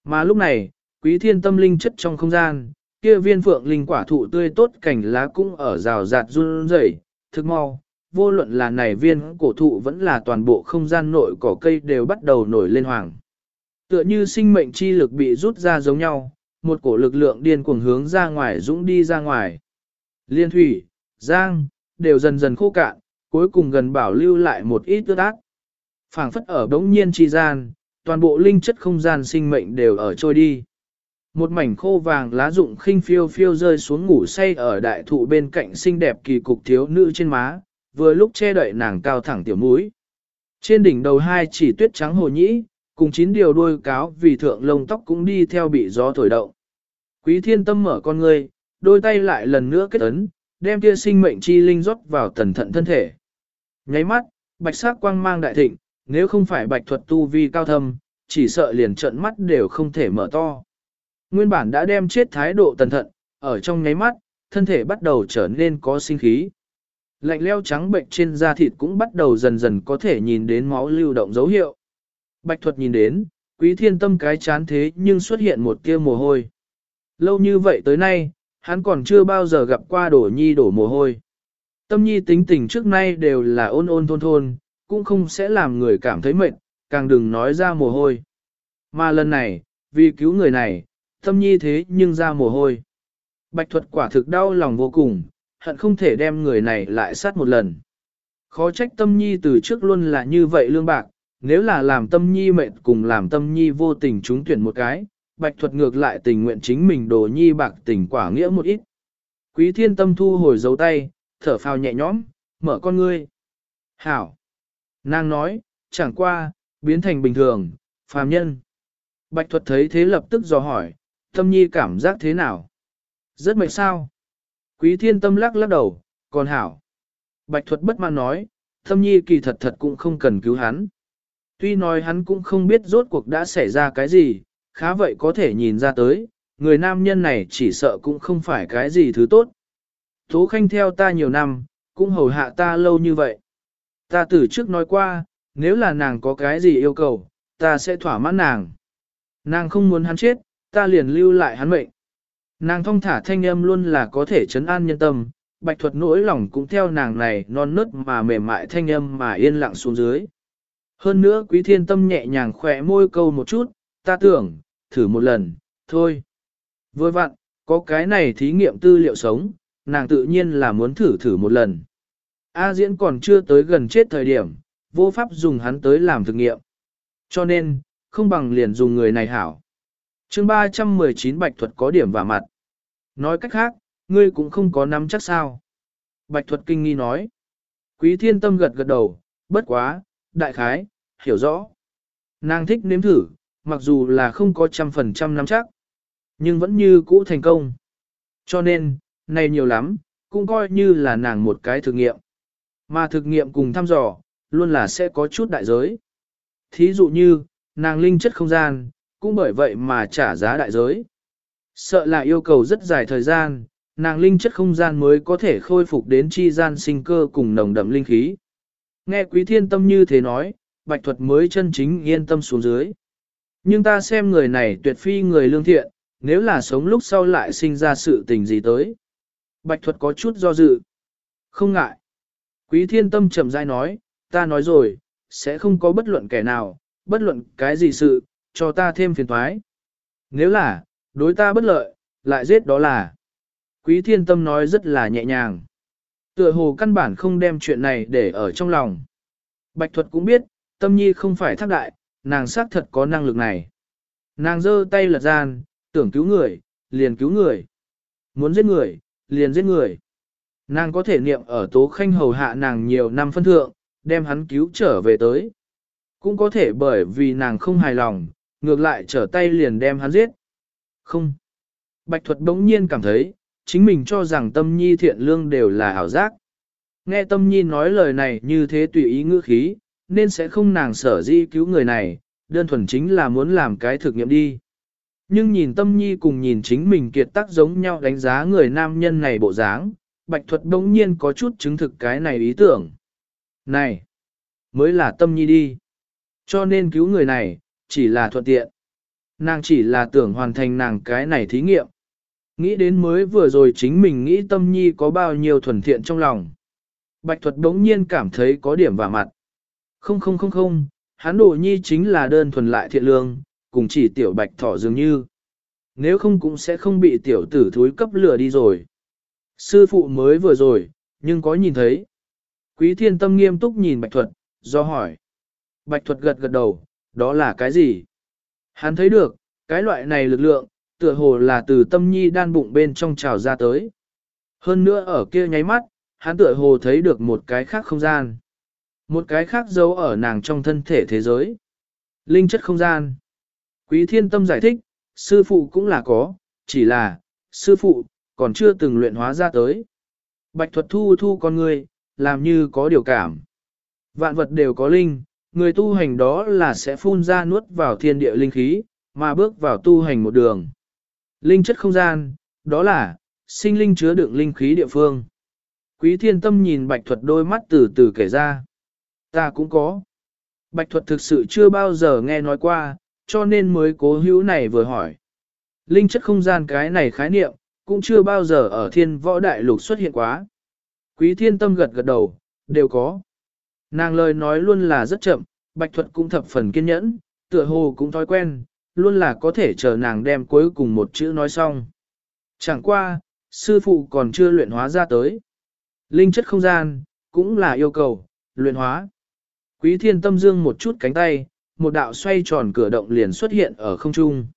Mà lúc này, quý thiên tâm linh chất trong không gian, kia viên phượng linh quả thụ tươi tốt cảnh lá cũng ở rào rạt run rẩy, thực mau, vô luận là này viên cổ thụ vẫn là toàn bộ không gian nội cỏ cây đều bắt đầu nổi lên hoàng. Tựa như sinh mệnh chi lực bị rút ra giống nhau, một cổ lực lượng điên cuồng hướng ra ngoài dũng đi ra ngoài. Liên thủy, giang, đều dần dần khô cạn, cuối cùng gần bảo lưu lại một ít ướt ác. phảng phất ở đống nhiên chi gian, toàn bộ linh chất không gian sinh mệnh đều ở trôi đi. Một mảnh khô vàng lá rụng khinh phiêu phiêu rơi xuống ngủ say ở đại thụ bên cạnh xinh đẹp kỳ cục thiếu nữ trên má, vừa lúc che đậy nàng cao thẳng tiểu mũi. Trên đỉnh đầu hai chỉ tuyết trắng hồ nhĩ, cùng chín điều đuôi cáo vì thượng lông tóc cũng đi theo bị gió thổi động. Quý thiên tâm mở con ngươi, đôi tay lại lần nữa kết ấn, đem kia sinh mệnh chi linh rót vào tần thận thân thể. Nháy mắt, bạch sắc quang mang đại thịnh, nếu không phải bạch thuật tu vi cao thâm, chỉ sợ liền trận mắt đều không thể mở to. Nguyên bản đã đem chết thái độ tần thận, ở trong nháy mắt, thân thể bắt đầu trở nên có sinh khí. Lạnh leo trắng bệnh trên da thịt cũng bắt đầu dần dần có thể nhìn đến máu lưu động dấu hiệu. Bạch thuật nhìn đến, quý thiên tâm cái chán thế nhưng xuất hiện một tia mồ hôi. Lâu như vậy tới nay, hắn còn chưa bao giờ gặp qua đổ nhi đổ mồ hôi. Tâm nhi tính tình trước nay đều là ôn ôn thôn thôn, cũng không sẽ làm người cảm thấy mệt, càng đừng nói ra mồ hôi. Mà lần này, vì cứu người này, tâm nhi thế nhưng ra mồ hôi. Bạch thuật quả thực đau lòng vô cùng, hận không thể đem người này lại sát một lần. Khó trách tâm nhi từ trước luôn là như vậy lương bạc, nếu là làm tâm nhi mệt cùng làm tâm nhi vô tình trúng tuyển một cái, bạch thuật ngược lại tình nguyện chính mình đồ nhi bạc tình quả nghĩa một ít. Quý thiên tâm thu hồi dấu tay, thở phào nhẹ nhõm, mở con ngươi. Hảo! Nàng nói, chẳng qua, biến thành bình thường, phàm nhân. Bạch thuật thấy thế lập tức dò hỏi, tâm nhi cảm giác thế nào? Rất mệt sao? Quý thiên tâm lắc lắc đầu, còn hảo. Bạch thuật bất mãn nói, tâm nhi kỳ thật thật cũng không cần cứu hắn. Tuy nói hắn cũng không biết rốt cuộc đã xảy ra cái gì, khá vậy có thể nhìn ra tới, người nam nhân này chỉ sợ cũng không phải cái gì thứ tốt. Tố khanh theo ta nhiều năm, cũng hầu hạ ta lâu như vậy. Ta từ trước nói qua, nếu là nàng có cái gì yêu cầu, ta sẽ thỏa mãn nàng. Nàng không muốn hắn chết, ta liền lưu lại hắn mệnh. Nàng thông thả thanh âm luôn là có thể chấn an nhân tâm, bạch thuật nỗi lòng cũng theo nàng này non nớt mà mềm mại thanh âm mà yên lặng xuống dưới. Hơn nữa quý thiên tâm nhẹ nhàng khỏe môi câu một chút, ta tưởng, thử một lần, thôi. Với vặn, có cái này thí nghiệm tư liệu sống, nàng tự nhiên là muốn thử thử một lần. A diễn còn chưa tới gần chết thời điểm, vô pháp dùng hắn tới làm thực nghiệm. Cho nên, không bằng liền dùng người này hảo. chương 319 bạch thuật có điểm và mặt. Nói cách khác, ngươi cũng không có nắm chắc sao. Bạch thuật kinh nghi nói. Quý thiên tâm gật gật đầu, bất quá, đại khái, hiểu rõ. Nàng thích nếm thử, mặc dù là không có trăm phần trăm nắm chắc, nhưng vẫn như cũ thành công. Cho nên, này nhiều lắm, cũng coi như là nàng một cái thực nghiệm. Mà thực nghiệm cùng thăm dò, luôn là sẽ có chút đại giới. Thí dụ như, nàng linh chất không gian, cũng bởi vậy mà trả giá đại giới. Sợ là yêu cầu rất dài thời gian, nàng linh chất không gian mới có thể khôi phục đến chi gian sinh cơ cùng nồng đậm linh khí. Nghe quý thiên tâm như thế nói, bạch thuật mới chân chính yên tâm xuống dưới. Nhưng ta xem người này tuyệt phi người lương thiện, nếu là sống lúc sau lại sinh ra sự tình gì tới. Bạch thuật có chút do dự. Không ngại. Quý thiên tâm chậm rãi nói, ta nói rồi, sẽ không có bất luận kẻ nào, bất luận cái gì sự, cho ta thêm phiền thoái. Nếu là, đối ta bất lợi, lại giết đó là. Quý thiên tâm nói rất là nhẹ nhàng. Tựa hồ căn bản không đem chuyện này để ở trong lòng. Bạch thuật cũng biết, tâm nhi không phải thác đại, nàng xác thật có năng lực này. Nàng giơ tay lật gian, tưởng cứu người, liền cứu người. Muốn giết người, liền giết người. Nàng có thể niệm ở tố khanh hầu hạ nàng nhiều năm phân thượng, đem hắn cứu trở về tới. Cũng có thể bởi vì nàng không hài lòng, ngược lại trở tay liền đem hắn giết. Không. Bạch thuật bỗng nhiên cảm thấy, chính mình cho rằng tâm nhi thiện lương đều là ảo giác. Nghe tâm nhi nói lời này như thế tùy ý ngữ khí, nên sẽ không nàng sở di cứu người này, đơn thuần chính là muốn làm cái thực nghiệm đi. Nhưng nhìn tâm nhi cùng nhìn chính mình kiệt tác giống nhau đánh giá người nam nhân này bộ dáng, bạch thuật đống nhiên có chút chứng thực cái này ý tưởng. Này, mới là tâm nhi đi. Cho nên cứu người này, chỉ là thuận tiện. Nàng chỉ là tưởng hoàn thành nàng cái này thí nghiệm. Nghĩ đến mới vừa rồi chính mình nghĩ tâm nhi có bao nhiêu thuần thiện trong lòng. Bạch thuật đống nhiên cảm thấy có điểm vả mặt. Không không không không, hắn đồ nhi chính là đơn thuần lại thiện lương, cùng chỉ tiểu bạch thỏ dường như. Nếu không cũng sẽ không bị tiểu tử thúi cấp lửa đi rồi. Sư phụ mới vừa rồi, nhưng có nhìn thấy. Quý thiên tâm nghiêm túc nhìn bạch thuật, do hỏi. Bạch thuật gật gật đầu, đó là cái gì? Hắn thấy được, cái loại này lực lượng, tựa hồ là từ tâm nhi đan bụng bên trong trào ra tới. Hơn nữa ở kia nháy mắt, hắn tựa hồ thấy được một cái khác không gian. Một cái khác giấu ở nàng trong thân thể thế giới. Linh chất không gian. Quý thiên tâm giải thích, sư phụ cũng là có, chỉ là, sư phụ, còn chưa từng luyện hóa ra tới. Bạch thuật thu thu con người, làm như có điều cảm. Vạn vật đều có linh, người tu hành đó là sẽ phun ra nuốt vào thiên địa linh khí, mà bước vào tu hành một đường. Linh chất không gian, đó là, sinh linh chứa đựng linh khí địa phương. Quý thiên tâm nhìn bạch thuật đôi mắt từ từ kể ra. Ta cũng có. Bạch thuật thực sự chưa bao giờ nghe nói qua, cho nên mới cố hữu này vừa hỏi. Linh chất không gian cái này khái niệm, cũng chưa bao giờ ở thiên võ đại lục xuất hiện quá. Quý thiên tâm gật gật đầu, đều có. Nàng lời nói luôn là rất chậm, bạch thuật cũng thập phần kiên nhẫn, tựa hồ cũng thói quen, luôn là có thể chờ nàng đem cuối cùng một chữ nói xong. Chẳng qua, sư phụ còn chưa luyện hóa ra tới. Linh chất không gian, cũng là yêu cầu, luyện hóa. Quý thiên tâm dương một chút cánh tay, một đạo xoay tròn cửa động liền xuất hiện ở không trung.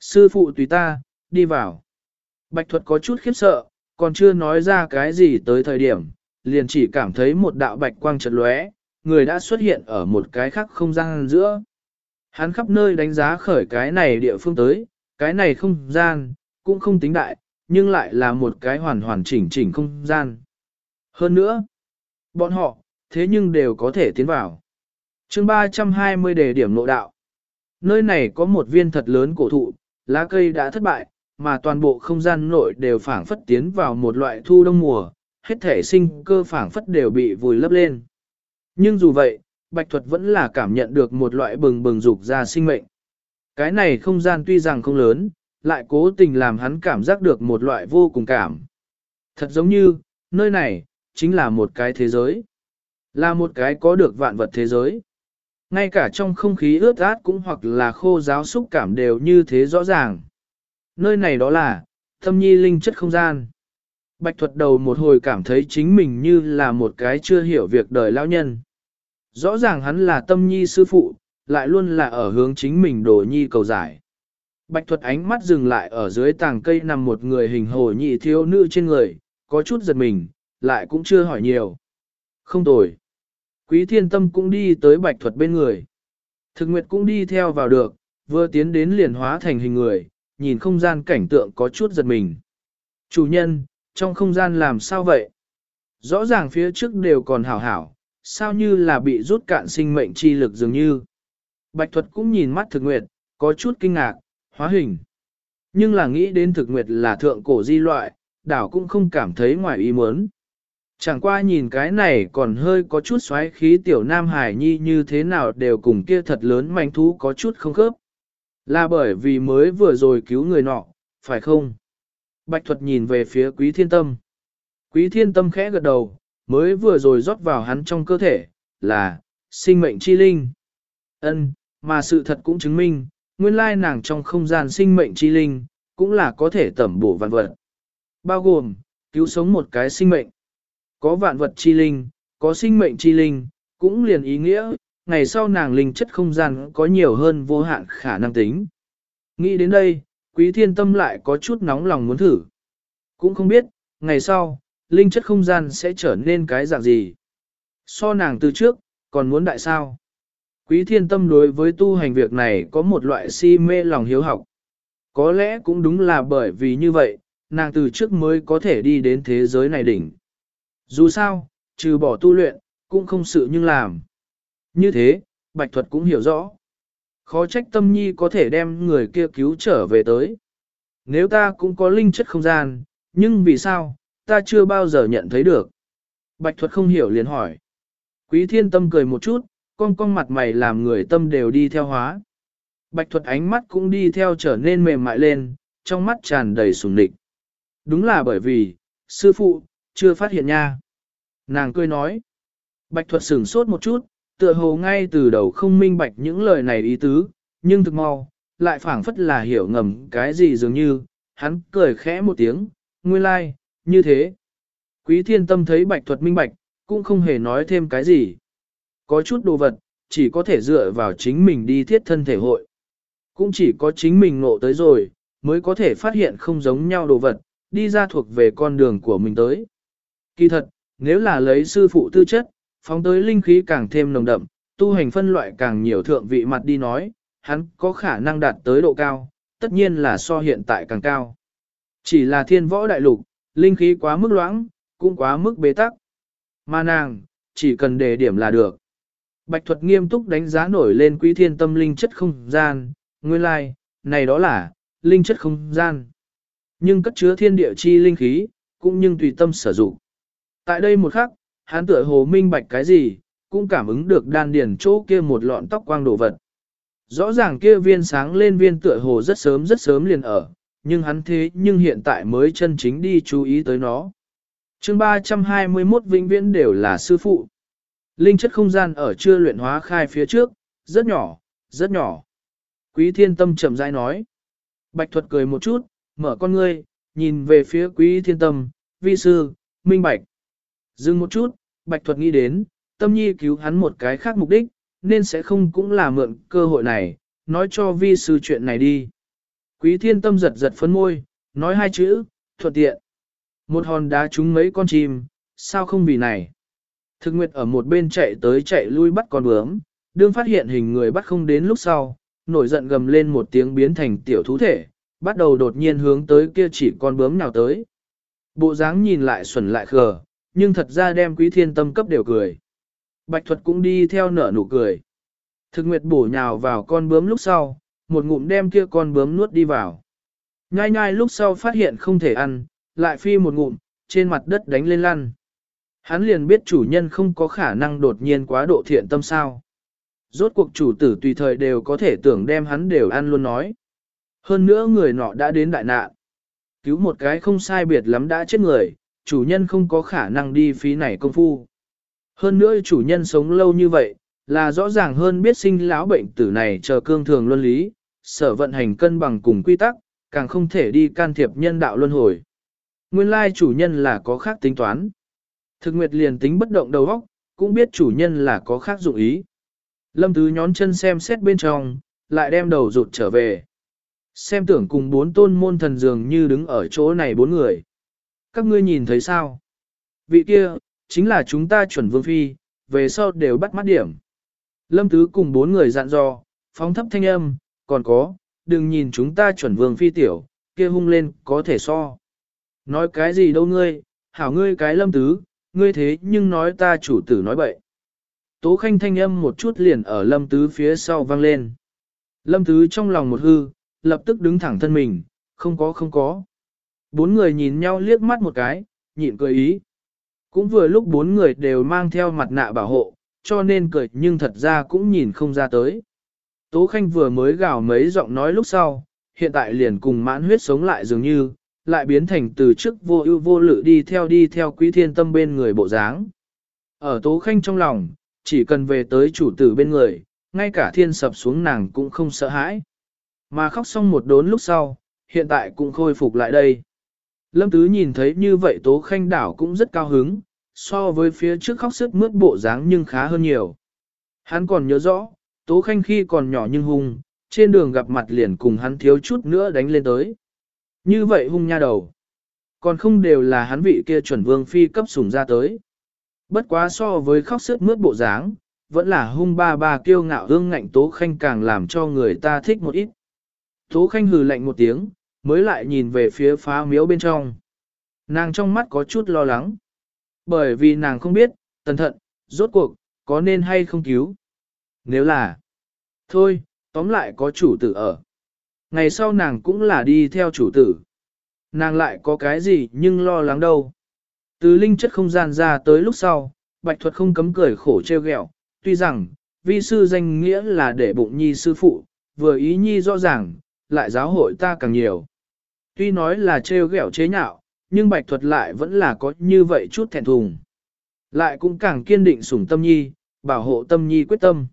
Sư phụ tùy ta, đi vào. Bạch thuật có chút khiếp sợ, còn chưa nói ra cái gì tới thời điểm, liền chỉ cảm thấy một đạo bạch quang chật lóe, người đã xuất hiện ở một cái khác không gian giữa. Hắn khắp nơi đánh giá khởi cái này địa phương tới, cái này không gian, cũng không tính đại, nhưng lại là một cái hoàn hoàn chỉnh chỉnh không gian. Hơn nữa, bọn họ, thế nhưng đều có thể tiến vào. chương 320 đề điểm nội đạo. Nơi này có một viên thật lớn cổ thụ, lá cây đã thất bại, mà toàn bộ không gian nội đều phảng phất tiến vào một loại thu đông mùa, hết thể sinh cơ phảng phất đều bị vùi lấp lên. Nhưng dù vậy, Bạch Thuật vẫn là cảm nhận được một loại bừng bừng dục ra sinh mệnh. Cái này không gian tuy rằng không lớn, lại cố tình làm hắn cảm giác được một loại vô cùng cảm. Thật giống như, nơi này, chính là một cái thế giới. Là một cái có được vạn vật thế giới. Ngay cả trong không khí ướt át cũng hoặc là khô giáo xúc cảm đều như thế rõ ràng. Nơi này đó là, thâm nhi linh chất không gian. Bạch thuật đầu một hồi cảm thấy chính mình như là một cái chưa hiểu việc đời lão nhân. Rõ ràng hắn là tâm nhi sư phụ, lại luôn là ở hướng chính mình đổ nhi cầu giải. Bạch thuật ánh mắt dừng lại ở dưới tàng cây nằm một người hình hồ nhị thiếu nữ trên người, có chút giật mình, lại cũng chưa hỏi nhiều. Không tồi. Quý thiên tâm cũng đi tới bạch thuật bên người. Thực nguyệt cũng đi theo vào được, vừa tiến đến liền hóa thành hình người, nhìn không gian cảnh tượng có chút giật mình. Chủ nhân, trong không gian làm sao vậy? Rõ ràng phía trước đều còn hảo hảo, sao như là bị rút cạn sinh mệnh chi lực dường như. Bạch thuật cũng nhìn mắt thực nguyệt, có chút kinh ngạc, hóa hình. Nhưng là nghĩ đến thực nguyệt là thượng cổ di loại, đảo cũng không cảm thấy ngoài ý muốn. Chẳng qua nhìn cái này còn hơi có chút xoáy khí tiểu nam hải nhi như thế nào đều cùng kia thật lớn manh thú có chút không khớp. Là bởi vì mới vừa rồi cứu người nọ, phải không? Bạch thuật nhìn về phía quý thiên tâm. Quý thiên tâm khẽ gật đầu, mới vừa rồi rót vào hắn trong cơ thể, là, sinh mệnh chi linh. Ân, mà sự thật cũng chứng minh, nguyên lai nàng trong không gian sinh mệnh chi linh, cũng là có thể tẩm bổ vạn vật. Bao gồm, cứu sống một cái sinh mệnh. Có vạn vật chi linh, có sinh mệnh chi linh, cũng liền ý nghĩa, ngày sau nàng linh chất không gian có nhiều hơn vô hạn khả năng tính. Nghĩ đến đây, quý thiên tâm lại có chút nóng lòng muốn thử. Cũng không biết, ngày sau, linh chất không gian sẽ trở nên cái dạng gì. So nàng từ trước, còn muốn đại sao. Quý thiên tâm đối với tu hành việc này có một loại si mê lòng hiếu học. Có lẽ cũng đúng là bởi vì như vậy, nàng từ trước mới có thể đi đến thế giới này đỉnh. Dù sao, trừ bỏ tu luyện, cũng không sự nhưng làm. Như thế, Bạch Thuật cũng hiểu rõ. Khó trách tâm nhi có thể đem người kia cứu trở về tới. Nếu ta cũng có linh chất không gian, nhưng vì sao, ta chưa bao giờ nhận thấy được. Bạch Thuật không hiểu liền hỏi. Quý thiên tâm cười một chút, con con mặt mày làm người tâm đều đi theo hóa. Bạch Thuật ánh mắt cũng đi theo trở nên mềm mại lên, trong mắt tràn đầy sùng địch. Đúng là bởi vì, sư phụ, chưa phát hiện nha. Nàng cười nói. Bạch thuật sửng sốt một chút, tựa hồ ngay từ đầu không minh bạch những lời này ý tứ, nhưng thực mau, lại phảng phất là hiểu ngầm cái gì dường như, hắn cười khẽ một tiếng, nguyên lai, like, như thế. Quý thiên tâm thấy bạch thuật minh bạch, cũng không hề nói thêm cái gì. Có chút đồ vật, chỉ có thể dựa vào chính mình đi thiết thân thể hội. Cũng chỉ có chính mình ngộ tới rồi, mới có thể phát hiện không giống nhau đồ vật, đi ra thuộc về con đường của mình tới. Kỳ thật, nếu là lấy sư phụ tư chất, phóng tới linh khí càng thêm nồng đậm, tu hành phân loại càng nhiều thượng vị mặt đi nói, hắn có khả năng đạt tới độ cao, tất nhiên là so hiện tại càng cao. Chỉ là thiên võ đại lục, linh khí quá mức loãng, cũng quá mức bế tắc. Mà nàng, chỉ cần đề điểm là được. Bạch thuật nghiêm túc đánh giá nổi lên quý thiên tâm linh chất không gian, nguyên lai, like, này đó là, linh chất không gian. Nhưng cất chứa thiên địa chi linh khí, cũng nhưng tùy tâm sử dụng. Tại đây một khắc, hắn tựa hồ minh bạch cái gì, cũng cảm ứng được đan điền chỗ kia một lọn tóc quang đồ vật. Rõ ràng kia viên sáng lên viên tựa hồ rất sớm rất sớm liền ở, nhưng hắn thế nhưng hiện tại mới chân chính đi chú ý tới nó. chương 321 vĩnh viễn đều là sư phụ. Linh chất không gian ở chưa luyện hóa khai phía trước, rất nhỏ, rất nhỏ. Quý thiên tâm chậm rãi nói. Bạch thuật cười một chút, mở con ngươi, nhìn về phía quý thiên tâm, vi sư, minh bạch. Dừng một chút, bạch thuật nghĩ đến, tâm nhi cứu hắn một cái khác mục đích, nên sẽ không cũng là mượn cơ hội này, nói cho vi sư chuyện này đi. Quý thiên tâm giật giật phấn môi, nói hai chữ, thuận tiện. Một hòn đá trúng mấy con chim, sao không vì này. Thực nguyệt ở một bên chạy tới chạy lui bắt con bướm, đương phát hiện hình người bắt không đến lúc sau, nổi giận gầm lên một tiếng biến thành tiểu thú thể, bắt đầu đột nhiên hướng tới kia chỉ con bướm nào tới. Bộ dáng nhìn lại xuẩn lại khờ, nhưng thật ra đem quý thiên tâm cấp đều cười. Bạch thuật cũng đi theo nở nụ cười. Thực nguyệt bổ nhào vào con bướm lúc sau, một ngụm đem kia con bướm nuốt đi vào. Nhai nhai lúc sau phát hiện không thể ăn, lại phi một ngụm, trên mặt đất đánh lên lăn. Hắn liền biết chủ nhân không có khả năng đột nhiên quá độ thiện tâm sao. Rốt cuộc chủ tử tùy thời đều có thể tưởng đem hắn đều ăn luôn nói. Hơn nữa người nọ đã đến đại nạn. Cứu một cái không sai biệt lắm đã chết người, chủ nhân không có khả năng đi phí này công phu. Hơn nữa chủ nhân sống lâu như vậy, là rõ ràng hơn biết sinh lão bệnh tử này chờ cương thường luân lý, sở vận hành cân bằng cùng quy tắc, càng không thể đi can thiệp nhân đạo luân hồi. Nguyên lai chủ nhân là có khác tính toán. Thực nguyệt liền tính bất động đầu óc, cũng biết chủ nhân là có khác dụng ý. Lâm Tứ nhón chân xem xét bên trong, lại đem đầu rụt trở về. Xem tưởng cùng bốn tôn môn thần dường như đứng ở chỗ này bốn người. Các ngươi nhìn thấy sao? Vị kia, chính là chúng ta chuẩn vương phi, về sau đều bắt mắt điểm. Lâm Tứ cùng bốn người dặn dò, phóng thấp thanh âm, còn có, đừng nhìn chúng ta chuẩn vương phi tiểu, kia hung lên có thể so. Nói cái gì đâu ngươi, hảo ngươi cái lâm tứ, ngươi thế nhưng nói ta chủ tử nói bậy. Tố khanh thanh âm một chút liền ở lâm tứ phía sau vang lên. Lâm tứ trong lòng một hư, lập tức đứng thẳng thân mình, không có không có. Bốn người nhìn nhau liếc mắt một cái, nhịn cười ý. Cũng vừa lúc bốn người đều mang theo mặt nạ bảo hộ, cho nên cười nhưng thật ra cũng nhìn không ra tới. Tố Khanh vừa mới gào mấy giọng nói lúc sau, hiện tại liền cùng mãn huyết sống lại dường như, lại biến thành từ trước vô ưu vô lự đi theo đi theo quý thiên tâm bên người bộ dáng. Ở Tố Khanh trong lòng, chỉ cần về tới chủ tử bên người, ngay cả thiên sập xuống nàng cũng không sợ hãi. Mà khóc xong một đốn lúc sau, hiện tại cũng khôi phục lại đây. Lâm Tứ nhìn thấy như vậy Tố Khanh đảo cũng rất cao hứng, so với phía trước khóc sức mướt bộ dáng nhưng khá hơn nhiều. Hắn còn nhớ rõ, Tố Khanh khi còn nhỏ nhưng hung, trên đường gặp mặt liền cùng hắn thiếu chút nữa đánh lên tới. Như vậy hung nha đầu. Còn không đều là hắn vị kia chuẩn vương phi cấp sủng ra tới. Bất quá so với khóc sức mướt bộ dáng, vẫn là hung ba ba kiêu ngạo hương ngạnh Tố Khanh càng làm cho người ta thích một ít. Tố Khanh hừ lạnh một tiếng, mới lại nhìn về phía phá miếu bên trong. Nàng trong mắt có chút lo lắng. Bởi vì nàng không biết, tần thận, rốt cuộc, có nên hay không cứu. Nếu là, thôi, tóm lại có chủ tử ở. Ngày sau nàng cũng là đi theo chủ tử. Nàng lại có cái gì nhưng lo lắng đâu. Từ linh chất không gian ra tới lúc sau, bạch thuật không cấm cười khổ treo ghẹo. Tuy rằng, vi sư danh nghĩa là để bụng nhi sư phụ, vừa ý nhi rõ ràng, lại giáo hội ta càng nhiều. Tuy nói là treo ghẹo chế nhạo, nhưng bạch thuật lại vẫn là có như vậy chút thẹn thùng. Lại cũng càng kiên định sủng tâm nhi, bảo hộ tâm nhi quyết tâm.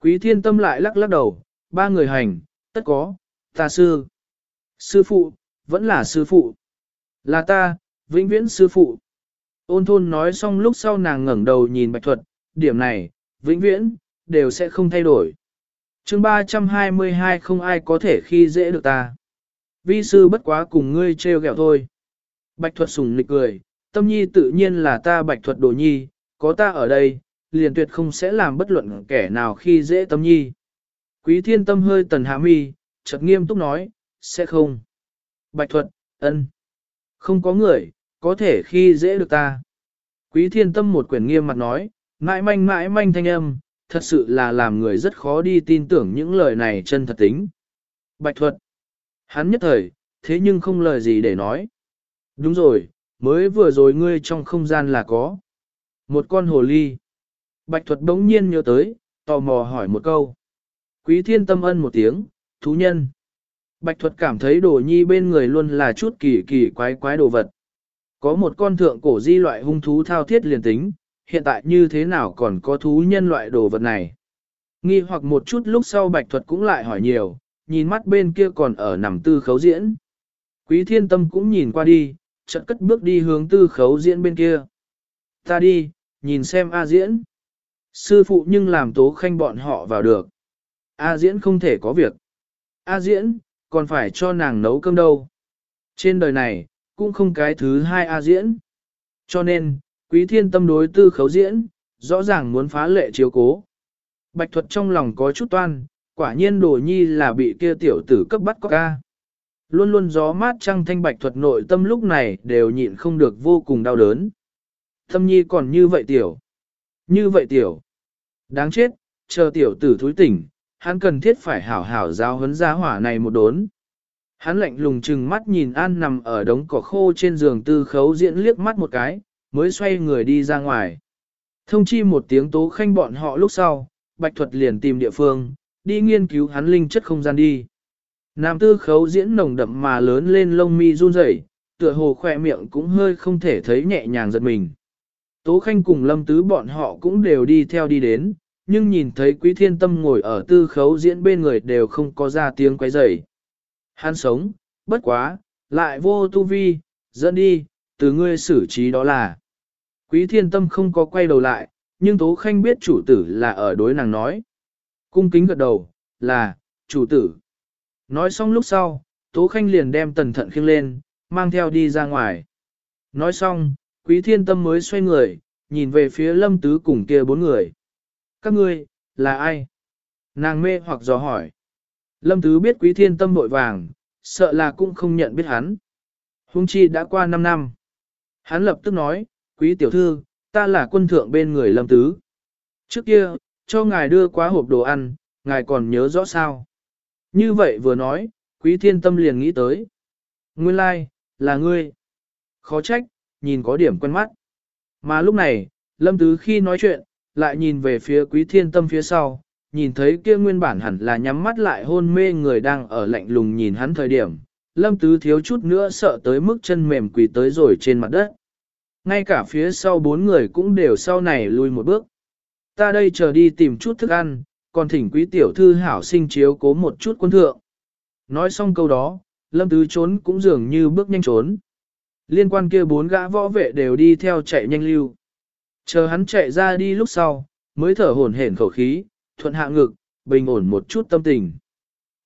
Quý thiên tâm lại lắc lắc đầu, ba người hành, tất có, ta sư. Sư phụ, vẫn là sư phụ. Là ta, vĩnh viễn sư phụ. Ôn thôn nói xong lúc sau nàng ngẩng đầu nhìn bạch thuật, điểm này, vĩnh viễn, đều sẽ không thay đổi chương 322 không ai có thể khi dễ được ta. Vi sư bất quá cùng ngươi trêu ghẹo thôi. Bạch thuật sùng lịch cười, tâm nhi tự nhiên là ta bạch thuật đồ nhi, có ta ở đây, liền tuyệt không sẽ làm bất luận kẻ nào khi dễ tâm nhi. Quý thiên tâm hơi tần hạ mi, chợt nghiêm túc nói, sẽ không. Bạch thuật, ân, Không có người, có thể khi dễ được ta. Quý thiên tâm một quyển nghiêm mặt nói, mãi manh mãi manh thanh âm, thật sự là làm người rất khó đi tin tưởng những lời này chân thật tính. Bạch thuật, hắn nhất thời, thế nhưng không lời gì để nói. Đúng rồi, mới vừa rồi ngươi trong không gian là có. Một con hồ ly. Bạch thuật đống nhiên nhớ tới, tò mò hỏi một câu. Quý thiên tâm ân một tiếng, thú nhân. Bạch thuật cảm thấy đồ nhi bên người luôn là chút kỳ kỳ quái quái đồ vật. Có một con thượng cổ di loại hung thú thao thiết liền tính, hiện tại như thế nào còn có thú nhân loại đồ vật này. Nghi hoặc một chút lúc sau bạch thuật cũng lại hỏi nhiều, nhìn mắt bên kia còn ở nằm tư khấu diễn. Quý thiên tâm cũng nhìn qua đi, chợt cất bước đi hướng tư khấu diễn bên kia. Ta đi, nhìn xem A diễn. Sư phụ nhưng làm tố khanh bọn họ vào được. A diễn không thể có việc. A diễn, còn phải cho nàng nấu cơm đâu. Trên đời này, cũng không cái thứ hai A diễn. Cho nên, quý thiên tâm đối tư khấu diễn, rõ ràng muốn phá lệ chiếu cố. Bạch thuật trong lòng có chút toan, quả nhiên đồ nhi là bị kia tiểu tử cấp bắt có ca. Luôn luôn gió mát trăng thanh bạch thuật nội tâm lúc này đều nhịn không được vô cùng đau đớn. Tâm nhi còn như vậy tiểu. Như vậy tiểu. Đáng chết, chờ tiểu tử thúi tỉnh, hắn cần thiết phải hảo hảo giao huấn gia hỏa này một đốn. Hắn lạnh lùng chừng mắt nhìn An nằm ở đống cỏ khô trên giường tư khấu diễn liếc mắt một cái, mới xoay người đi ra ngoài. Thông chi một tiếng tố khanh bọn họ lúc sau, Bạch Thuật liền tìm địa phương, đi nghiên cứu hắn linh chất không gian đi. Nam tư khấu diễn nồng đậm mà lớn lên lông mi run rẩy, tựa hồ khỏe miệng cũng hơi không thể thấy nhẹ nhàng giật mình. Tố Khanh cùng Lâm Tứ bọn họ cũng đều đi theo đi đến, nhưng nhìn thấy Quý Thiên Tâm ngồi ở tư khấu diễn bên người đều không có ra tiếng quấy rầy. Hắn sống, bất quá, lại vô tu vi, dẫn đi, từ ngươi xử trí đó là. Quý Thiên Tâm không có quay đầu lại, nhưng Tố Khanh biết chủ tử là ở đối nàng nói. Cung kính gật đầu, là, chủ tử. Nói xong lúc sau, Tố Khanh liền đem tần thận khiêng lên, mang theo đi ra ngoài. Nói xong, Quý Thiên Tâm mới xoay người, nhìn về phía Lâm Tứ cùng kia bốn người. Các ngươi, là ai? Nàng mê hoặc dò hỏi. Lâm Tứ biết Quý Thiên Tâm bội vàng, sợ là cũng không nhận biết hắn. Hung chi đã qua 5 năm. Hắn lập tức nói, Quý Tiểu Thư, ta là quân thượng bên người Lâm Tứ. Trước kia, cho ngài đưa quá hộp đồ ăn, ngài còn nhớ rõ sao? Như vậy vừa nói, quý thiên tâm liền nghĩ tới. Nguyên lai, like, là ngươi. Khó trách, nhìn có điểm quen mắt. Mà lúc này, lâm tứ khi nói chuyện, lại nhìn về phía quý thiên tâm phía sau, nhìn thấy kia nguyên bản hẳn là nhắm mắt lại hôn mê người đang ở lạnh lùng nhìn hắn thời điểm. Lâm tứ thiếu chút nữa sợ tới mức chân mềm quỳ tới rồi trên mặt đất. Ngay cả phía sau bốn người cũng đều sau này lùi một bước. Ta đây chờ đi tìm chút thức ăn, còn thỉnh quý tiểu thư hảo sinh chiếu cố một chút quân thượng. Nói xong câu đó, lâm tứ trốn cũng dường như bước nhanh trốn. Liên quan kia bốn gã võ vệ đều đi theo chạy nhanh lưu. Chờ hắn chạy ra đi lúc sau, mới thở hổn hển khẩu khí, thuận hạ ngực, bình ổn một chút tâm tình.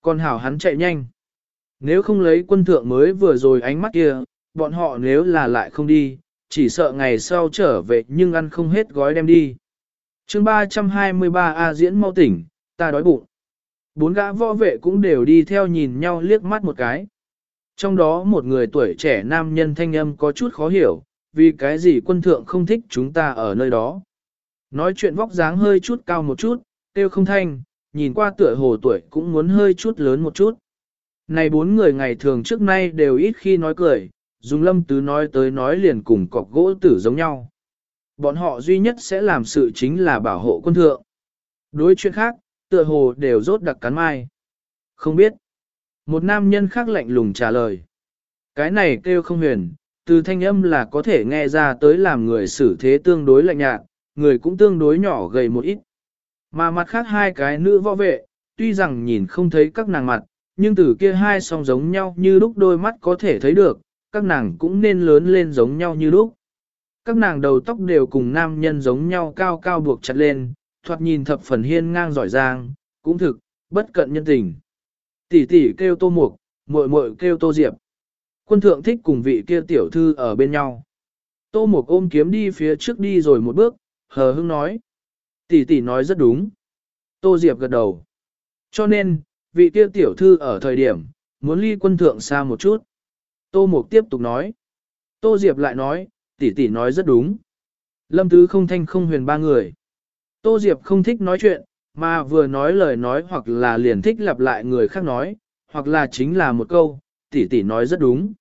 Còn hảo hắn chạy nhanh. Nếu không lấy quân thượng mới vừa rồi ánh mắt kia, bọn họ nếu là lại không đi, chỉ sợ ngày sau trở về nhưng ăn không hết gói đem đi chương 323 A diễn mau tỉnh, ta đói bụng. Bốn gã võ vệ cũng đều đi theo nhìn nhau liếc mắt một cái. Trong đó một người tuổi trẻ nam nhân thanh âm có chút khó hiểu, vì cái gì quân thượng không thích chúng ta ở nơi đó. Nói chuyện vóc dáng hơi chút cao một chút, tiêu không thanh, nhìn qua tựa hồ tuổi cũng muốn hơi chút lớn một chút. Này bốn người ngày thường trước nay đều ít khi nói cười, dùng lâm tứ nói tới nói liền cùng cọc gỗ tử giống nhau. Bọn họ duy nhất sẽ làm sự chính là bảo hộ quân thượng. Đối chuyện khác, tựa hồ đều rốt đặc cắn mai. Không biết. Một nam nhân khác lạnh lùng trả lời. Cái này kêu không huyền, từ thanh âm là có thể nghe ra tới làm người xử thế tương đối lạnh nhạt, người cũng tương đối nhỏ gầy một ít. Mà mặt khác hai cái nữ võ vệ, tuy rằng nhìn không thấy các nàng mặt, nhưng từ kia hai song giống nhau như lúc đôi mắt có thể thấy được, các nàng cũng nên lớn lên giống nhau như lúc. Các nàng đầu tóc đều cùng nam nhân giống nhau cao cao buộc chặt lên, thoạt nhìn thập phần hiên ngang giỏi giang, cũng thực, bất cận nhân tình. Tỷ tỷ kêu tô mục, muội muội kêu tô diệp. Quân thượng thích cùng vị kia tiểu thư ở bên nhau. Tô mục ôm kiếm đi phía trước đi rồi một bước, hờ hững nói. Tỷ tỷ nói rất đúng. Tô diệp gật đầu. Cho nên, vị kia tiểu thư ở thời điểm, muốn ly quân thượng xa một chút. Tô mục tiếp tục nói. Tô diệp lại nói, tỷ tỷ nói rất đúng. Lâm tứ không thanh không huyền ba người. Tô Diệp không thích nói chuyện, mà vừa nói lời nói hoặc là liền thích lặp lại người khác nói, hoặc là chính là một câu, tỷ tỷ nói rất đúng.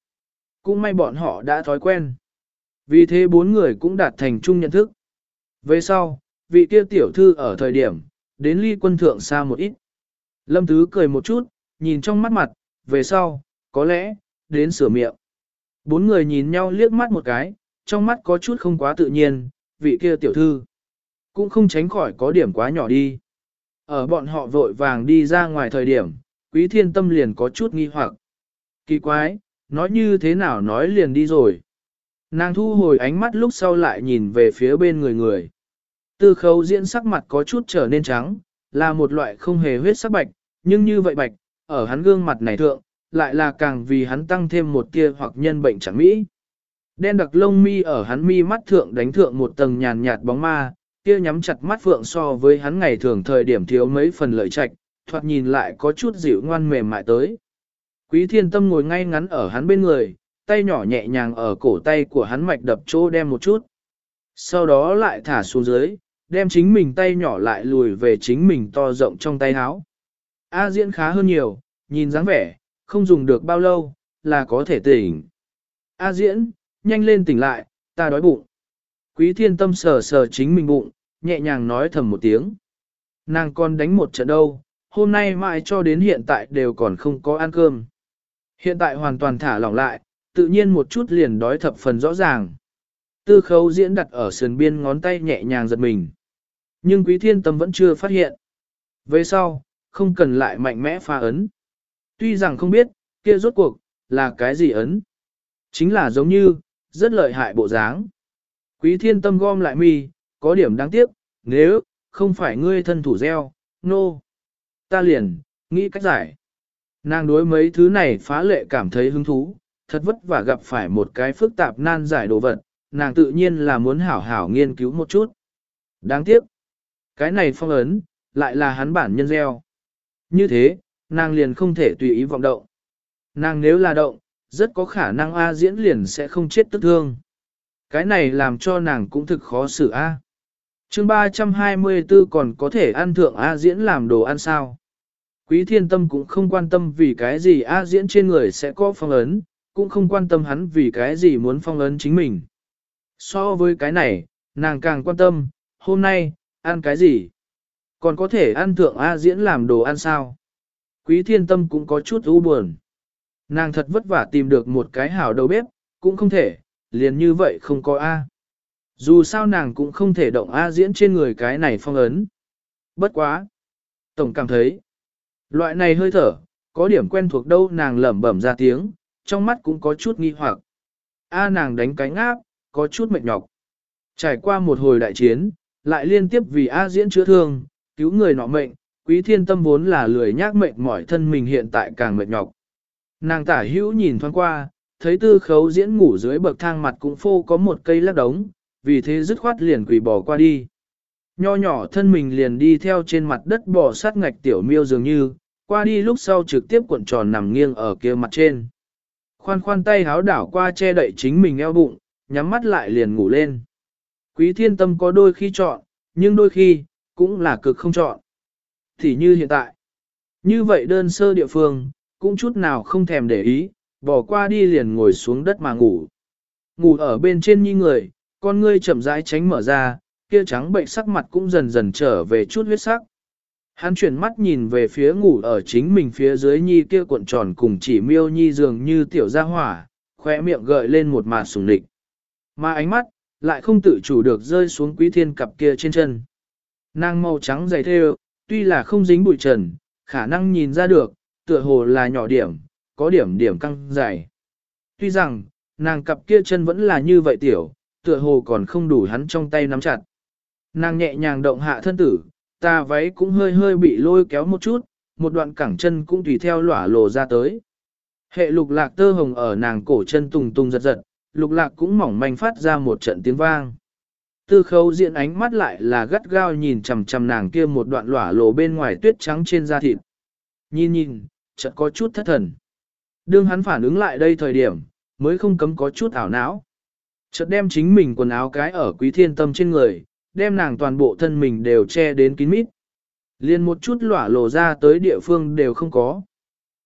Cũng may bọn họ đã thói quen. Vì thế bốn người cũng đạt thành chung nhận thức. Về sau, vị kia tiểu thư ở thời điểm, đến ly quân thượng xa một ít. Lâm Tứ cười một chút, nhìn trong mắt mặt, về sau, có lẽ, đến sửa miệng. Bốn người nhìn nhau liếc mắt một cái, trong mắt có chút không quá tự nhiên, vị kia tiểu thư cũng không tránh khỏi có điểm quá nhỏ đi. Ở bọn họ vội vàng đi ra ngoài thời điểm, quý thiên tâm liền có chút nghi hoặc. Kỳ quái, nói như thế nào nói liền đi rồi. Nàng thu hồi ánh mắt lúc sau lại nhìn về phía bên người người. Tư khấu diễn sắc mặt có chút trở nên trắng, là một loại không hề huyết sắc bạch, nhưng như vậy bạch, ở hắn gương mặt này thượng, lại là càng vì hắn tăng thêm một tia hoặc nhân bệnh chẳng mỹ. Đen đặc lông mi ở hắn mi mắt thượng đánh thượng một tầng nhàn nhạt bóng ma, kia nhắm chặt mắt phượng so với hắn ngày thường thời điểm thiếu mấy phần lợi trạch, thoạt nhìn lại có chút dịu ngoan mềm mại tới. Quý thiên tâm ngồi ngay ngắn ở hắn bên người, tay nhỏ nhẹ nhàng ở cổ tay của hắn mạch đập chỗ đem một chút. Sau đó lại thả xuống dưới, đem chính mình tay nhỏ lại lùi về chính mình to rộng trong tay áo. A diễn khá hơn nhiều, nhìn dáng vẻ, không dùng được bao lâu, là có thể tỉnh. A diễn, nhanh lên tỉnh lại, ta đói bụng. Quý thiên tâm sờ sờ chính mình bụng, nhẹ nhàng nói thầm một tiếng. Nàng còn đánh một trận đâu, hôm nay mãi cho đến hiện tại đều còn không có ăn cơm. Hiện tại hoàn toàn thả lỏng lại, tự nhiên một chút liền đói thập phần rõ ràng. Tư khấu diễn đặt ở sườn biên ngón tay nhẹ nhàng giật mình. Nhưng quý thiên tâm vẫn chưa phát hiện. Về sau, không cần lại mạnh mẽ pha ấn. Tuy rằng không biết, kia rốt cuộc, là cái gì ấn. Chính là giống như, rất lợi hại bộ dáng. Quý thiên tâm gom lại mi, có điểm đáng tiếc, nếu, không phải ngươi thân thủ gieo, nô. No. Ta liền, nghĩ cách giải. Nàng đối mấy thứ này phá lệ cảm thấy hứng thú, thật vất vả gặp phải một cái phức tạp nan giải đồ vật, nàng tự nhiên là muốn hảo hảo nghiên cứu một chút. Đáng tiếc, cái này phong ấn, lại là hắn bản nhân gieo. Như thế, nàng liền không thể tùy ý vọng động. Nàng nếu là động, rất có khả năng A diễn liền sẽ không chết tức thương. Cái này làm cho nàng cũng thực khó xử A. Chương 324 còn có thể ăn thượng A diễn làm đồ ăn sao. Quý thiên tâm cũng không quan tâm vì cái gì A diễn trên người sẽ có phong ấn, cũng không quan tâm hắn vì cái gì muốn phong ấn chính mình. So với cái này, nàng càng quan tâm, hôm nay, ăn cái gì? Còn có thể ăn thượng A diễn làm đồ ăn sao? Quý thiên tâm cũng có chút u buồn. Nàng thật vất vả tìm được một cái hảo đầu bếp, cũng không thể, liền như vậy không có A. Dù sao nàng cũng không thể động A diễn trên người cái này phong ấn. Bất quá. Tổng cảm thấy. Loại này hơi thở, có điểm quen thuộc đâu nàng lẩm bẩm ra tiếng, trong mắt cũng có chút nghi hoặc. A nàng đánh cánh áp, có chút mệt nhọc. Trải qua một hồi đại chiến, lại liên tiếp vì A diễn chữa thương, cứu người nọ mệnh, quý thiên tâm vốn là lười nhác mệnh mỏi thân mình hiện tại càng mệt nhọc. Nàng tả hữu nhìn thoáng qua, thấy tư khấu diễn ngủ dưới bậc thang mặt cũng phô có một cây lắc đống, vì thế dứt khoát liền quỳ bỏ qua đi. Nho nhỏ thân mình liền đi theo trên mặt đất bò sát ngạch tiểu miêu dường như, qua đi lúc sau trực tiếp cuộn tròn nằm nghiêng ở kia mặt trên. Khoan khoan tay háo đảo qua che đậy chính mình eo bụng, nhắm mắt lại liền ngủ lên. Quý thiên tâm có đôi khi chọn, nhưng đôi khi, cũng là cực không chọn. Thì như hiện tại, như vậy đơn sơ địa phương, cũng chút nào không thèm để ý, bỏ qua đi liền ngồi xuống đất mà ngủ. Ngủ ở bên trên như người, con ngươi chậm rãi tránh mở ra, kia trắng bệnh sắc mặt cũng dần dần trở về chút huyết sắc. Hắn chuyển mắt nhìn về phía ngủ ở chính mình phía dưới nhi kia cuộn tròn cùng chỉ miêu nhi dường như tiểu gia hỏa, khóe miệng gợi lên một màn sùng địch. Mà ánh mắt, lại không tự chủ được rơi xuống quý thiên cặp kia trên chân. Nàng màu trắng dày thêu, tuy là không dính bụi trần, khả năng nhìn ra được, tựa hồ là nhỏ điểm, có điểm điểm căng dày. Tuy rằng, nàng cặp kia chân vẫn là như vậy tiểu, tựa hồ còn không đủ hắn trong tay nắm chặt. Nàng nhẹ nhàng động hạ thân tử, tà váy cũng hơi hơi bị lôi kéo một chút, một đoạn cẳng chân cũng tùy theo lỏa lồ ra tới. Hệ lục lạc tơ hồng ở nàng cổ chân tùng tùng giật giật, lục lạc cũng mỏng manh phát ra một trận tiếng vang. Tư khấu diện ánh mắt lại là gắt gao nhìn chằm chằm nàng kia một đoạn lỏa lộ bên ngoài tuyết trắng trên da thịt. Nhìn nhìn, chợt có chút thất thần. Đương hắn phản ứng lại đây thời điểm, mới không cấm có chút ảo não. Chợt đem chính mình quần áo cái ở quý thiên tâm trên người, đem nàng toàn bộ thân mình đều che đến kín mít. Liền một chút lỏa lộ ra tới địa phương đều không có.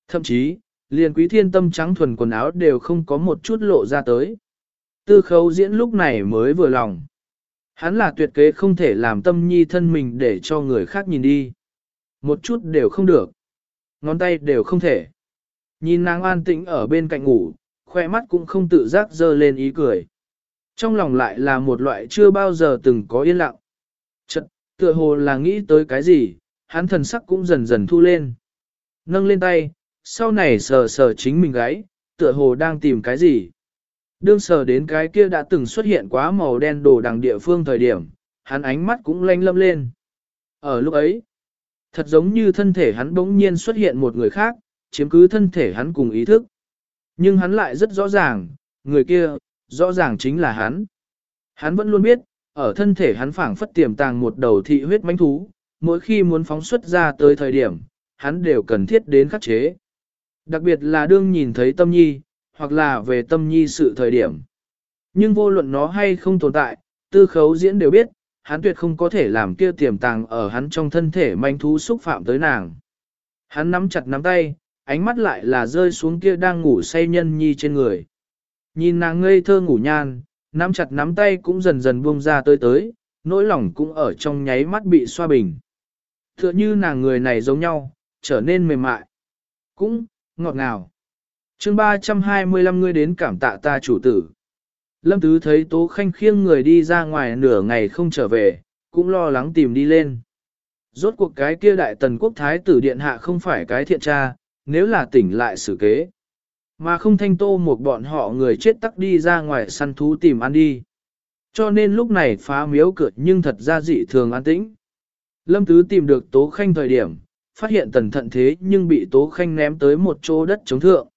Thậm chí, liền quý thiên tâm trắng thuần quần áo đều không có một chút lộ ra tới. Tư khấu diễn lúc này mới vừa lòng. Hắn là tuyệt kế không thể làm tâm nhi thân mình để cho người khác nhìn đi. Một chút đều không được. Ngón tay đều không thể. Nhìn nàng an tĩnh ở bên cạnh ngủ, khoe mắt cũng không tự giác dơ lên ý cười. Trong lòng lại là một loại chưa bao giờ từng có yên lặng. Chật, tựa hồ là nghĩ tới cái gì, hắn thần sắc cũng dần dần thu lên. Nâng lên tay, sau này sờ sờ chính mình gáy, tựa hồ đang tìm cái gì. Đương sờ đến cái kia đã từng xuất hiện quá màu đen đồ đằng địa phương thời điểm, hắn ánh mắt cũng lanh lâm lên. Ở lúc ấy, thật giống như thân thể hắn bỗng nhiên xuất hiện một người khác, chiếm cứ thân thể hắn cùng ý thức. Nhưng hắn lại rất rõ ràng, người kia, rõ ràng chính là hắn. Hắn vẫn luôn biết, ở thân thể hắn phảng phất tiềm tàng một đầu thị huyết mãnh thú, mỗi khi muốn phóng xuất ra tới thời điểm, hắn đều cần thiết đến khắc chế. Đặc biệt là đương nhìn thấy tâm nhi, hoặc là về tâm nhi sự thời điểm. Nhưng vô luận nó hay không tồn tại, tư khấu diễn đều biết, hắn tuyệt không có thể làm kia tiềm tàng ở hắn trong thân thể manh thú xúc phạm tới nàng. Hắn nắm chặt nắm tay, ánh mắt lại là rơi xuống kia đang ngủ say nhân nhi trên người. Nhìn nàng ngây thơ ngủ nhan, nắm chặt nắm tay cũng dần dần buông ra tới tới, nỗi lòng cũng ở trong nháy mắt bị xoa bình. Tựa như nàng người này giống nhau, trở nên mềm mại. Cũng, ngọt ngào chương 325 ngươi đến cảm tạ ta chủ tử. Lâm Tứ thấy Tố Khanh khiêng người đi ra ngoài nửa ngày không trở về, cũng lo lắng tìm đi lên. Rốt cuộc cái kia đại tần quốc thái tử điện hạ không phải cái thiện tra, nếu là tỉnh lại xử kế. Mà không thanh tô một bọn họ người chết tắc đi ra ngoài săn thú tìm ăn đi. Cho nên lúc này phá miếu cửa nhưng thật ra dị thường an tĩnh. Lâm Tứ tìm được Tố Khanh thời điểm, phát hiện tần thận thế nhưng bị Tố Khanh ném tới một chỗ đất chống thượng.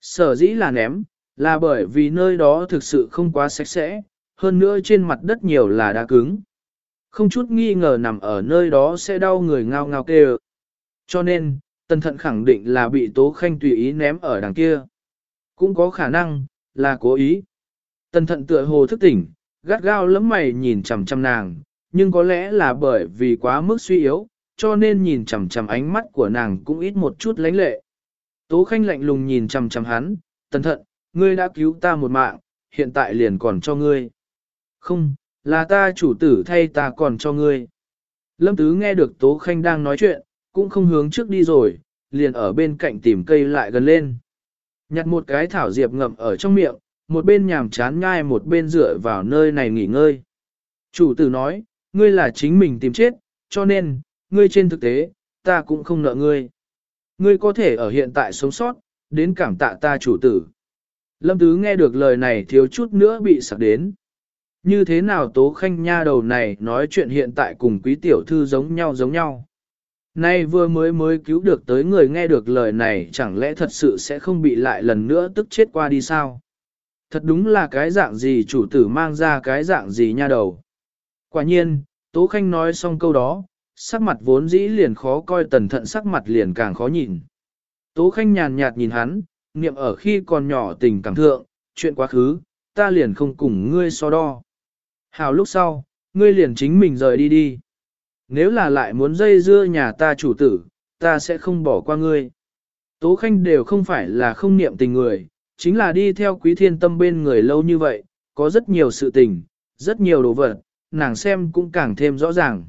Sở dĩ là ném, là bởi vì nơi đó thực sự không quá sạch sẽ, hơn nữa trên mặt đất nhiều là đá cứng. Không chút nghi ngờ nằm ở nơi đó sẽ đau người ngao ngao kêu. Cho nên, tân thận khẳng định là bị Tố Khanh tùy ý ném ở đằng kia. Cũng có khả năng, là cố ý. Tân thận tựa hồ thức tỉnh, gắt gao lấm mày nhìn chằm chằm nàng, nhưng có lẽ là bởi vì quá mức suy yếu, cho nên nhìn chằm chằm ánh mắt của nàng cũng ít một chút lánh lệ. Tố Khanh lạnh lùng nhìn chằm chằm hắn, tần thận, ngươi đã cứu ta một mạng, hiện tại liền còn cho ngươi. Không, là ta chủ tử thay ta còn cho ngươi. Lâm Tứ nghe được Tố Khanh đang nói chuyện, cũng không hướng trước đi rồi, liền ở bên cạnh tìm cây lại gần lên. Nhặt một cái thảo diệp ngậm ở trong miệng, một bên nhàm chán ngai, một bên dựa vào nơi này nghỉ ngơi. Chủ tử nói, ngươi là chính mình tìm chết, cho nên, ngươi trên thực tế, ta cũng không nợ ngươi. Ngươi có thể ở hiện tại sống sót, đến cảm tạ ta chủ tử. Lâm Tứ nghe được lời này thiếu chút nữa bị sặc đến. Như thế nào Tố Khanh Nha đầu này nói chuyện hiện tại cùng quý tiểu thư giống nhau giống nhau. Nay vừa mới mới cứu được tới người nghe được lời này chẳng lẽ thật sự sẽ không bị lại lần nữa tức chết qua đi sao? Thật đúng là cái dạng gì chủ tử mang ra cái dạng gì nha đầu. Quả nhiên, Tố Khanh nói xong câu đó, sắc mặt vốn dĩ liền khó coi tần thận sắc mặt liền càng khó nhìn. Tố Khanh nhàn nhạt nhìn hắn, niệm ở khi còn nhỏ tình cảm thượng, chuyện quá khứ, ta liền không cùng ngươi so đo. Hào lúc sau, ngươi liền chính mình rời đi đi nếu là lại muốn dây dưa nhà ta chủ tử, ta sẽ không bỏ qua ngươi. Tố Khanh đều không phải là không niệm tình người, chính là đi theo quý thiên tâm bên người lâu như vậy, có rất nhiều sự tình, rất nhiều đồ vật, nàng xem cũng càng thêm rõ ràng.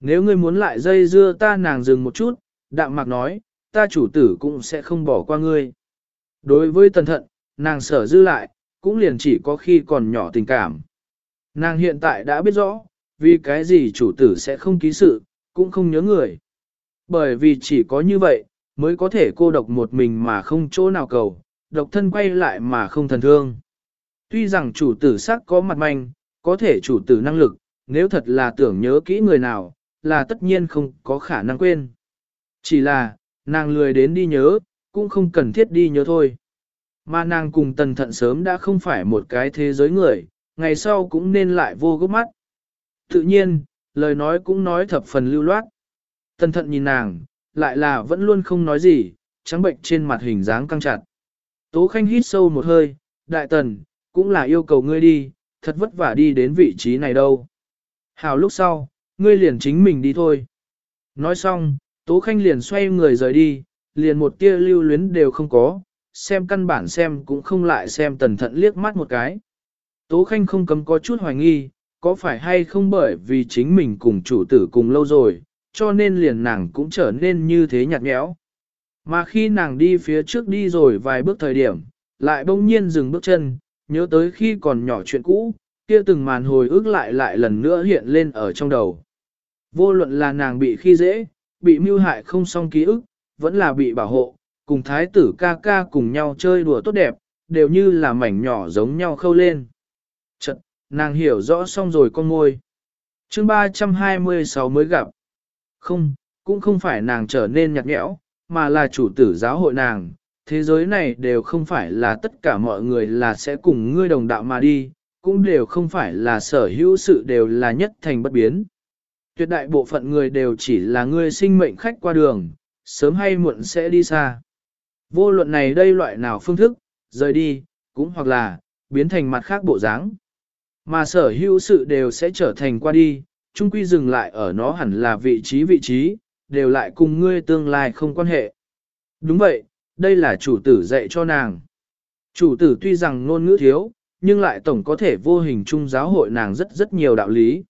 Nếu ngươi muốn lại dây dưa ta nàng dừng một chút, đạm mạc nói, ta chủ tử cũng sẽ không bỏ qua ngươi. Đối với tần thận, nàng sở dư lại, cũng liền chỉ có khi còn nhỏ tình cảm. Nàng hiện tại đã biết rõ, vì cái gì chủ tử sẽ không ký sự, cũng không nhớ người. Bởi vì chỉ có như vậy, mới có thể cô độc một mình mà không chỗ nào cầu, độc thân quay lại mà không thần thương. Tuy rằng chủ tử sắc có mặt manh, có thể chủ tử năng lực, nếu thật là tưởng nhớ kỹ người nào, là tất nhiên không có khả năng quên. Chỉ là, nàng lười đến đi nhớ, cũng không cần thiết đi nhớ thôi. Mà nàng cùng tần thận sớm đã không phải một cái thế giới người, ngày sau cũng nên lại vô gốc mắt. Tự nhiên, lời nói cũng nói thập phần lưu loát. Tần thận nhìn nàng, lại là vẫn luôn không nói gì, trắng bệnh trên mặt hình dáng căng chặt. Tố Khanh hít sâu một hơi, đại tần, cũng là yêu cầu ngươi đi, thật vất vả đi đến vị trí này đâu. Hào lúc sau, ngươi liền chính mình đi thôi. Nói xong, Tố Khanh liền xoay người rời đi, liền một tia lưu luyến đều không có, xem căn bản xem cũng không lại xem tần thận liếc mắt một cái. Tố Khanh không cấm có chút hoài nghi, có phải hay không bởi vì chính mình cùng chủ tử cùng lâu rồi, cho nên liền nàng cũng trở nên như thế nhạt nhẽo. Mà khi nàng đi phía trước đi rồi vài bước thời điểm, lại bỗng nhiên dừng bước chân, nhớ tới khi còn nhỏ chuyện cũ, kia từng màn hồi ức lại lại lần nữa hiện lên ở trong đầu. Vô luận là nàng bị khi dễ, bị mưu hại không xong ký ức, vẫn là bị bảo hộ, cùng thái tử ca ca cùng nhau chơi đùa tốt đẹp, đều như là mảnh nhỏ giống nhau khâu lên. Chật, nàng hiểu rõ xong rồi con môi. chương 326 mới gặp. Không, cũng không phải nàng trở nên nhạt nhẽo, mà là chủ tử giáo hội nàng. Thế giới này đều không phải là tất cả mọi người là sẽ cùng ngươi đồng đạo mà đi, cũng đều không phải là sở hữu sự đều là nhất thành bất biến. Tuyệt đại bộ phận người đều chỉ là người sinh mệnh khách qua đường, sớm hay muộn sẽ đi xa. Vô luận này đây loại nào phương thức, rời đi, cũng hoặc là, biến thành mặt khác bộ dáng. Mà sở hữu sự đều sẽ trở thành qua đi, chung quy dừng lại ở nó hẳn là vị trí vị trí, đều lại cùng ngươi tương lai không quan hệ. Đúng vậy, đây là chủ tử dạy cho nàng. Chủ tử tuy rằng ngôn ngữ thiếu, nhưng lại tổng có thể vô hình chung giáo hội nàng rất rất nhiều đạo lý.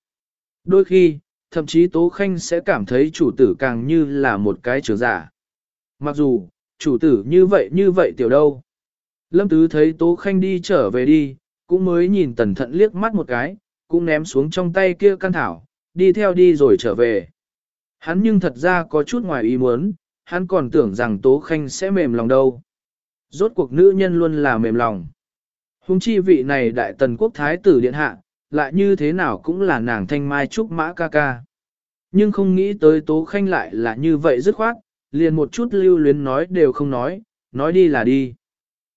Đôi khi, thậm chí Tố Khanh sẽ cảm thấy chủ tử càng như là một cái trưởng giả. Mặc dù, chủ tử như vậy như vậy tiểu đâu. Lâm Tứ thấy Tố Khanh đi trở về đi, cũng mới nhìn tần thận liếc mắt một cái, cũng ném xuống trong tay kia căn thảo, đi theo đi rồi trở về. Hắn nhưng thật ra có chút ngoài ý muốn, hắn còn tưởng rằng Tố Khanh sẽ mềm lòng đâu. Rốt cuộc nữ nhân luôn là mềm lòng. Hùng chi vị này đại tần quốc thái tử điện hạ, lại như thế nào cũng là nàng thanh mai trúc mã ca ca. Nhưng không nghĩ tới Tố Khanh lại là như vậy dứt khoát, liền một chút lưu luyến nói đều không nói, nói đi là đi.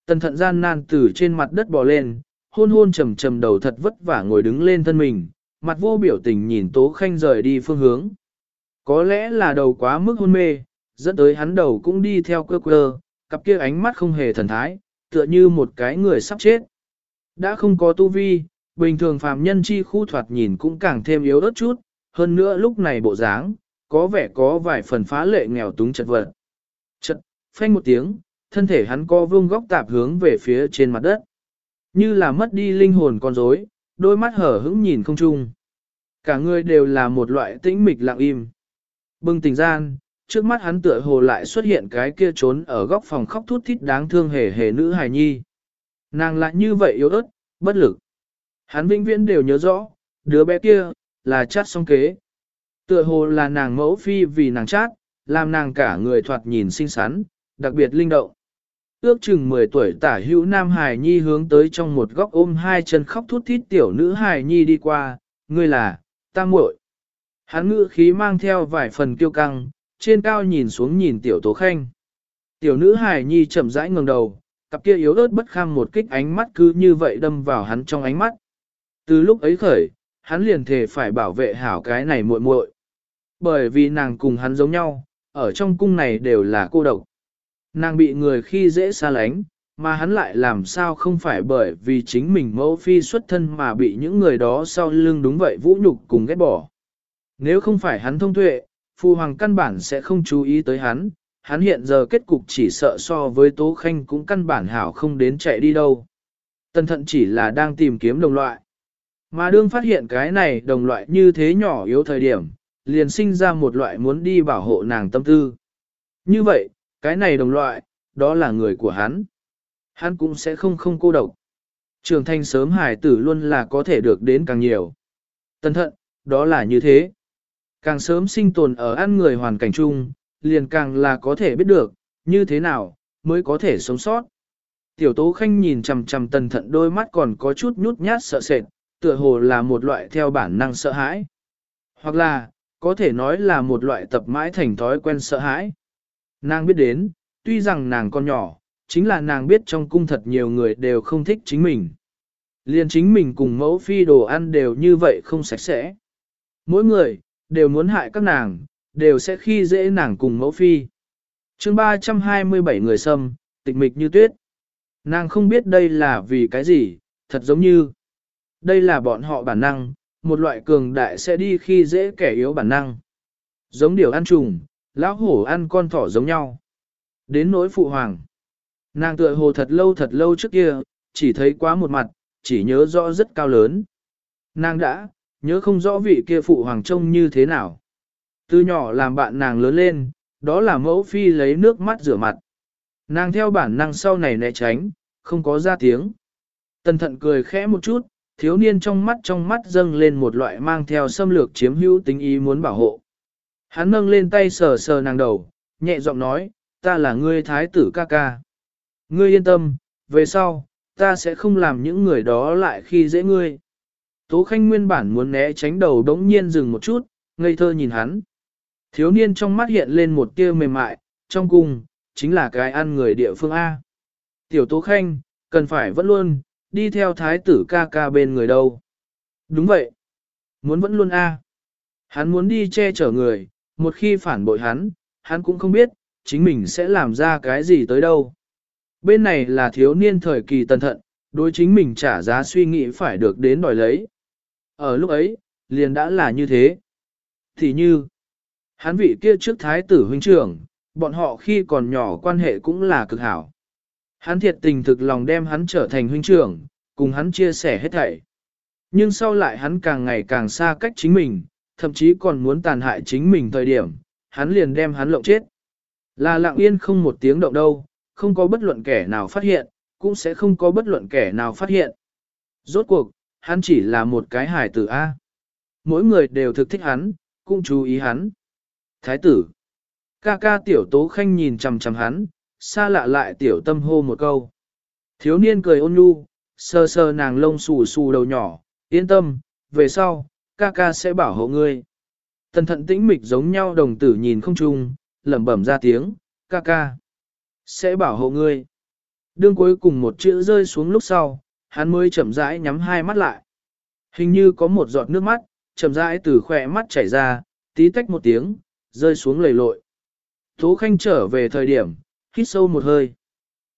Tần thận gian nan từ trên mặt đất bò lên, hôn hôn trầm trầm đầu thật vất vả ngồi đứng lên thân mình, mặt vô biểu tình nhìn Tố Khanh rời đi phương hướng. Có lẽ là đầu quá mức hôn mê, dẫn tới hắn đầu cũng đi theo cơ cơ, cặp kia ánh mắt không hề thần thái, tựa như một cái người sắp chết. Đã không có tu vi, bình thường phàm nhân chi khu thoạt nhìn cũng càng thêm yếu ớt chút, hơn nữa lúc này bộ dáng, có vẻ có vài phần phá lệ nghèo túng chật vật. Chật, phanh một tiếng, thân thể hắn co vương góc tạp hướng về phía trên mặt đất. Như là mất đi linh hồn con rối, đôi mắt hở hững nhìn không chung. Cả người đều là một loại tĩnh mịch lặng im. Bưng tình gian, trước mắt hắn tựa hồ lại xuất hiện cái kia trốn ở góc phòng khóc thút thít đáng thương hề hề nữ hài nhi. Nàng lại như vậy yếu ớt, bất lực. Hắn vĩnh viễn đều nhớ rõ, đứa bé kia, là chát song kế. Tựa hồ là nàng mẫu phi vì nàng chát, làm nàng cả người thoạt nhìn xinh xắn, đặc biệt linh động. Ước chừng 10 tuổi tả hữu nam hài nhi hướng tới trong một góc ôm hai chân khóc thút thít tiểu nữ hài nhi đi qua, ngươi là, ta muội. Hắn ngữ khí mang theo vài phần kiêu căng, trên cao nhìn xuống nhìn tiểu tố khanh. Tiểu nữ hài nhi chậm rãi ngẩng đầu, cặp kia yếu ớt bất kham một kích ánh mắt cứ như vậy đâm vào hắn trong ánh mắt. Từ lúc ấy khởi, hắn liền thề phải bảo vệ hảo cái này muội muội. Bởi vì nàng cùng hắn giống nhau, ở trong cung này đều là cô độc. Nàng bị người khi dễ xa lánh, mà hắn lại làm sao không phải bởi vì chính mình mẫu phi xuất thân mà bị những người đó sau lưng đúng vậy vũ nhục cùng ghét bỏ. Nếu không phải hắn thông tuệ, phu hoàng căn bản sẽ không chú ý tới hắn, hắn hiện giờ kết cục chỉ sợ so với Tố Khanh cũng căn bản hảo không đến chạy đi đâu. tân thận chỉ là đang tìm kiếm đồng loại. Mà đương phát hiện cái này đồng loại như thế nhỏ yếu thời điểm, liền sinh ra một loại muốn đi bảo hộ nàng tâm tư. Như vậy, cái này đồng loại, đó là người của hắn. Hắn cũng sẽ không không cô độc. Trường thanh sớm hải tử luôn là có thể được đến càng nhiều. Tân thận, đó là như thế. Càng sớm sinh tồn ở ăn người hoàn cảnh chung, liền càng là có thể biết được, như thế nào, mới có thể sống sót. Tiểu tố khanh nhìn chầm chầm tần thận đôi mắt còn có chút nhút nhát sợ sệt, tựa hồ là một loại theo bản năng sợ hãi. Hoặc là, có thể nói là một loại tập mãi thành thói quen sợ hãi. Nàng biết đến, tuy rằng nàng còn nhỏ, chính là nàng biết trong cung thật nhiều người đều không thích chính mình. Liên chính mình cùng mẫu phi đồ ăn đều như vậy không sạch sẽ. Mỗi người, đều muốn hại các nàng, đều sẽ khi dễ nàng cùng mẫu phi. chương 327 người xâm, tịch mịch như tuyết. Nàng không biết đây là vì cái gì, thật giống như. Đây là bọn họ bản năng, một loại cường đại sẽ đi khi dễ kẻ yếu bản năng. Giống điều ăn trùng, lão hổ ăn con thỏ giống nhau. Đến nỗi phụ hoàng. Nàng tựa hồ thật lâu thật lâu trước kia, chỉ thấy quá một mặt, chỉ nhớ rõ rất cao lớn. Nàng đã, nhớ không rõ vị kia phụ hoàng trông như thế nào. Từ nhỏ làm bạn nàng lớn lên, đó là mẫu phi lấy nước mắt rửa mặt. Nàng theo bản năng sau này né tránh, không có ra tiếng. Tần thận cười khẽ một chút, thiếu niên trong mắt trong mắt dâng lên một loại mang theo xâm lược chiếm hữu tính ý muốn bảo hộ. Hắn nâng lên tay sờ sờ nàng đầu, nhẹ giọng nói, ta là ngươi thái tử ca ca. Ngươi yên tâm, về sau, ta sẽ không làm những người đó lại khi dễ ngươi. Tố Khanh nguyên bản muốn né tránh đầu đống nhiên dừng một chút, ngây thơ nhìn hắn. Thiếu niên trong mắt hiện lên một tia mềm mại, trong cung, chính là cái ăn người địa phương A. Tiểu Tố Khanh, cần phải vẫn luôn, đi theo thái tử ca ca bên người đâu. Đúng vậy. Muốn vẫn luôn A. À. Hắn muốn đi che chở người, một khi phản bội hắn, hắn cũng không biết, chính mình sẽ làm ra cái gì tới đâu. Bên này là thiếu niên thời kỳ tần thận, đối chính mình trả giá suy nghĩ phải được đến đòi lấy. Ở lúc ấy, liền đã là như thế. Thì như, hắn vị kia trước thái tử huynh trưởng, bọn họ khi còn nhỏ quan hệ cũng là cực hảo. Hắn thiệt tình thực lòng đem hắn trở thành huynh trưởng, cùng hắn chia sẻ hết thảy. Nhưng sau lại hắn càng ngày càng xa cách chính mình, thậm chí còn muốn tàn hại chính mình thời điểm, hắn liền đem hắn lộng chết. Là lặng yên không một tiếng động đâu, không có bất luận kẻ nào phát hiện, cũng sẽ không có bất luận kẻ nào phát hiện. Rốt cuộc, hắn chỉ là một cái hài tử A. Mỗi người đều thực thích hắn, cũng chú ý hắn. Thái tử. Ca ca tiểu tố khanh nhìn chằm chằm hắn, xa lạ lại tiểu tâm hô một câu. Thiếu niên cười ôn nhu, sơ sơ nàng lông xù xù đầu nhỏ, yên tâm, về sau, ca ca sẽ bảo hộ ngươi. Tần thận tĩnh mịch giống nhau đồng tử nhìn không chung, lẩm bẩm ra tiếng, ca ca. Sẽ bảo hộ ngươi. Đương cuối cùng một chữ rơi xuống lúc sau, hắn mới chậm rãi nhắm hai mắt lại. Hình như có một giọt nước mắt, chậm rãi từ khỏe mắt chảy ra, tí tách một tiếng, rơi xuống lầy lội. Tố Khanh trở về thời điểm, hít sâu một hơi.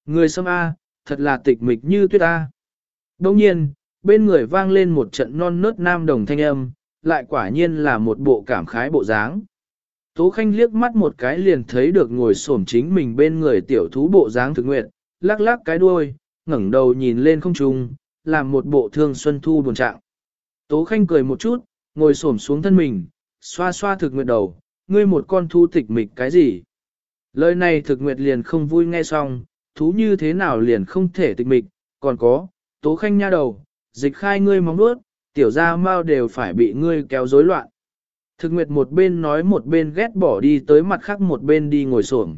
Người sâm A, thật là tịch mịch như tuyết A. Đồng nhiên, bên người vang lên một trận non nớt nam đồng thanh âm, lại quả nhiên là một bộ cảm khái bộ dáng. Tố Khanh liếc mắt một cái liền thấy được ngồi xổm chính mình bên người tiểu thú bộ dáng thực nguyện, lắc lắc cái đuôi, ngẩng đầu nhìn lên không trung, làm một bộ thương xuân thu buồn trạng. Tố Khanh cười một chút, ngồi xổm xuống thân mình, xoa xoa thực nguyện đầu, ngươi một con thu tịch mịch cái gì? Lời này thực nguyệt liền không vui nghe xong, thú như thế nào liền không thể tịch mịch, còn có, Tố Khanh nha đầu, dịch khai ngươi móng nuốt, tiểu gia mau đều phải bị ngươi kéo rối loạn. Thực nguyệt một bên nói một bên ghét bỏ đi tới mặt khác một bên đi ngồi xổm.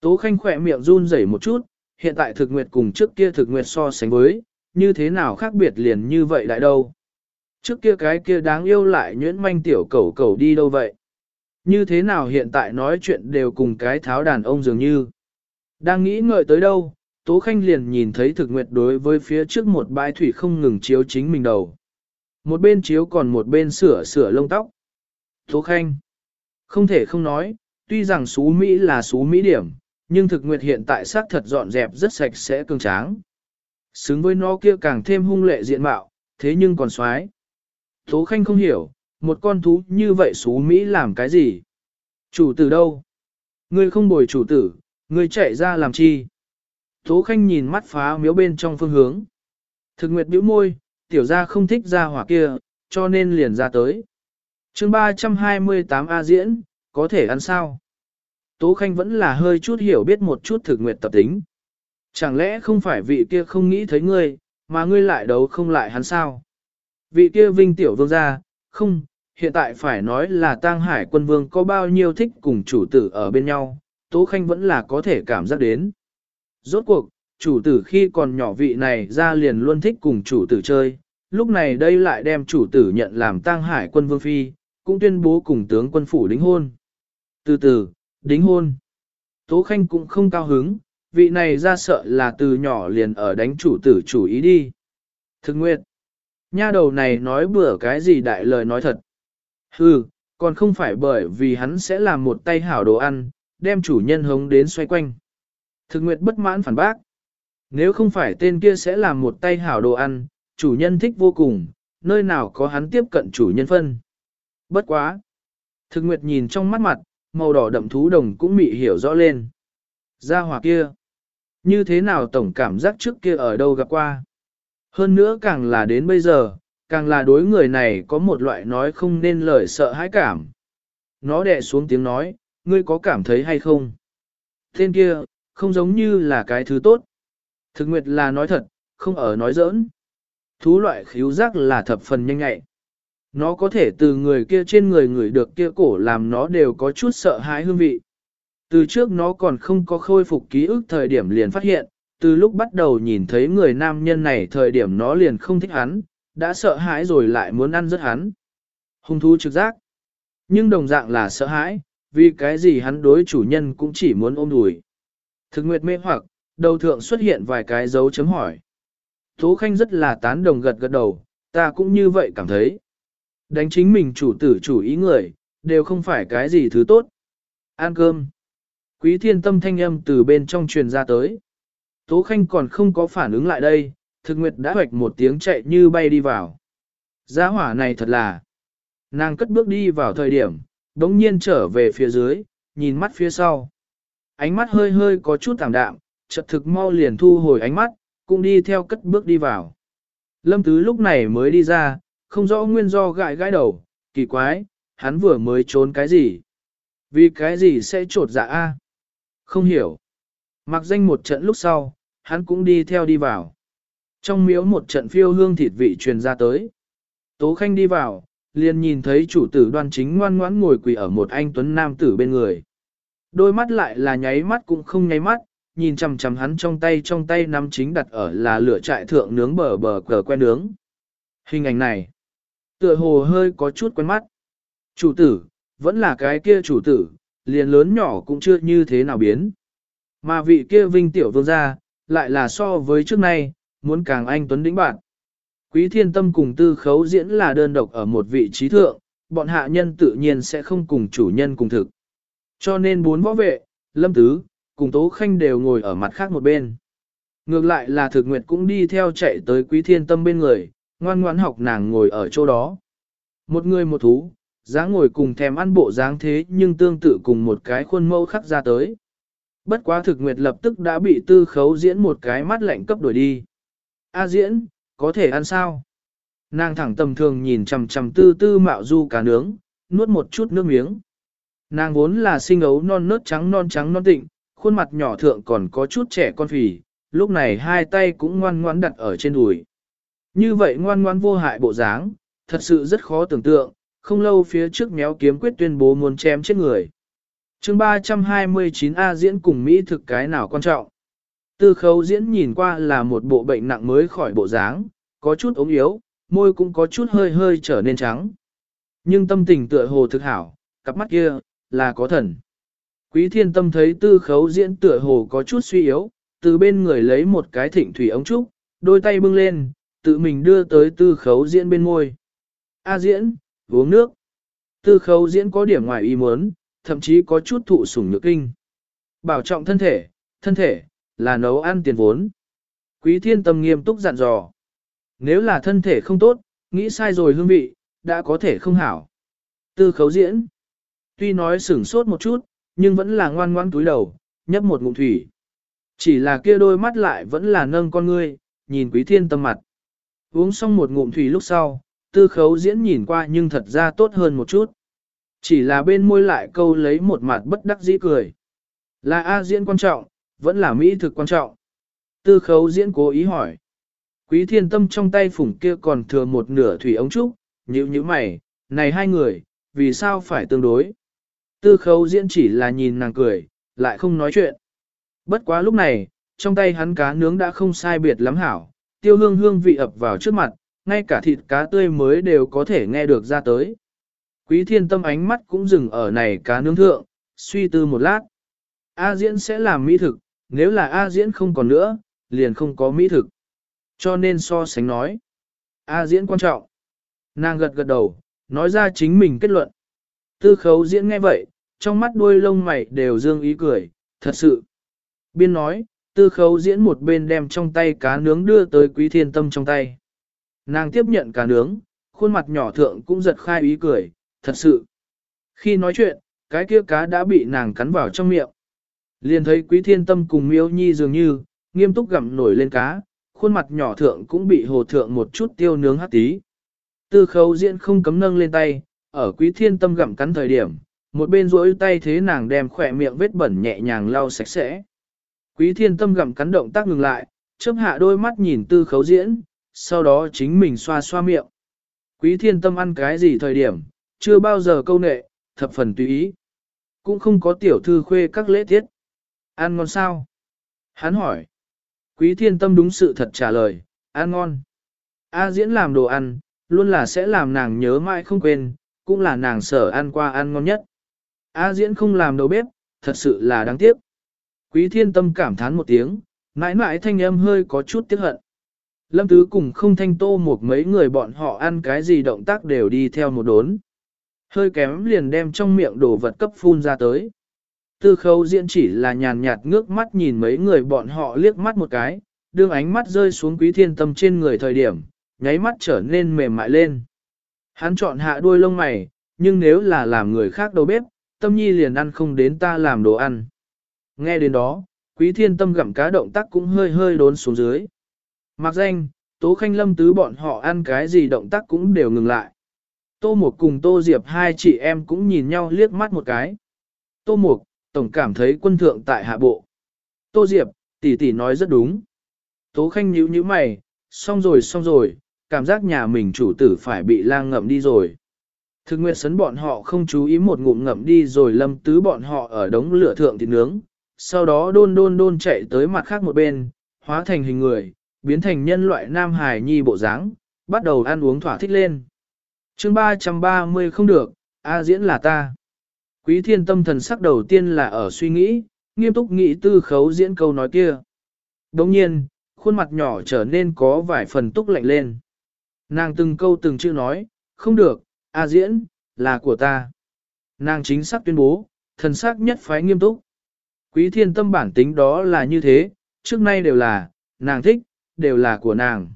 Tố khanh khỏe miệng run rẩy một chút, hiện tại thực nguyệt cùng trước kia thực nguyệt so sánh với, như thế nào khác biệt liền như vậy lại đâu. Trước kia cái kia đáng yêu lại nhuyễn manh tiểu cẩu cẩu đi đâu vậy? Như thế nào hiện tại nói chuyện đều cùng cái tháo đàn ông dường như. Đang nghĩ ngợi tới đâu, Tố Khanh liền nhìn thấy thực nguyệt đối với phía trước một bãi thủy không ngừng chiếu chính mình đầu. Một bên chiếu còn một bên sửa sửa lông tóc. Tố Khanh. Không thể không nói, tuy rằng xú Mỹ là xú Mỹ điểm, nhưng thực nguyệt hiện tại xác thật dọn dẹp rất sạch sẽ cường tráng. Xứng với nó kia càng thêm hung lệ diện mạo, thế nhưng còn xoái. Tố Khanh không hiểu, một con thú như vậy xú Mỹ làm cái gì? Chủ tử đâu? Ngươi không bồi chủ tử, ngươi chạy ra làm chi? Tố Khanh nhìn mắt phá miếu bên trong phương hướng. Thực nguyệt bĩu môi, tiểu ra không thích ra hỏa kia, cho nên liền ra tới chương 328 A diễn, có thể ăn sao? Tố Khanh vẫn là hơi chút hiểu biết một chút thực nguyệt tập tính. Chẳng lẽ không phải vị kia không nghĩ thấy ngươi, mà ngươi lại đấu không lại hắn sao? Vị kia vinh tiểu vương gia, không, hiện tại phải nói là tang hải quân vương có bao nhiêu thích cùng chủ tử ở bên nhau, Tố Khanh vẫn là có thể cảm giác đến. Rốt cuộc, chủ tử khi còn nhỏ vị này ra liền luôn thích cùng chủ tử chơi, lúc này đây lại đem chủ tử nhận làm tang hải quân vương phi, cũng tuyên bố cùng tướng quân phủ đính hôn. Từ từ, đính hôn. Tố Khanh cũng không cao hứng, vị này ra sợ là từ nhỏ liền ở đánh chủ tử chủ ý đi. Thực nguyệt. Nha đầu này nói bừa cái gì đại lời nói thật. Hừ, còn không phải bởi vì hắn sẽ làm một tay hảo đồ ăn, đem chủ nhân hống đến xoay quanh. Thực nguyệt bất mãn phản bác. Nếu không phải tên kia sẽ làm một tay hảo đồ ăn, chủ nhân thích vô cùng, nơi nào có hắn tiếp cận chủ nhân phân. Bất quá. Thực nguyệt nhìn trong mắt mặt, màu đỏ đậm thú đồng cũng mị hiểu rõ lên. Ra hỏa kia. Như thế nào tổng cảm giác trước kia ở đâu gặp qua. Hơn nữa càng là đến bây giờ, càng là đối người này có một loại nói không nên lời sợ hãi cảm. Nó đè xuống tiếng nói, ngươi có cảm thấy hay không? Tên kia, không giống như là cái thứ tốt. Thực nguyệt là nói thật, không ở nói giỡn. Thú loại khíu giác là thập phần nhanh nhạy. Nó có thể từ người kia trên người người được kia cổ làm nó đều có chút sợ hãi hương vị. Từ trước nó còn không có khôi phục ký ức thời điểm liền phát hiện, từ lúc bắt đầu nhìn thấy người nam nhân này thời điểm nó liền không thích hắn, đã sợ hãi rồi lại muốn ăn rất hắn. Hung thú trực giác. Nhưng đồng dạng là sợ hãi, vì cái gì hắn đối chủ nhân cũng chỉ muốn ôm đùi. Thực nguyệt mê hoặc, đầu thượng xuất hiện vài cái dấu chấm hỏi. Tố Khanh rất là tán đồng gật gật đầu, ta cũng như vậy cảm thấy. Đánh chính mình chủ tử chủ ý người, đều không phải cái gì thứ tốt. Ăn cơm. Quý thiên tâm thanh âm từ bên trong truyền ra tới. Tố Khanh còn không có phản ứng lại đây, thực nguyệt đã hoạch một tiếng chạy như bay đi vào. Giá hỏa này thật là. Nàng cất bước đi vào thời điểm, đống nhiên trở về phía dưới, nhìn mắt phía sau. Ánh mắt hơi hơi có chút tạm đạm, chợt thực mau liền thu hồi ánh mắt, cũng đi theo cất bước đi vào. Lâm Tứ lúc này mới đi ra, không rõ nguyên do gãi gãi đầu, kỳ quái, hắn vừa mới trốn cái gì? Vì cái gì sẽ trột dạ a? Không hiểu. Mặc danh một trận lúc sau, hắn cũng đi theo đi vào. Trong miếu một trận phiêu hương thịt vị truyền ra tới. Tố Khanh đi vào, liền nhìn thấy chủ tử đoan chính ngoan ngoãn ngồi quỳ ở một anh tuấn nam tử bên người. Đôi mắt lại là nháy mắt cũng không nháy mắt, nhìn chằm chằm hắn trong tay trong tay nắm chính đặt ở là lửa trại thượng nướng bờ bờ cờ quen nướng. Hình ảnh này, tựa hồ hơi có chút quen mắt. Chủ tử, vẫn là cái kia chủ tử, liền lớn nhỏ cũng chưa như thế nào biến. Mà vị kia vinh tiểu vương gia, lại là so với trước nay, muốn càng anh tuấn đĩnh bạn. Quý thiên tâm cùng tư khấu diễn là đơn độc ở một vị trí thượng, bọn hạ nhân tự nhiên sẽ không cùng chủ nhân cùng thực. Cho nên bốn võ vệ, lâm tứ, cùng tố khanh đều ngồi ở mặt khác một bên. Ngược lại là thực nguyệt cũng đi theo chạy tới quý thiên tâm bên người, ngoan ngoãn học nàng ngồi ở chỗ đó. Một người một thú, dáng ngồi cùng thèm ăn bộ dáng thế nhưng tương tự cùng một cái khuôn mẫu khắc ra tới. Bất quá thực nguyệt lập tức đã bị tư khấu diễn một cái mắt lạnh cấp đuổi đi. A diễn, có thể ăn sao? Nàng thẳng tầm thường nhìn chằm chằm tư tư mạo du cá nướng, nuốt một chút nước miếng. Nàng vốn là sinh ấu non nớt trắng non trắng non tịnh, khuôn mặt nhỏ thượng còn có chút trẻ con phì, lúc này hai tay cũng ngoan ngoãn đặt ở trên đùi. Như vậy ngoan ngoãn vô hại bộ dáng, thật sự rất khó tưởng tượng, không lâu phía trước méo kiếm quyết tuyên bố muốn chém chết người. chương 329A diễn cùng Mỹ thực cái nào quan trọng. Tư khấu diễn nhìn qua là một bộ bệnh nặng mới khỏi bộ dáng, có chút ốm yếu, môi cũng có chút hơi hơi trở nên trắng. Nhưng tâm tình tựa hồ thực hảo, cặp mắt kia, là có thần. Quý thiên tâm thấy tư khấu diễn tựa hồ có chút suy yếu, từ bên người lấy một cái thịnh thủy ống trúc, đôi tay bưng lên, tự mình đưa tới tư khấu diễn bên môi. A diễn, uống nước. Tư khấu diễn có điểm ngoài ý muốn, thậm chí có chút thụ sủng nhược kinh. Bảo trọng thân thể, thân thể, là nấu ăn tiền vốn. Quý thiên tâm nghiêm túc dặn dò. Nếu là thân thể không tốt, nghĩ sai rồi hương vị, đã có thể không hảo. Tư khấu diễn. Tuy nói sửng sốt một chút, nhưng vẫn là ngoan ngoan túi đầu, nhấp một ngụm thủy. Chỉ là kia đôi mắt lại vẫn là nâng con ngươi, nhìn quý thiên tâm mặt. Uống xong một ngụm thủy lúc sau, tư khấu diễn nhìn qua nhưng thật ra tốt hơn một chút. Chỉ là bên môi lại câu lấy một mặt bất đắc dĩ cười. Là A diễn quan trọng, vẫn là Mỹ thực quan trọng. Tư khấu diễn cố ý hỏi. Quý thiên tâm trong tay phủng kia còn thừa một nửa thủy ống trúc, nhíu nhíu mày, này hai người, vì sao phải tương đối? Tư khấu diễn chỉ là nhìn nàng cười, lại không nói chuyện. Bất quá lúc này, trong tay hắn cá nướng đã không sai biệt lắm hảo, tiêu hương hương vị ập vào trước mặt, ngay cả thịt cá tươi mới đều có thể nghe được ra tới. Quý thiên tâm ánh mắt cũng dừng ở này cá nướng thượng, suy tư một lát. A diễn sẽ làm mỹ thực, nếu là A diễn không còn nữa, liền không có mỹ thực. Cho nên so sánh nói. A diễn quan trọng. Nàng gật gật đầu, nói ra chính mình kết luận. Tư khấu diễn nghe vậy, trong mắt đuôi lông mày đều dương ý cười, thật sự. Biên nói, tư khấu diễn một bên đem trong tay cá nướng đưa tới quý thiên tâm trong tay. Nàng tiếp nhận cá nướng, khuôn mặt nhỏ thượng cũng giật khai ý cười, thật sự. Khi nói chuyện, cái kia cá đã bị nàng cắn vào trong miệng. Liền thấy quý thiên tâm cùng miêu nhi dường như, nghiêm túc gặm nổi lên cá, khuôn mặt nhỏ thượng cũng bị hồ thượng một chút tiêu nướng hát tí. Tư khấu diễn không cấm nâng lên tay, ở quý thiên tâm gặm cắn thời điểm, một bên rỗi tay thế nàng đem khỏe miệng vết bẩn nhẹ nhàng lau sạch sẽ. Quý thiên tâm gặm cắn động tác ngừng lại, chớp hạ đôi mắt nhìn tư khấu diễn, sau đó chính mình xoa xoa miệng. Quý thiên tâm ăn cái gì thời điểm, chưa bao giờ câu nệ, thập phần tùy ý. Cũng không có tiểu thư khuê các lễ tiết. Ăn ngon sao? Hắn hỏi. Quý thiên tâm đúng sự thật trả lời, ăn ngon. A diễn làm đồ ăn, luôn là sẽ làm nàng nhớ mãi không quên, cũng là nàng sở ăn qua ăn ngon nhất. A diễn không làm đầu bếp, thật sự là đáng tiếc. Quý thiên tâm cảm thán một tiếng, mãi mãi thanh âm hơi có chút tiếc hận. Lâm Tứ cùng không thanh tô một mấy người bọn họ ăn cái gì động tác đều đi theo một đốn. Hơi kém liền đem trong miệng đồ vật cấp phun ra tới. Tư khấu diễn chỉ là nhàn nhạt ngước mắt nhìn mấy người bọn họ liếc mắt một cái, đương ánh mắt rơi xuống quý thiên tâm trên người thời điểm, nháy mắt trở nên mềm mại lên. Hắn chọn hạ đuôi lông mày, nhưng nếu là làm người khác đầu bếp, tâm nhi liền ăn không đến ta làm đồ ăn. Nghe đến đó, quý thiên tâm gặm cá động tác cũng hơi hơi đốn xuống dưới. Mặc danh, Tố Khanh Lâm tứ bọn họ ăn cái gì động tác cũng đều ngừng lại. Tô Mục cùng Tô Diệp hai chị em cũng nhìn nhau liếc mắt một cái. Tô Mục, tổng cảm thấy quân thượng tại hạ bộ. Tô Diệp, tỷ tỷ nói rất đúng. Tố Khanh nhíu nhíu mày, xong rồi xong rồi, cảm giác nhà mình chủ tử phải bị lang ngậm đi rồi. Thực nguyệt sấn bọn họ không chú ý một ngụm ngậm đi rồi lâm tứ bọn họ ở đống lửa thượng thịt nướng, sau đó đôn đôn đôn chạy tới mặt khác một bên, hóa thành hình người, biến thành nhân loại nam hài nhi bộ dáng, bắt đầu ăn uống thỏa thích lên. chương 330 không được, A diễn là ta. Quý thiên tâm thần sắc đầu tiên là ở suy nghĩ, nghiêm túc nghĩ tư khấu diễn câu nói kia. Đồng nhiên, khuôn mặt nhỏ trở nên có vài phần túc lạnh lên. Nàng từng câu từng chữ nói, không được, A diễn, là của ta. Nàng chính xác tuyên bố, thần sắc nhất phái nghiêm túc. Quý thiên tâm bản tính đó là như thế, trước nay đều là, nàng thích, đều là của nàng.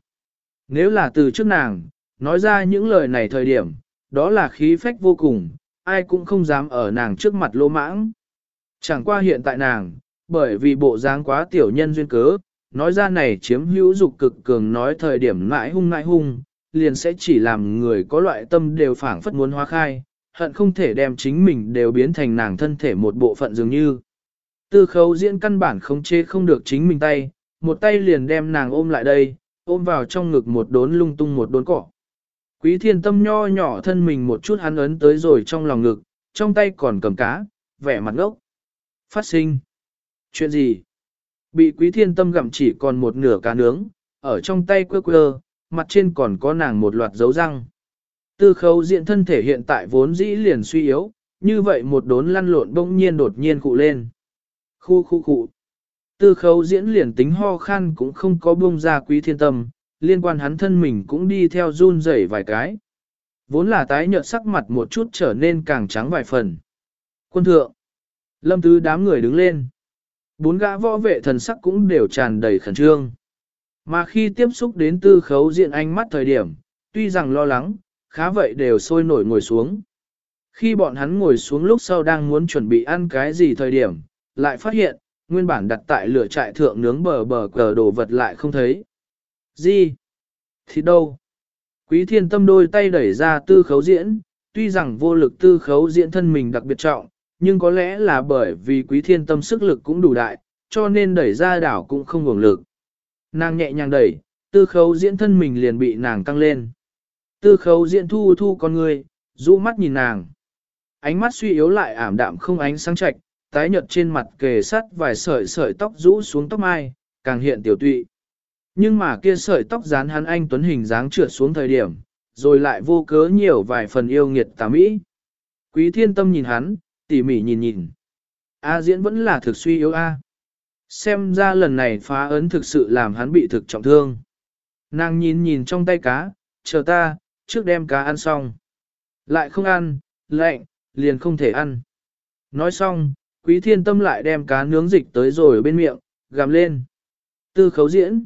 Nếu là từ trước nàng, nói ra những lời này thời điểm, đó là khí phách vô cùng, ai cũng không dám ở nàng trước mặt lô mãng. Chẳng qua hiện tại nàng, bởi vì bộ dáng quá tiểu nhân duyên cớ, nói ra này chiếm hữu dục cực cường nói thời điểm ngãi hung ngãi hung, liền sẽ chỉ làm người có loại tâm đều phảng phất muốn hóa khai, hận không thể đem chính mình đều biến thành nàng thân thể một bộ phận dường như. Tư khấu diễn căn bản không chê không được chính mình tay, một tay liền đem nàng ôm lại đây, ôm vào trong ngực một đốn lung tung một đốn cỏ. Quý thiên tâm nho nhỏ thân mình một chút hắn ấn tới rồi trong lòng ngực, trong tay còn cầm cá, vẻ mặt ngốc. Phát sinh. Chuyện gì? Bị quý thiên tâm gặm chỉ còn một nửa cá nướng, ở trong tay quơ quơ, mặt trên còn có nàng một loạt dấu răng. Tư khấu diện thân thể hiện tại vốn dĩ liền suy yếu, như vậy một đốn lăn lộn bỗng nhiên đột nhiên cụ lên. Khu khu khu. Tư khấu diễn liền tính ho khan cũng không có buông ra quý thiên tâm, liên quan hắn thân mình cũng đi theo run rẩy vài cái. Vốn là tái nhợt sắc mặt một chút trở nên càng trắng vài phần. Quân thượng. Lâm tứ đám người đứng lên. Bốn gã võ vệ thần sắc cũng đều tràn đầy khẩn trương. Mà khi tiếp xúc đến tư khấu diện ánh mắt thời điểm, tuy rằng lo lắng, khá vậy đều sôi nổi ngồi xuống. Khi bọn hắn ngồi xuống lúc sau đang muốn chuẩn bị ăn cái gì thời điểm, lại phát hiện, nguyên bản đặt tại lửa trại thượng nướng bờ bờ cờ đồ vật lại không thấy. Gì? Thì đâu? Quý thiên tâm đôi tay đẩy ra tư khấu diễn, tuy rằng vô lực tư khấu diễn thân mình đặc biệt trọng, nhưng có lẽ là bởi vì quý thiên tâm sức lực cũng đủ đại, cho nên đẩy ra đảo cũng không nguồn lực. Nàng nhẹ nhàng đẩy, tư khấu diễn thân mình liền bị nàng căng lên. Tư khấu diễn thu thu con người, rũ mắt nhìn nàng. Ánh mắt suy yếu lại ảm đạm không ánh sáng chạch, tái nhợt trên mặt kề sắt vài sợi sợi tóc rũ xuống tóc mai, càng hiện tiểu tụy. Nhưng mà kia sợi tóc dán hắn anh tuấn hình dáng trượt xuống thời điểm, rồi lại vô cớ nhiều vài phần yêu nghiệt tà mỹ. Quý thiên tâm nhìn hắn, tỉ mỉ nhìn nhìn. A diễn vẫn là thực suy yếu A. Xem ra lần này phá ấn thực sự làm hắn bị thực trọng thương. Nàng nhìn nhìn trong tay cá, chờ ta, trước đem cá ăn xong. Lại không ăn, lạnh, liền không thể ăn. Nói xong, quý thiên tâm lại đem cá nướng dịch tới rồi bên miệng, gầm lên. Tư khấu diễn.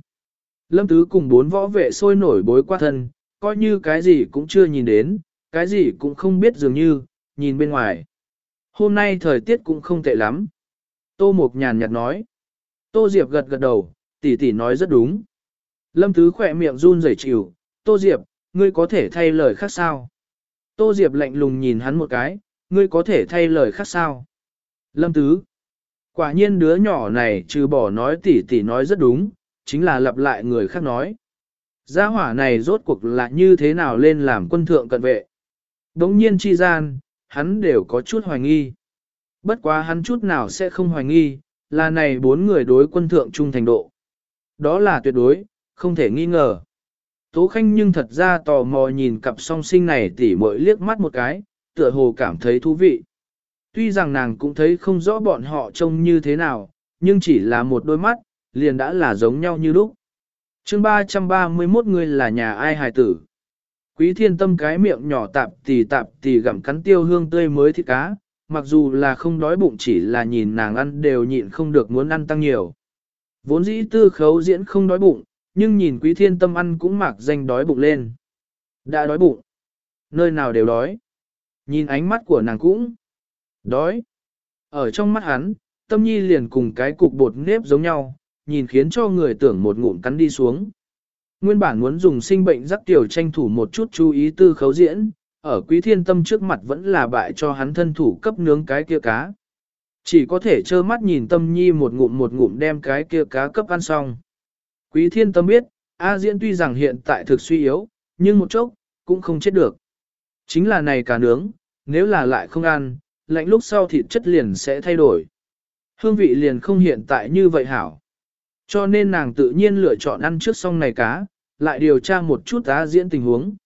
Lâm tứ cùng bốn võ vệ sôi nổi bối qua thân, coi như cái gì cũng chưa nhìn đến, cái gì cũng không biết dường như, nhìn bên ngoài. Hôm nay thời tiết cũng không tệ lắm. Tô Mộc nhàn nhạt nói. Tô Diệp gật gật đầu, tỷ tỷ nói rất đúng. Lâm Tứ khỏe miệng run rẩy chịu, Tô Diệp, ngươi có thể thay lời khác sao? Tô Diệp lạnh lùng nhìn hắn một cái, ngươi có thể thay lời khác sao? Lâm Tứ, quả nhiên đứa nhỏ này trừ bỏ nói tỷ tỷ nói rất đúng, chính là lặp lại người khác nói. Gia hỏa này rốt cuộc là như thế nào lên làm quân thượng cận vệ? Đống nhiên chi gian, hắn đều có chút hoài nghi. Bất quá hắn chút nào sẽ không hoài nghi, là này bốn người đối quân thượng trung thành độ. Đó là tuyệt đối, không thể nghi ngờ. Tố Khanh nhưng thật ra tò mò nhìn cặp song sinh này tỉ mỗi liếc mắt một cái, tựa hồ cảm thấy thú vị. Tuy rằng nàng cũng thấy không rõ bọn họ trông như thế nào, nhưng chỉ là một đôi mắt, liền đã là giống nhau như lúc. chương 331 người là nhà ai hài tử. Quý thiên tâm cái miệng nhỏ tạp tì tạp tì gặm cắn tiêu hương tươi mới thịt cá, mặc dù là không đói bụng chỉ là nhìn nàng ăn đều nhịn không được muốn ăn tăng nhiều. Vốn dĩ tư khấu diễn không đói bụng, nhưng nhìn quý thiên tâm ăn cũng mặc danh đói bụng lên. Đã đói bụng. Nơi nào đều đói. Nhìn ánh mắt của nàng cũng đói. Ở trong mắt hắn, tâm nhi liền cùng cái cục bột nếp giống nhau, nhìn khiến cho người tưởng một ngụm cắn đi xuống. Nguyên bản muốn dùng sinh bệnh rắc tiểu tranh thủ một chút chú ý tư khấu diễn, ở quý thiên tâm trước mặt vẫn là bại cho hắn thân thủ cấp nướng cái kia cá. Chỉ có thể trơ mắt nhìn tâm nhi một ngụm một ngụm đem cái kia cá cấp ăn xong. Quý thiên tâm biết, A diễn tuy rằng hiện tại thực suy yếu, nhưng một chốc, cũng không chết được. Chính là này cá nướng, nếu là lại không ăn, lạnh lúc sau thịt chất liền sẽ thay đổi. Hương vị liền không hiện tại như vậy hảo. Cho nên nàng tự nhiên lựa chọn ăn trước xong này cá, lại điều tra một chút á diễn tình huống.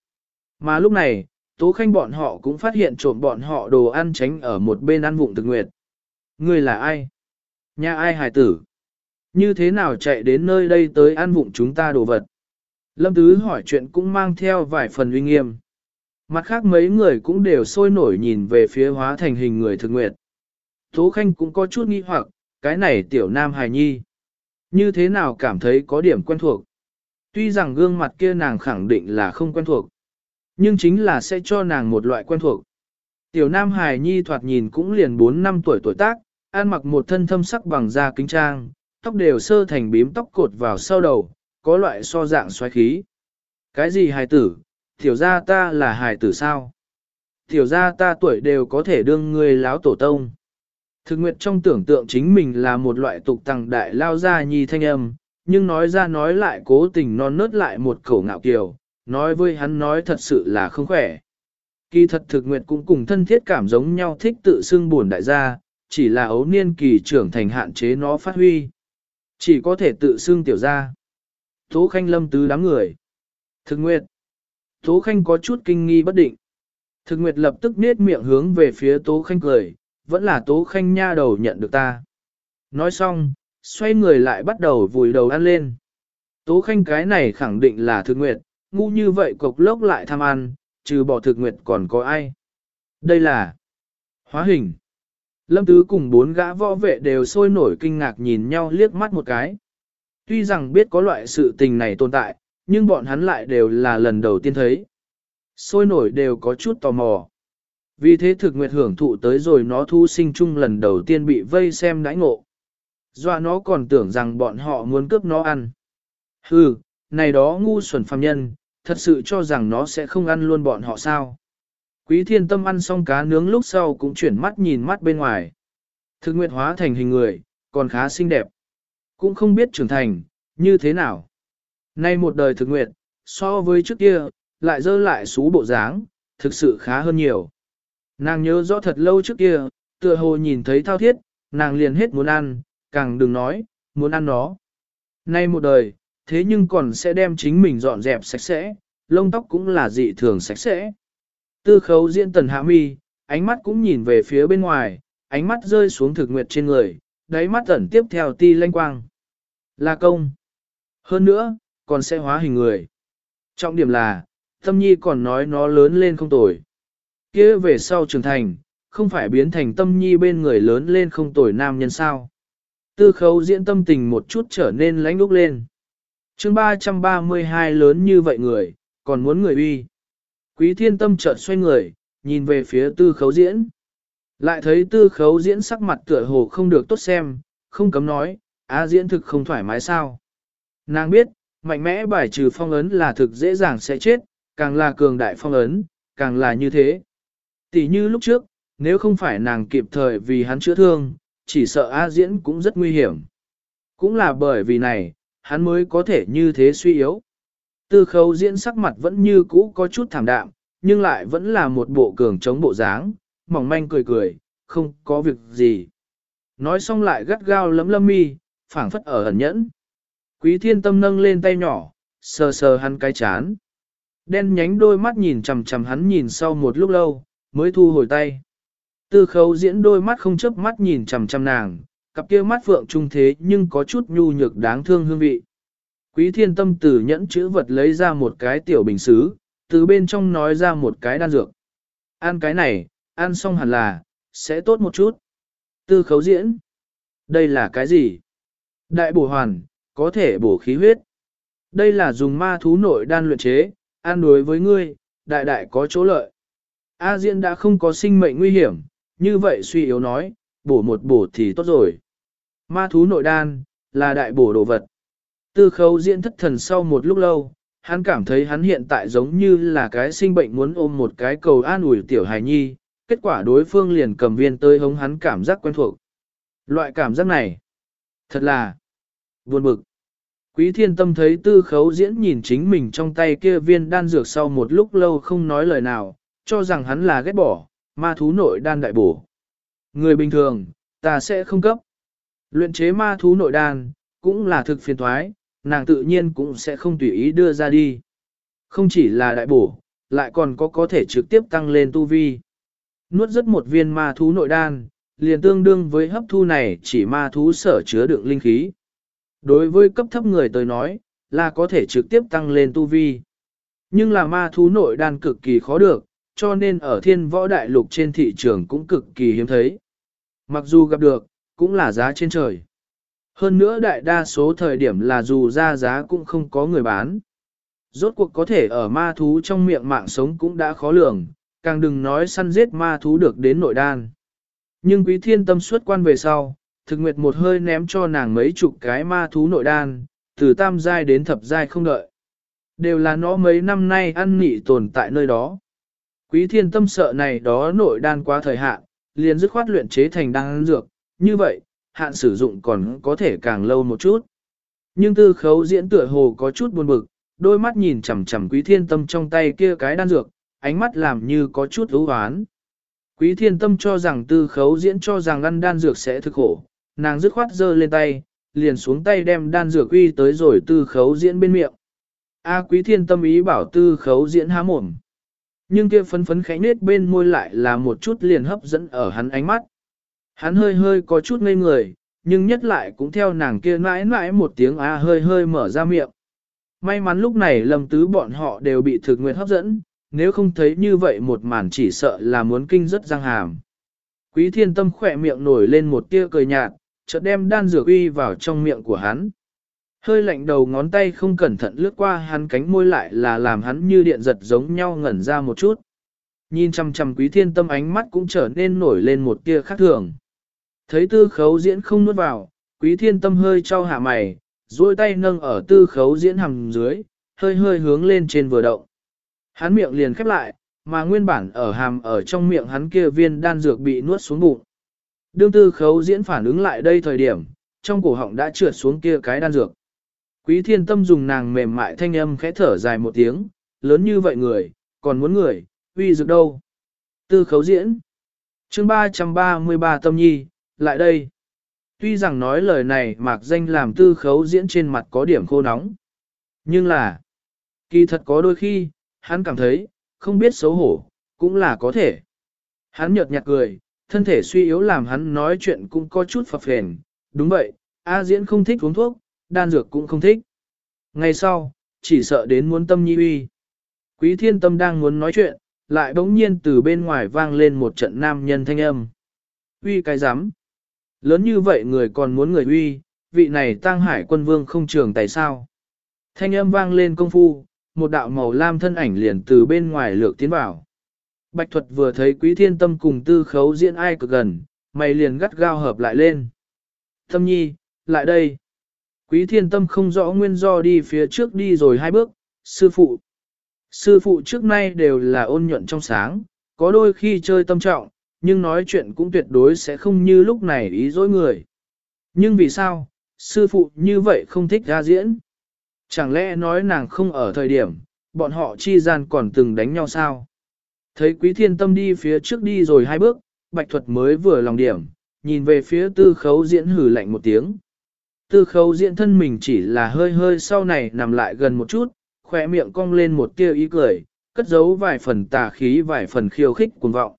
Mà lúc này, Tố Khanh bọn họ cũng phát hiện trộm bọn họ đồ ăn tránh ở một bên ăn vụng thực nguyệt. Người là ai? Nhà ai hải tử? Như thế nào chạy đến nơi đây tới ăn vụng chúng ta đồ vật? Lâm Tứ hỏi chuyện cũng mang theo vài phần uy nghiêm. Mặt khác mấy người cũng đều sôi nổi nhìn về phía hóa thành hình người thực nguyệt. Tố Khanh cũng có chút nghi hoặc, cái này tiểu nam hài nhi. Như thế nào cảm thấy có điểm quen thuộc? Tuy rằng gương mặt kia nàng khẳng định là không quen thuộc, nhưng chính là sẽ cho nàng một loại quen thuộc. Tiểu Nam Hải Nhi thoạt nhìn cũng liền 4 năm tuổi tuổi tác, ăn mặc một thân thâm sắc bằng da kính trang, tóc đều sơ thành bím tóc cột vào sau đầu, có loại so dạng xoáy khí. Cái gì hài tử? Tiểu gia ta là hài tử sao? Tiểu gia ta tuổi đều có thể đương người láo tổ tông. Thực Nguyệt trong tưởng tượng chính mình là một loại tục tăng đại lao gia nhi thanh âm, nhưng nói ra nói lại cố tình non nớt lại một khẩu ngạo kiều, nói với hắn nói thật sự là không khỏe. Kỳ thật thực nguyệt cũng cùng thân thiết cảm giống nhau thích tự xưng buồn đại gia, chỉ là ấu niên kỳ trưởng thành hạn chế nó phát huy. Chỉ có thể tự xưng tiểu gia. Tố Khanh lâm tứ đám người. Thực nguyệt. Tố Khanh có chút kinh nghi bất định. Thực nguyệt lập tức nết miệng hướng về phía Tố Khanh cười, vẫn là Tố Khanh nha đầu nhận được ta. Nói xong, xoay người lại bắt đầu vùi đầu ăn lên. Tố Khanh cái này khẳng định là thực nguyệt, ngu như vậy cục lốc lại tham ăn, trừ bỏ thực nguyệt còn có ai. Đây là hóa hình. Lâm Tứ cùng bốn gã võ vệ đều sôi nổi kinh ngạc nhìn nhau liếc mắt một cái. Tuy rằng biết có loại sự tình này tồn tại, nhưng bọn hắn lại đều là lần đầu tiên thấy. Sôi nổi đều có chút tò mò. Vì thế thực nguyệt hưởng thụ tới rồi nó thu sinh chung lần đầu tiên bị vây xem đãi ngộ. Doa nó còn tưởng rằng bọn họ muốn cướp nó ăn. Hừ, này đó ngu xuẩn phàm nhân, thật sự cho rằng nó sẽ không ăn luôn bọn họ sao. Quý thiên tâm ăn xong cá nướng lúc sau cũng chuyển mắt nhìn mắt bên ngoài. Thực nguyệt hóa thành hình người, còn khá xinh đẹp. Cũng không biết trưởng thành, như thế nào? Nay một đời thực nguyệt, so với trước kia, lại dơ lại xú bộ dáng, thực sự khá hơn nhiều. Nàng nhớ rõ thật lâu trước kia, tựa hồ nhìn thấy thao thiết, nàng liền hết muốn ăn, càng đừng nói, muốn ăn nó. Nay một đời, thế nhưng còn sẽ đem chính mình dọn dẹp sạch sẽ, lông tóc cũng là dị thường sạch sẽ. Tư khấu diễn tần hạ mi, ánh mắt cũng nhìn về phía bên ngoài, ánh mắt rơi xuống thực nguyệt trên người, đáy mắt ẩn tiếp theo ti lanh quang. Là công. Hơn nữa, còn sẽ hóa hình người. Trọng điểm là, tâm nhi còn nói nó lớn lên không tồi kia về sau trưởng thành, không phải biến thành tâm nhi bên người lớn lên không tồi nam nhân sao. Tư khấu diễn tâm tình một chút trở nên lãnh lúc lên. chương 332 lớn như vậy người, còn muốn người uy. Quý thiên tâm chợt xoay người, nhìn về phía tư khấu diễn. Lại thấy tư khấu diễn sắc mặt tựa hồ không được tốt xem, không cấm nói, á diễn thực không thoải mái sao. Nàng biết, mạnh mẽ bài trừ phong ấn là thực dễ dàng sẽ chết, càng là cường đại phong ấn, càng là như thế. Tỷ như lúc trước, nếu không phải nàng kịp thời vì hắn chữa thương, chỉ sợ A diễn cũng rất nguy hiểm. Cũng là bởi vì này, hắn mới có thể như thế suy yếu. Tư khấu diễn sắc mặt vẫn như cũ có chút thảm đạm, nhưng lại vẫn là một bộ cường chống bộ dáng, mỏng manh cười cười, không có việc gì. Nói xong lại gắt gao lấm lâm mi, phảng phất ở ẩn nhẫn. Quý thiên tâm nâng lên tay nhỏ, sờ sờ hắn cái chán. Đen nhánh đôi mắt nhìn chằm chằm hắn nhìn sau một lúc lâu, mới thu hồi tay. Tư khấu diễn đôi mắt không chớp mắt nhìn chằm chằm nàng, cặp kia mắt phượng trung thế nhưng có chút nhu nhược đáng thương hương vị. Quý thiên tâm từ nhẫn chữ vật lấy ra một cái tiểu bình xứ, từ bên trong nói ra một cái đan dược. Ăn cái này, ăn xong hẳn là, sẽ tốt một chút. Tư khấu diễn. Đây là cái gì? Đại bổ hoàn, có thể bổ khí huyết. Đây là dùng ma thú nội đan luyện chế, ăn đối với ngươi, đại đại có chỗ lợi. A Diễn đã không có sinh mệnh nguy hiểm, như vậy suy yếu nói, bổ một bổ thì tốt rồi. Ma thú nội đan, là đại bổ đồ vật. Tư khấu diễn thất thần sau một lúc lâu, hắn cảm thấy hắn hiện tại giống như là cái sinh bệnh muốn ôm một cái cầu an ủi tiểu hài nhi, kết quả đối phương liền cầm viên tới hống hắn cảm giác quen thuộc. Loại cảm giác này, thật là buồn bực. Quý thiên tâm thấy tư khấu diễn nhìn chính mình trong tay kia viên đan dược sau một lúc lâu không nói lời nào, cho rằng hắn là ghét bỏ, ma thú nội đan đại bổ. Người bình thường, ta sẽ không cấp. Luyện chế ma thú nội đan, cũng là thực phiền thoái, nàng tự nhiên cũng sẽ không tùy ý đưa ra đi. Không chỉ là đại bổ, lại còn có có thể trực tiếp tăng lên tu vi. Nuốt rất một viên ma thú nội đan, liền tương đương với hấp thu này chỉ ma thú sở chứa đựng linh khí. Đối với cấp thấp người tới nói, là có thể trực tiếp tăng lên tu vi. Nhưng là ma thú nội đan cực kỳ khó được, cho nên ở thiên võ đại lục trên thị trường cũng cực kỳ hiếm thấy. Mặc dù gặp được, cũng là giá trên trời. Hơn nữa đại đa số thời điểm là dù ra giá cũng không có người bán. Rốt cuộc có thể ở ma thú trong miệng mạng sống cũng đã khó lường, càng đừng nói săn giết ma thú được đến nội đan. Nhưng quý thiên tâm suốt quan về sau, thực nguyệt một hơi ném cho nàng mấy chục cái ma thú nội đan, từ tam giai đến thập giai không đợi. Đều là nó mấy năm nay ăn nị tồn tại nơi đó. Quý thiên tâm sợ này đó nội đan quá thời hạn, liền dứt khoát luyện chế thành đan dược, như vậy, hạn sử dụng còn có thể càng lâu một chút. Nhưng tư khấu diễn tựa hồ có chút buồn bực, đôi mắt nhìn chằm chằm quý thiên tâm trong tay kia cái đan dược, ánh mắt làm như có chút ưu hoán. Quý thiên tâm cho rằng tư khấu diễn cho rằng ăn đan dược sẽ thực khổ, nàng dứt khoát giơ lên tay, liền xuống tay đem đan dược uy tới rồi tư khấu diễn bên miệng. A quý thiên tâm ý bảo tư khấu diễn há mồm. Nhưng kia phấn phấn khẽ nết bên môi lại là một chút liền hấp dẫn ở hắn ánh mắt. Hắn hơi hơi có chút ngây người, nhưng nhất lại cũng theo nàng kia mãi mãi một tiếng a hơi hơi mở ra miệng. May mắn lúc này lầm tứ bọn họ đều bị thực nguyện hấp dẫn, nếu không thấy như vậy một màn chỉ sợ là muốn kinh rất răng hàm. Quý thiên tâm khỏe miệng nổi lên một tia cười nhạt, chợt đem đan dược uy vào trong miệng của hắn. Hơi lạnh đầu ngón tay không cẩn thận lướt qua hắn cánh môi lại là làm hắn như điện giật giống nhau ngẩn ra một chút. Nhìn chăm chăm quý thiên tâm ánh mắt cũng trở nên nổi lên một tia khác thường. Thấy tư khấu diễn không nuốt vào, quý thiên tâm hơi trao hạ mày, duỗi tay nâng ở tư khấu diễn hầm dưới, hơi hơi hướng lên trên vừa động. Hắn miệng liền khép lại, mà nguyên bản ở hàm ở trong miệng hắn kia viên đan dược bị nuốt xuống bụng. Đương tư khấu diễn phản ứng lại đây thời điểm, trong cổ họng đã trượt xuống kia cái đan dược. Quý thiên tâm dùng nàng mềm mại thanh âm khẽ thở dài một tiếng, lớn như vậy người, còn muốn người, uy dược đâu. Tư khấu diễn. chương 333 tâm nhi, lại đây. Tuy rằng nói lời này mạc danh làm tư khấu diễn trên mặt có điểm khô nóng. Nhưng là, kỳ thật có đôi khi, hắn cảm thấy, không biết xấu hổ, cũng là có thể. Hắn nhợt nhạt cười, thân thể suy yếu làm hắn nói chuyện cũng có chút phập phền. Đúng vậy, A diễn không thích uống thuốc, đan dược cũng không thích. Ngày sau, chỉ sợ đến muốn tâm nhi uy. Quý thiên tâm đang muốn nói chuyện, lại bỗng nhiên từ bên ngoài vang lên một trận nam nhân thanh âm. Uy cái rắm Lớn như vậy người còn muốn người uy, vị này tăng hải quân vương không trường tại sao. Thanh âm vang lên công phu, một đạo màu lam thân ảnh liền từ bên ngoài lược tiến vào. Bạch thuật vừa thấy quý thiên tâm cùng tư khấu diễn ai cực gần, mày liền gắt gao hợp lại lên. Tâm nhi, lại đây. Quý thiên tâm không rõ nguyên do đi phía trước đi rồi hai bước, sư phụ. Sư phụ trước nay đều là ôn nhuận trong sáng, có đôi khi chơi tâm trọng, nhưng nói chuyện cũng tuyệt đối sẽ không như lúc này ý dối người. Nhưng vì sao, sư phụ như vậy không thích ra diễn? Chẳng lẽ nói nàng không ở thời điểm, bọn họ chi gian còn từng đánh nhau sao? Thấy quý thiên tâm đi phía trước đi rồi hai bước, bạch thuật mới vừa lòng điểm, nhìn về phía tư khấu diễn hử lạnh một tiếng. Tư khấu diễn thân mình chỉ là hơi hơi sau này nằm lại gần một chút, khỏe miệng cong lên một tia ý cười, cất giấu vài phần tà khí vài phần khiêu khích cuồng vọng.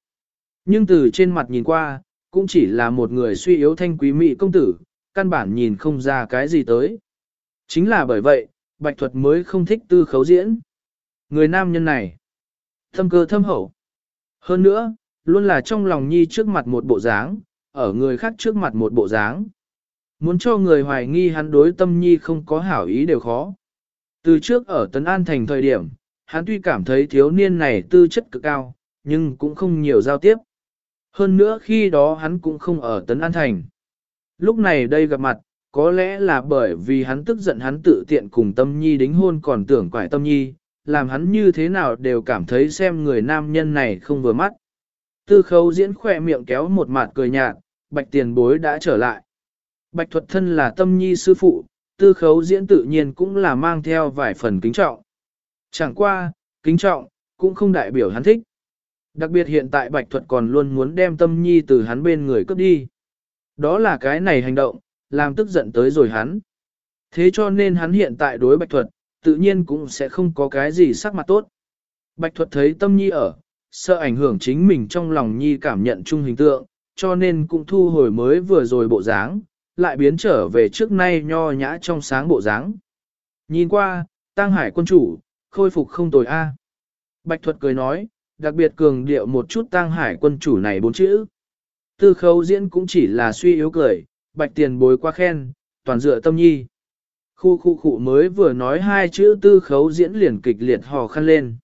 Nhưng từ trên mặt nhìn qua, cũng chỉ là một người suy yếu thanh quý mỹ công tử, căn bản nhìn không ra cái gì tới. Chính là bởi vậy, Bạch Thuật mới không thích tư khấu diễn. Người nam nhân này, thâm cơ thâm hậu. Hơn nữa, luôn là trong lòng nhi trước mặt một bộ dáng, ở người khác trước mặt một bộ dáng. Muốn cho người hoài nghi hắn đối tâm nhi không có hảo ý đều khó. Từ trước ở Tấn An Thành thời điểm, hắn tuy cảm thấy thiếu niên này tư chất cực cao, nhưng cũng không nhiều giao tiếp. Hơn nữa khi đó hắn cũng không ở Tấn An Thành. Lúc này đây gặp mặt, có lẽ là bởi vì hắn tức giận hắn tự tiện cùng tâm nhi đính hôn còn tưởng quải tâm nhi, làm hắn như thế nào đều cảm thấy xem người nam nhân này không vừa mắt. Tư khấu diễn khỏe miệng kéo một mặt cười nhạt, bạch tiền bối đã trở lại. Bạch thuật thân là tâm nhi sư phụ, tư khấu diễn tự nhiên cũng là mang theo vài phần kính trọng. Chẳng qua, kính trọng, cũng không đại biểu hắn thích. Đặc biệt hiện tại Bạch Thuật còn luôn muốn đem tâm nhi từ hắn bên người cướp đi. Đó là cái này hành động, làm tức giận tới rồi hắn. Thế cho nên hắn hiện tại đối Bạch Thuật, tự nhiên cũng sẽ không có cái gì sắc mặt tốt. Bạch Thuật thấy tâm nhi ở, sợ ảnh hưởng chính mình trong lòng nhi cảm nhận chung hình tượng, cho nên cũng thu hồi mới vừa rồi bộ dáng, lại biến trở về trước nay nho nhã trong sáng bộ dáng. Nhìn qua, Tăng Hải quân chủ, khôi phục không tồi a. Bạch Thuật cười nói, đặc biệt cường điệu một chút Tăng Hải quân chủ này bốn chữ. Tư khấu diễn cũng chỉ là suy yếu cười, bạch tiền bối qua khen, toàn dựa tâm nhi. Khu khu khu mới vừa nói hai chữ tư khấu diễn liền kịch liệt hò khăn lên.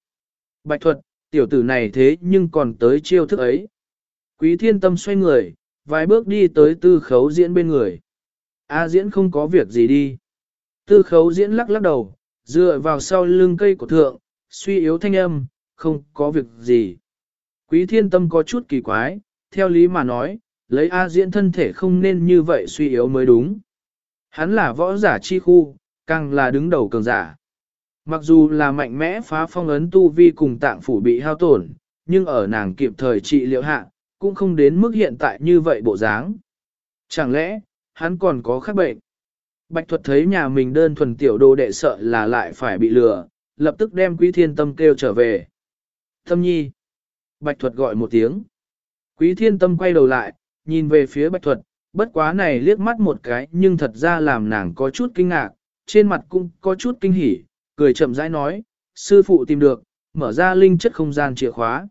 Bạch thuật, tiểu tử này thế nhưng còn tới chiêu thức ấy. Quý thiên tâm xoay người, vài bước đi tới tư khấu diễn bên người. A diễn không có việc gì đi. Tư khấu diễn lắc lắc đầu, dựa vào sau lưng cây của thượng, suy yếu thanh âm, không có việc gì. Quý thiên tâm có chút kỳ quái, theo lý mà nói, lấy A diễn thân thể không nên như vậy suy yếu mới đúng. Hắn là võ giả chi khu, càng là đứng đầu cường giả. Mặc dù là mạnh mẽ phá phong ấn tu vi cùng tạng phủ bị hao tổn, nhưng ở nàng kịp thời trị liệu hạ, cũng không đến mức hiện tại như vậy bộ dáng. Chẳng lẽ, hắn còn có khác bệnh? Bạch thuật thấy nhà mình đơn thuần tiểu đồ đệ sợ là lại phải bị lừa, lập tức đem quý thiên tâm kêu trở về. Tâm nhi. Bạch thuật gọi một tiếng. Quý thiên tâm quay đầu lại, nhìn về phía bạch thuật, bất quá này liếc mắt một cái nhưng thật ra làm nàng có chút kinh ngạc, trên mặt cũng có chút kinh hỉ, cười chậm rãi nói, sư phụ tìm được, mở ra linh chất không gian chìa khóa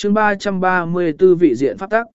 chương 334 vị diện pháp tắc.